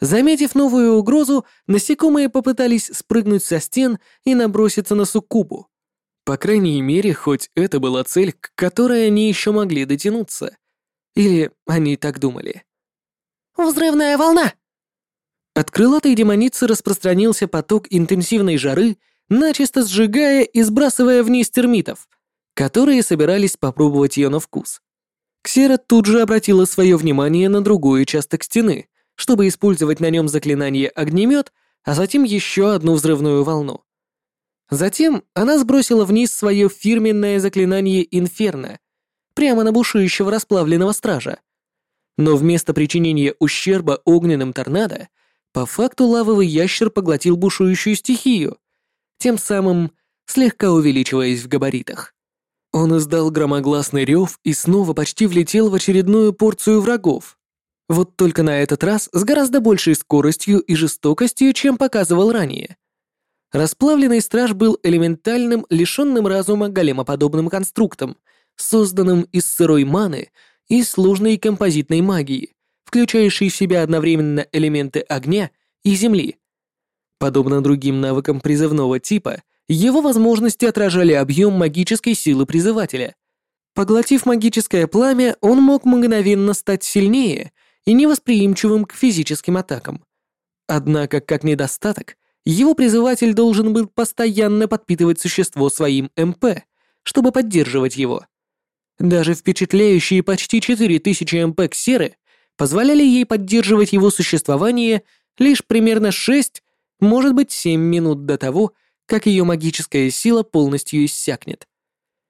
Заметив новую угрозу, насекомые попытались спрыгнуть со стен и наброситься на суккубу. По крайней мере, хоть это была цель, к которой они еще могли дотянуться. Или они так думали. «Взрывная волна!» От крылатой демоницы распространился поток интенсивной жары, начисто сжигая и сбрасывая вниз термитов, которые собирались попробовать ее на вкус. Ксера тут же обратила свое внимание на другой участок стены, чтобы использовать на нем заклинание «Огнемет», а затем еще одну взрывную волну. Затем она сбросила вниз свое фирменное заклинание «Инферно», прямо на бушующего расплавленного стража. Но вместо причинения ущерба огненным торнадо, по факту лавовый ящер поглотил бушующую стихию, тем самым слегка увеличиваясь в габаритах. Он издал громогласный рев и снова почти влетел в очередную порцию врагов. Вот только на этот раз с гораздо большей скоростью и жестокостью, чем показывал ранее. Расплавленный страж был элементальным, лишенным разума големоподобным конструктом, созданным из сырой маны и сложной композитной магии, включающий в себя одновременно элементы огня и земли. Подобно другим навыкам призывного типа, его возможности отражали объем магической силы призывателя. Поглотив магическое пламя, он мог мгновенно стать сильнее и невосприимчивым к физическим атакам. Однако, как недостаток, его призыватель должен был постоянно подпитывать существо своим МП, чтобы поддерживать его. Даже впечатляющие почти 4000 МП ксеры позволяли ей поддерживать его существование лишь примерно 6, может быть 7 минут до того, как ее магическая сила полностью иссякнет.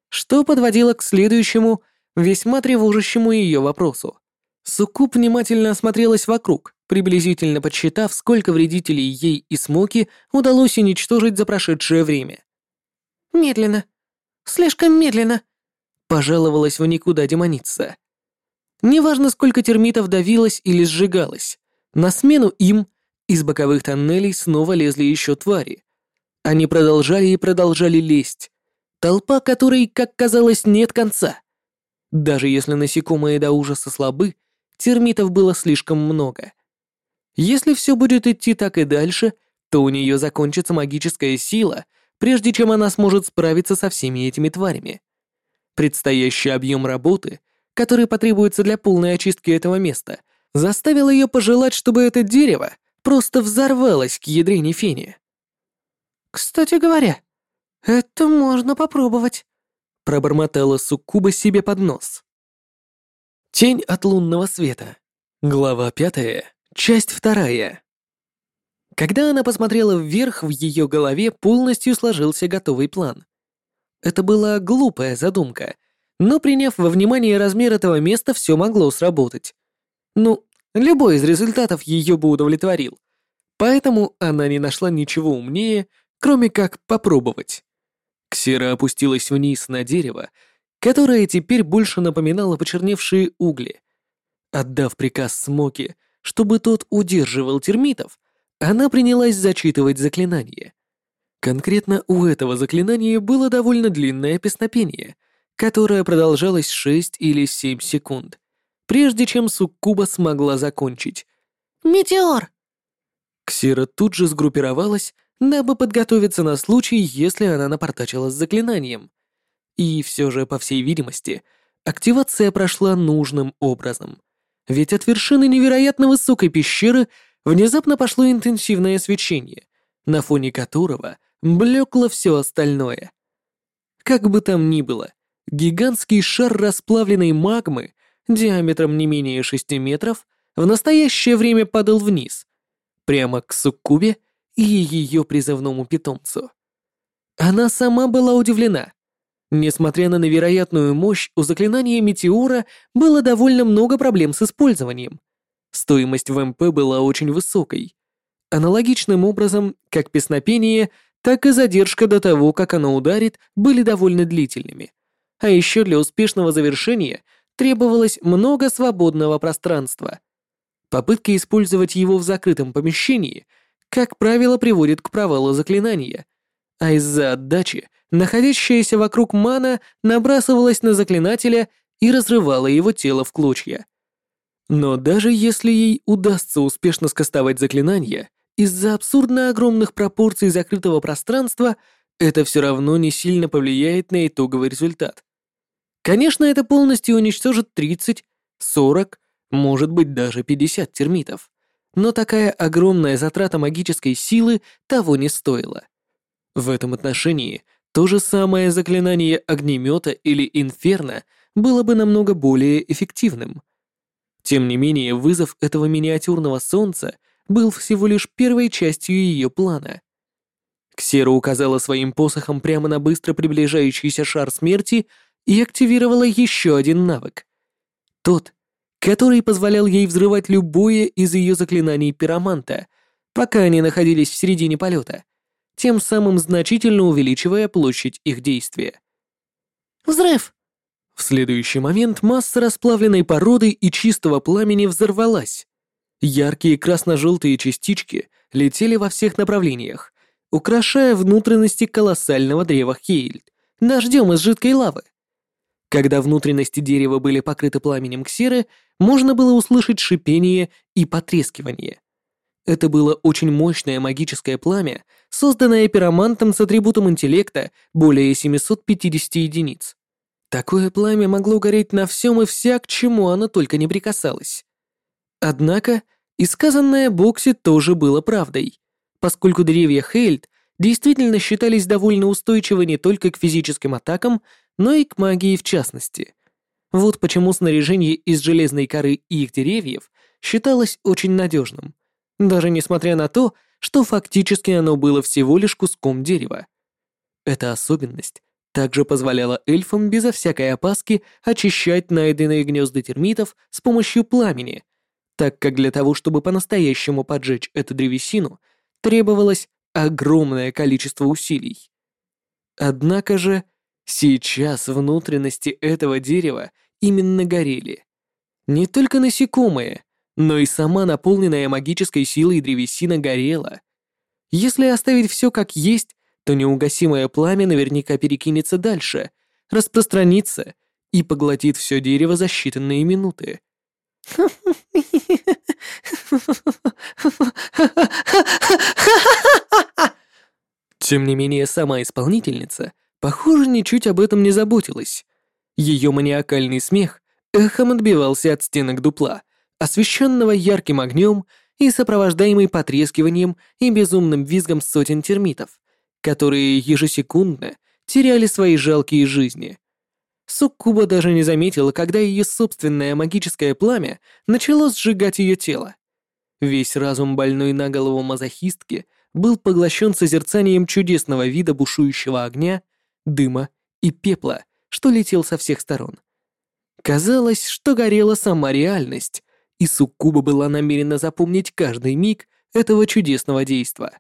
Что подводило к следующему, весьма тревожащему ее вопросу. Суккуб внимательно осмотрелась вокруг, приблизительно подсчитав, сколько вредителей ей и Смоки удалось уничтожить за прошедшее время. «Медленно. Слишком медленно», — пожаловалась в никуда демоница. Неважно, сколько термитов давилось или сжигалось, на смену им из боковых тоннелей снова лезли еще твари. Они продолжали и продолжали лезть. Толпа которой, как казалось, нет конца. Даже если насекомые до ужаса слабы, термитов было слишком много. Если все будет идти так и дальше, то у нее закончится магическая сила, прежде чем она сможет справиться со всеми этими тварями. Предстоящий объем работы, который потребуется для полной очистки этого места, заставил ее пожелать, чтобы это дерево просто взорвалось к ядрене фени. «Кстати говоря, это можно попробовать», — пробормотала Суккуба себе под нос. Тень от лунного света. Глава пятая, часть вторая. Когда она посмотрела вверх, в ее голове полностью сложился готовый план. Это была глупая задумка, но приняв во внимание размер этого места, все могло сработать. Ну, любой из результатов ее бы удовлетворил. Поэтому она не нашла ничего умнее, кроме как попробовать. Ксера опустилась вниз на дерево, которое теперь больше напоминало почерневшие угли. Отдав приказ Смоке, чтобы тот удерживал термитов, она принялась зачитывать заклинание. Конкретно у этого заклинания было довольно длинное песнопение, которое продолжалось 6 или 7 секунд, прежде чем Суккуба смогла закончить. «Метеор!» Ксира тут же сгруппировалась, дабы подготовиться на случай, если она напортачила с заклинанием. И все же, по всей видимости, активация прошла нужным образом. Ведь от вершины невероятно высокой пещеры внезапно пошло интенсивное свечение, на фоне которого блекло все остальное. Как бы там ни было, гигантский шар расплавленной магмы диаметром не менее 6 метров в настоящее время падал вниз, прямо к Суккубе и ее призывному питомцу. Она сама была удивлена. Несмотря на невероятную мощь, у заклинания Метеора было довольно много проблем с использованием. Стоимость в МП была очень высокой. Аналогичным образом, как песнопение, так и задержка до того, как оно ударит, были довольно длительными. А еще для успешного завершения требовалось много свободного пространства. Попытка использовать его в закрытом помещении – как правило, приводит к провалу заклинания, а из-за отдачи находящаяся вокруг мана набрасывалась на заклинателя и разрывала его тело в клочья. Но даже если ей удастся успешно скостовать заклинание, из-за абсурдно огромных пропорций закрытого пространства это все равно не сильно повлияет на итоговый результат. Конечно, это полностью уничтожит 30, 40, может быть даже 50 термитов но такая огромная затрата магической силы того не стоила. В этом отношении то же самое заклинание огнемета или инферно было бы намного более эффективным. Тем не менее, вызов этого миниатюрного солнца был всего лишь первой частью ее плана. Ксера указала своим посохом прямо на быстро приближающийся шар смерти и активировала еще один навык. Тот, который позволял ей взрывать любое из ее заклинаний пироманта, пока они находились в середине полета, тем самым значительно увеличивая площадь их действия. «Взрыв!» В следующий момент масса расплавленной породы и чистого пламени взорвалась. Яркие красно-желтые частички летели во всех направлениях, украшая внутренности колоссального древа Хейльд дождем из жидкой лавы. Когда внутренности дерева были покрыты пламенем ксеры, можно было услышать шипение и потрескивание. Это было очень мощное магическое пламя, созданное пиромантом с атрибутом интеллекта более 750 единиц. Такое пламя могло гореть на всем и вся, к чему оно только не прикасалось. Однако, и сказанное Бокси тоже было правдой, поскольку деревья Хейльд действительно считались довольно устойчивы не только к физическим атакам, но и к магии в частности. Вот почему снаряжение из железной коры их деревьев считалось очень надежным, даже несмотря на то, что фактически оно было всего лишь куском дерева. Эта особенность также позволяла эльфам безо всякой опаски очищать найденные гнезда термитов с помощью пламени, так как для того, чтобы по-настоящему поджечь эту древесину, требовалось огромное количество усилий. Однако же сейчас внутренности этого дерева именно горели. Не только насекомые, но и сама наполненная магической силой древесина горела. Если оставить все как есть, то неугасимое пламя наверняка перекинется дальше, распространится и поглотит все дерево за считанные минуты. <laughs> Тем не менее, сама исполнительница, похоже, ничуть об этом не заботилась. Ее маниакальный смех эхом отбивался от стенок дупла, освещенного ярким огнем и сопровождаемый потрескиванием и безумным визгом сотен термитов, которые ежесекундно теряли свои жалкие жизни. Суккуба даже не заметила, когда ее собственное магическое пламя начало сжигать ее тело. Весь разум больной на голову мазохистки был поглощен созерцанием чудесного вида бушующего огня, дыма и пепла, что летел со всех сторон. Казалось, что горела сама реальность, и Суккуба была намерена запомнить каждый миг этого чудесного действа.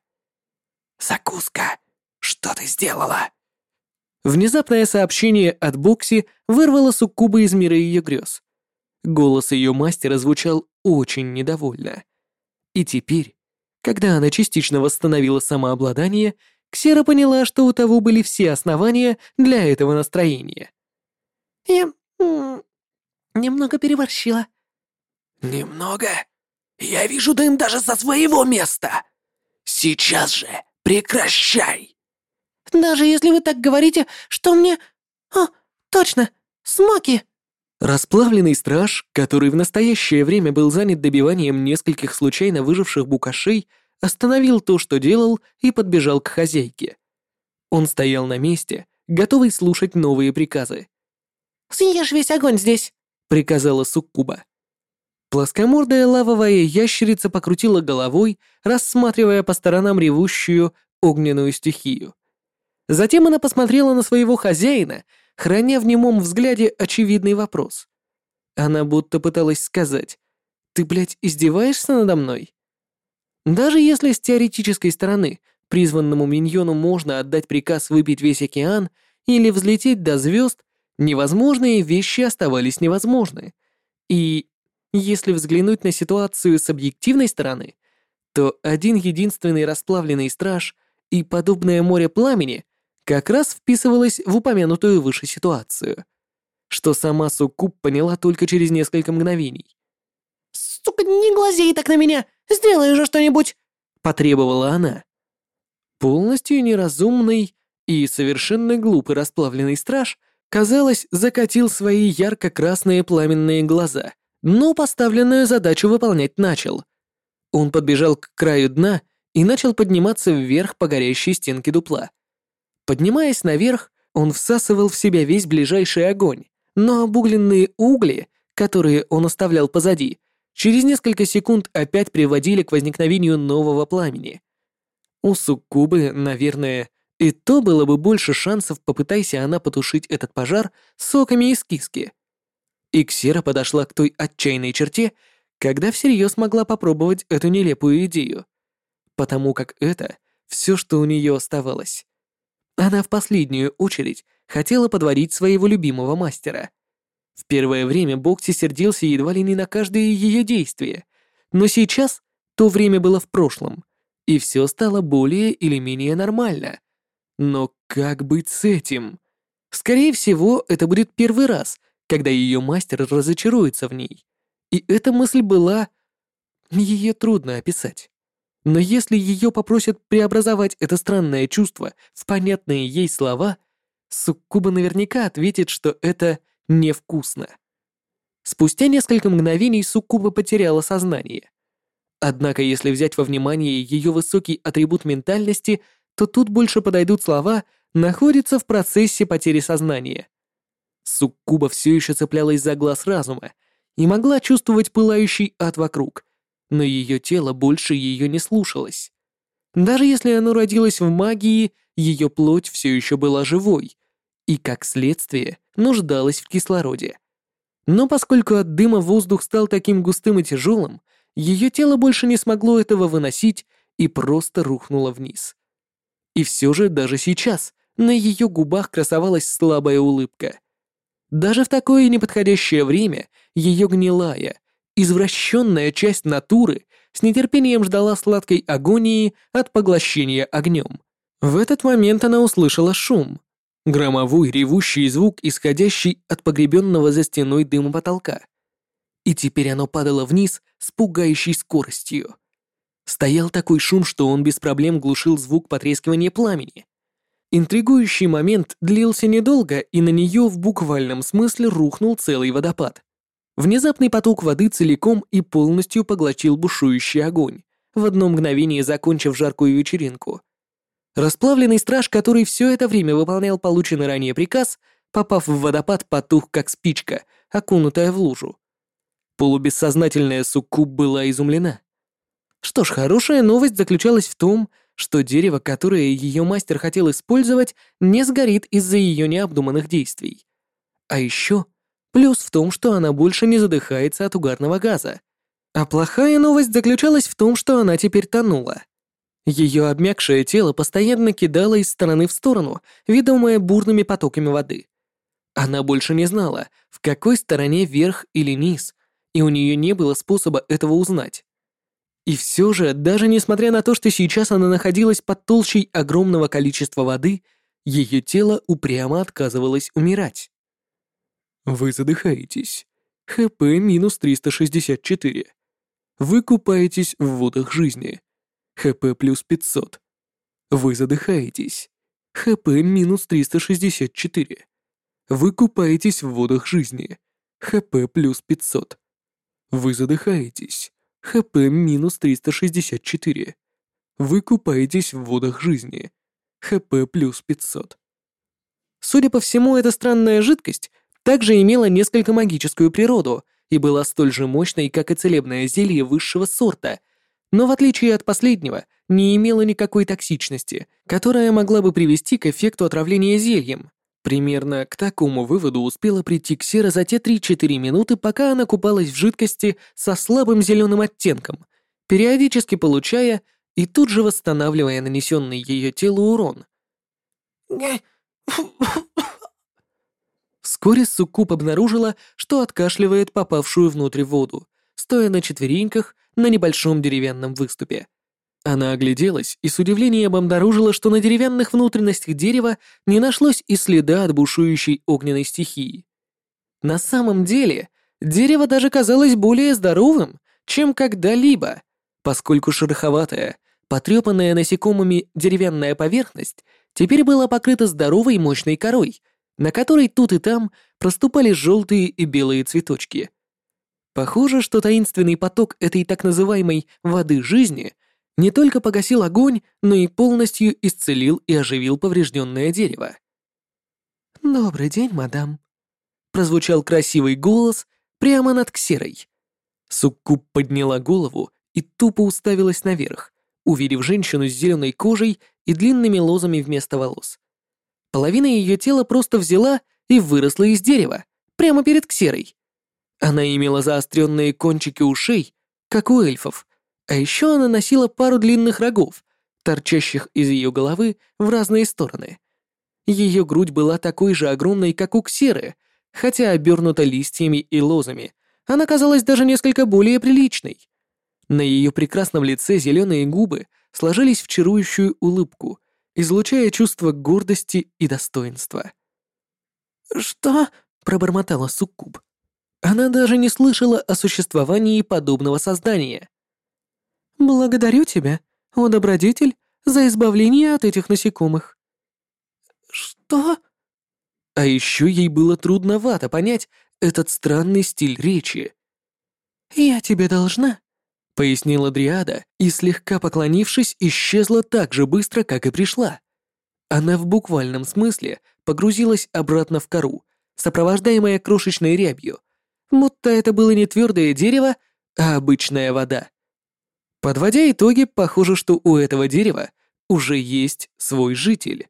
«Закуска, что ты сделала?» Внезапное сообщение от Бокси вырвало Суккуба из мира ее грез. Голос ее мастера звучал очень недовольно. И теперь, когда она частично восстановила самообладание, Ксера поняла, что у того были все основания для этого настроения. «Я... немного переборщила», «Немного? Я вижу дым даже со своего места! Сейчас же прекращай!» «Даже если вы так говорите, что мне... О, точно, смоки!» Расплавленный страж, который в настоящее время был занят добиванием нескольких случайно выживших букашей, остановил то, что делал, и подбежал к хозяйке. Он стоял на месте, готовый слушать новые приказы. «Съешь весь огонь здесь», — приказала Суккуба. Плоскомордая лавовая ящерица покрутила головой, рассматривая по сторонам ревущую огненную стихию. Затем она посмотрела на своего хозяина, храня в немом взгляде очевидный вопрос. Она будто пыталась сказать, «Ты, блядь, издеваешься надо мной?» Даже если с теоретической стороны призванному миньону можно отдать приказ выпить весь океан или взлететь до звезд, невозможные вещи оставались невозможны. И если взглянуть на ситуацию с объективной стороны, то один единственный расплавленный страж и подобное море пламени как раз вписывалось в упомянутую выше ситуацию, что сама Суккуб поняла только через несколько мгновений. «Сука, не глазей так на меня! Сделай же что-нибудь!» — потребовала она. Полностью неразумный и совершенно глупый расплавленный страж, казалось, закатил свои ярко-красные пламенные глаза — но поставленную задачу выполнять начал. Он подбежал к краю дна и начал подниматься вверх по горящей стенке дупла. Поднимаясь наверх, он всасывал в себя весь ближайший огонь, но обугленные угли, которые он оставлял позади, через несколько секунд опять приводили к возникновению нового пламени. У Суккубы, наверное, и то было бы больше шансов, попытайся она потушить этот пожар соками из киски — и Ксера подошла к той отчаянной черте, когда всерьез могла попробовать эту нелепую идею. Потому как это все, что у нее оставалось. Она в последнюю очередь хотела подводить своего любимого мастера. В первое время Бокси сердился едва ли не на каждое ее действие, но сейчас то время было в прошлом, и все стало более или менее нормально. Но как быть с этим? Скорее всего, это будет первый раз, когда ее мастер разочаруется в ней. И эта мысль была... Ее трудно описать. Но если ее попросят преобразовать это странное чувство в понятные ей слова, Суккуба наверняка ответит, что это невкусно. Спустя несколько мгновений Суккуба потеряла сознание. Однако, если взять во внимание ее высокий атрибут ментальности, то тут больше подойдут слова «находится в процессе потери сознания». Суккуба все еще цеплялась за глаз разума и могла чувствовать пылающий ад вокруг, но ее тело больше ее не слушалось. Даже если оно родилось в магии, ее плоть все еще была живой и, как следствие, нуждалась в кислороде. Но поскольку от дыма воздух стал таким густым и тяжелым, ее тело больше не смогло этого выносить и просто рухнуло вниз. И все же даже сейчас на ее губах красовалась слабая улыбка. Даже в такое неподходящее время ее гнилая, извращенная часть натуры с нетерпением ждала сладкой агонии от поглощения огнем. В этот момент она услышала шум. Громовой ревущий звук, исходящий от погребенного за стеной дыма потолка. И теперь оно падало вниз с пугающей скоростью. Стоял такой шум, что он без проблем глушил звук потрескивания пламени. Интригующий момент длился недолго, и на нее в буквальном смысле рухнул целый водопад. Внезапный поток воды целиком и полностью поглотил бушующий огонь, в одно мгновение закончив жаркую вечеринку. Расплавленный страж, который все это время выполнял полученный ранее приказ, попав в водопад, потух как спичка, окунутая в лужу. Полубессознательная суккуб была изумлена. Что ж, хорошая новость заключалась в том, что дерево, которое ее мастер хотел использовать, не сгорит из-за ее необдуманных действий. А еще Плюс в том, что она больше не задыхается от угарного газа. А плохая новость заключалась в том, что она теперь тонула. Ее обмякшее тело постоянно кидало из стороны в сторону, ведомое бурными потоками воды. Она больше не знала, в какой стороне верх или низ, и у нее не было способа этого узнать. И все же, даже несмотря на то, что сейчас она находилась под толщей огромного количества воды, ее тело упрямо отказывалось умирать. Вы задыхаетесь. ХП минус 364. Вы купаетесь в водах жизни. ХП плюс 500. Вы задыхаетесь. ХП минус 364. Вы купаетесь в водах жизни. ХП плюс 500. Вы задыхаетесь. ХП минус 364. Вы купаетесь в водах жизни. ХП плюс 500. Судя по всему, эта странная жидкость также имела несколько магическую природу и была столь же мощной, как и целебное зелье высшего сорта, но в отличие от последнего, не имела никакой токсичности, которая могла бы привести к эффекту отравления зельем. Примерно к такому выводу успела прийти Ксера за те 3-4 минуты, пока она купалась в жидкости со слабым зеленым оттенком, периодически получая и тут же восстанавливая нанесенный ее телу урон. Вскоре Суккуб обнаружила, что откашливает попавшую внутрь воду, стоя на четвереньках на небольшом деревянном выступе. Она огляделась и с удивлением обнаружила, что на деревянных внутренностях дерева не нашлось и следа от бушующей огненной стихии. На самом деле, дерево даже казалось более здоровым, чем когда-либо, поскольку шероховатая, потрепанная насекомыми деревянная поверхность теперь была покрыта здоровой мощной корой — на которой тут и там проступали желтые и белые цветочки. Похоже, что таинственный поток этой так называемой «воды жизни» не только погасил огонь, но и полностью исцелил и оживил поврежденное дерево. «Добрый день, мадам», — прозвучал красивый голос прямо над Ксерой. Суккуб подняла голову и тупо уставилась наверх, увидев женщину с зеленой кожей и длинными лозами вместо волос. Половина ее тела просто взяла и выросла из дерева, прямо перед Ксерой. Она имела заостренные кончики ушей, как у эльфов, а еще она носила пару длинных рогов, торчащих из ее головы в разные стороны. Ее грудь была такой же огромной, как у Ксеры, хотя обернута листьями и лозами, она казалась даже несколько более приличной. На ее прекрасном лице зеленые губы сложились в чарующую улыбку, излучая чувство гордости и достоинства. «Что?» — пробормотала Суккуб. Она даже не слышала о существовании подобного создания. «Благодарю тебя, о добродетель, за избавление от этих насекомых». «Что?» А еще ей было трудновато понять этот странный стиль речи. «Я тебе должна», — пояснила Дриада и, слегка поклонившись, исчезла так же быстро, как и пришла. Она в буквальном смысле погрузилась обратно в кору, сопровождаемая крошечной рябью, будто это было не твердое дерево, а обычная вода. Подводя итоги, похоже, что у этого дерева уже есть свой житель.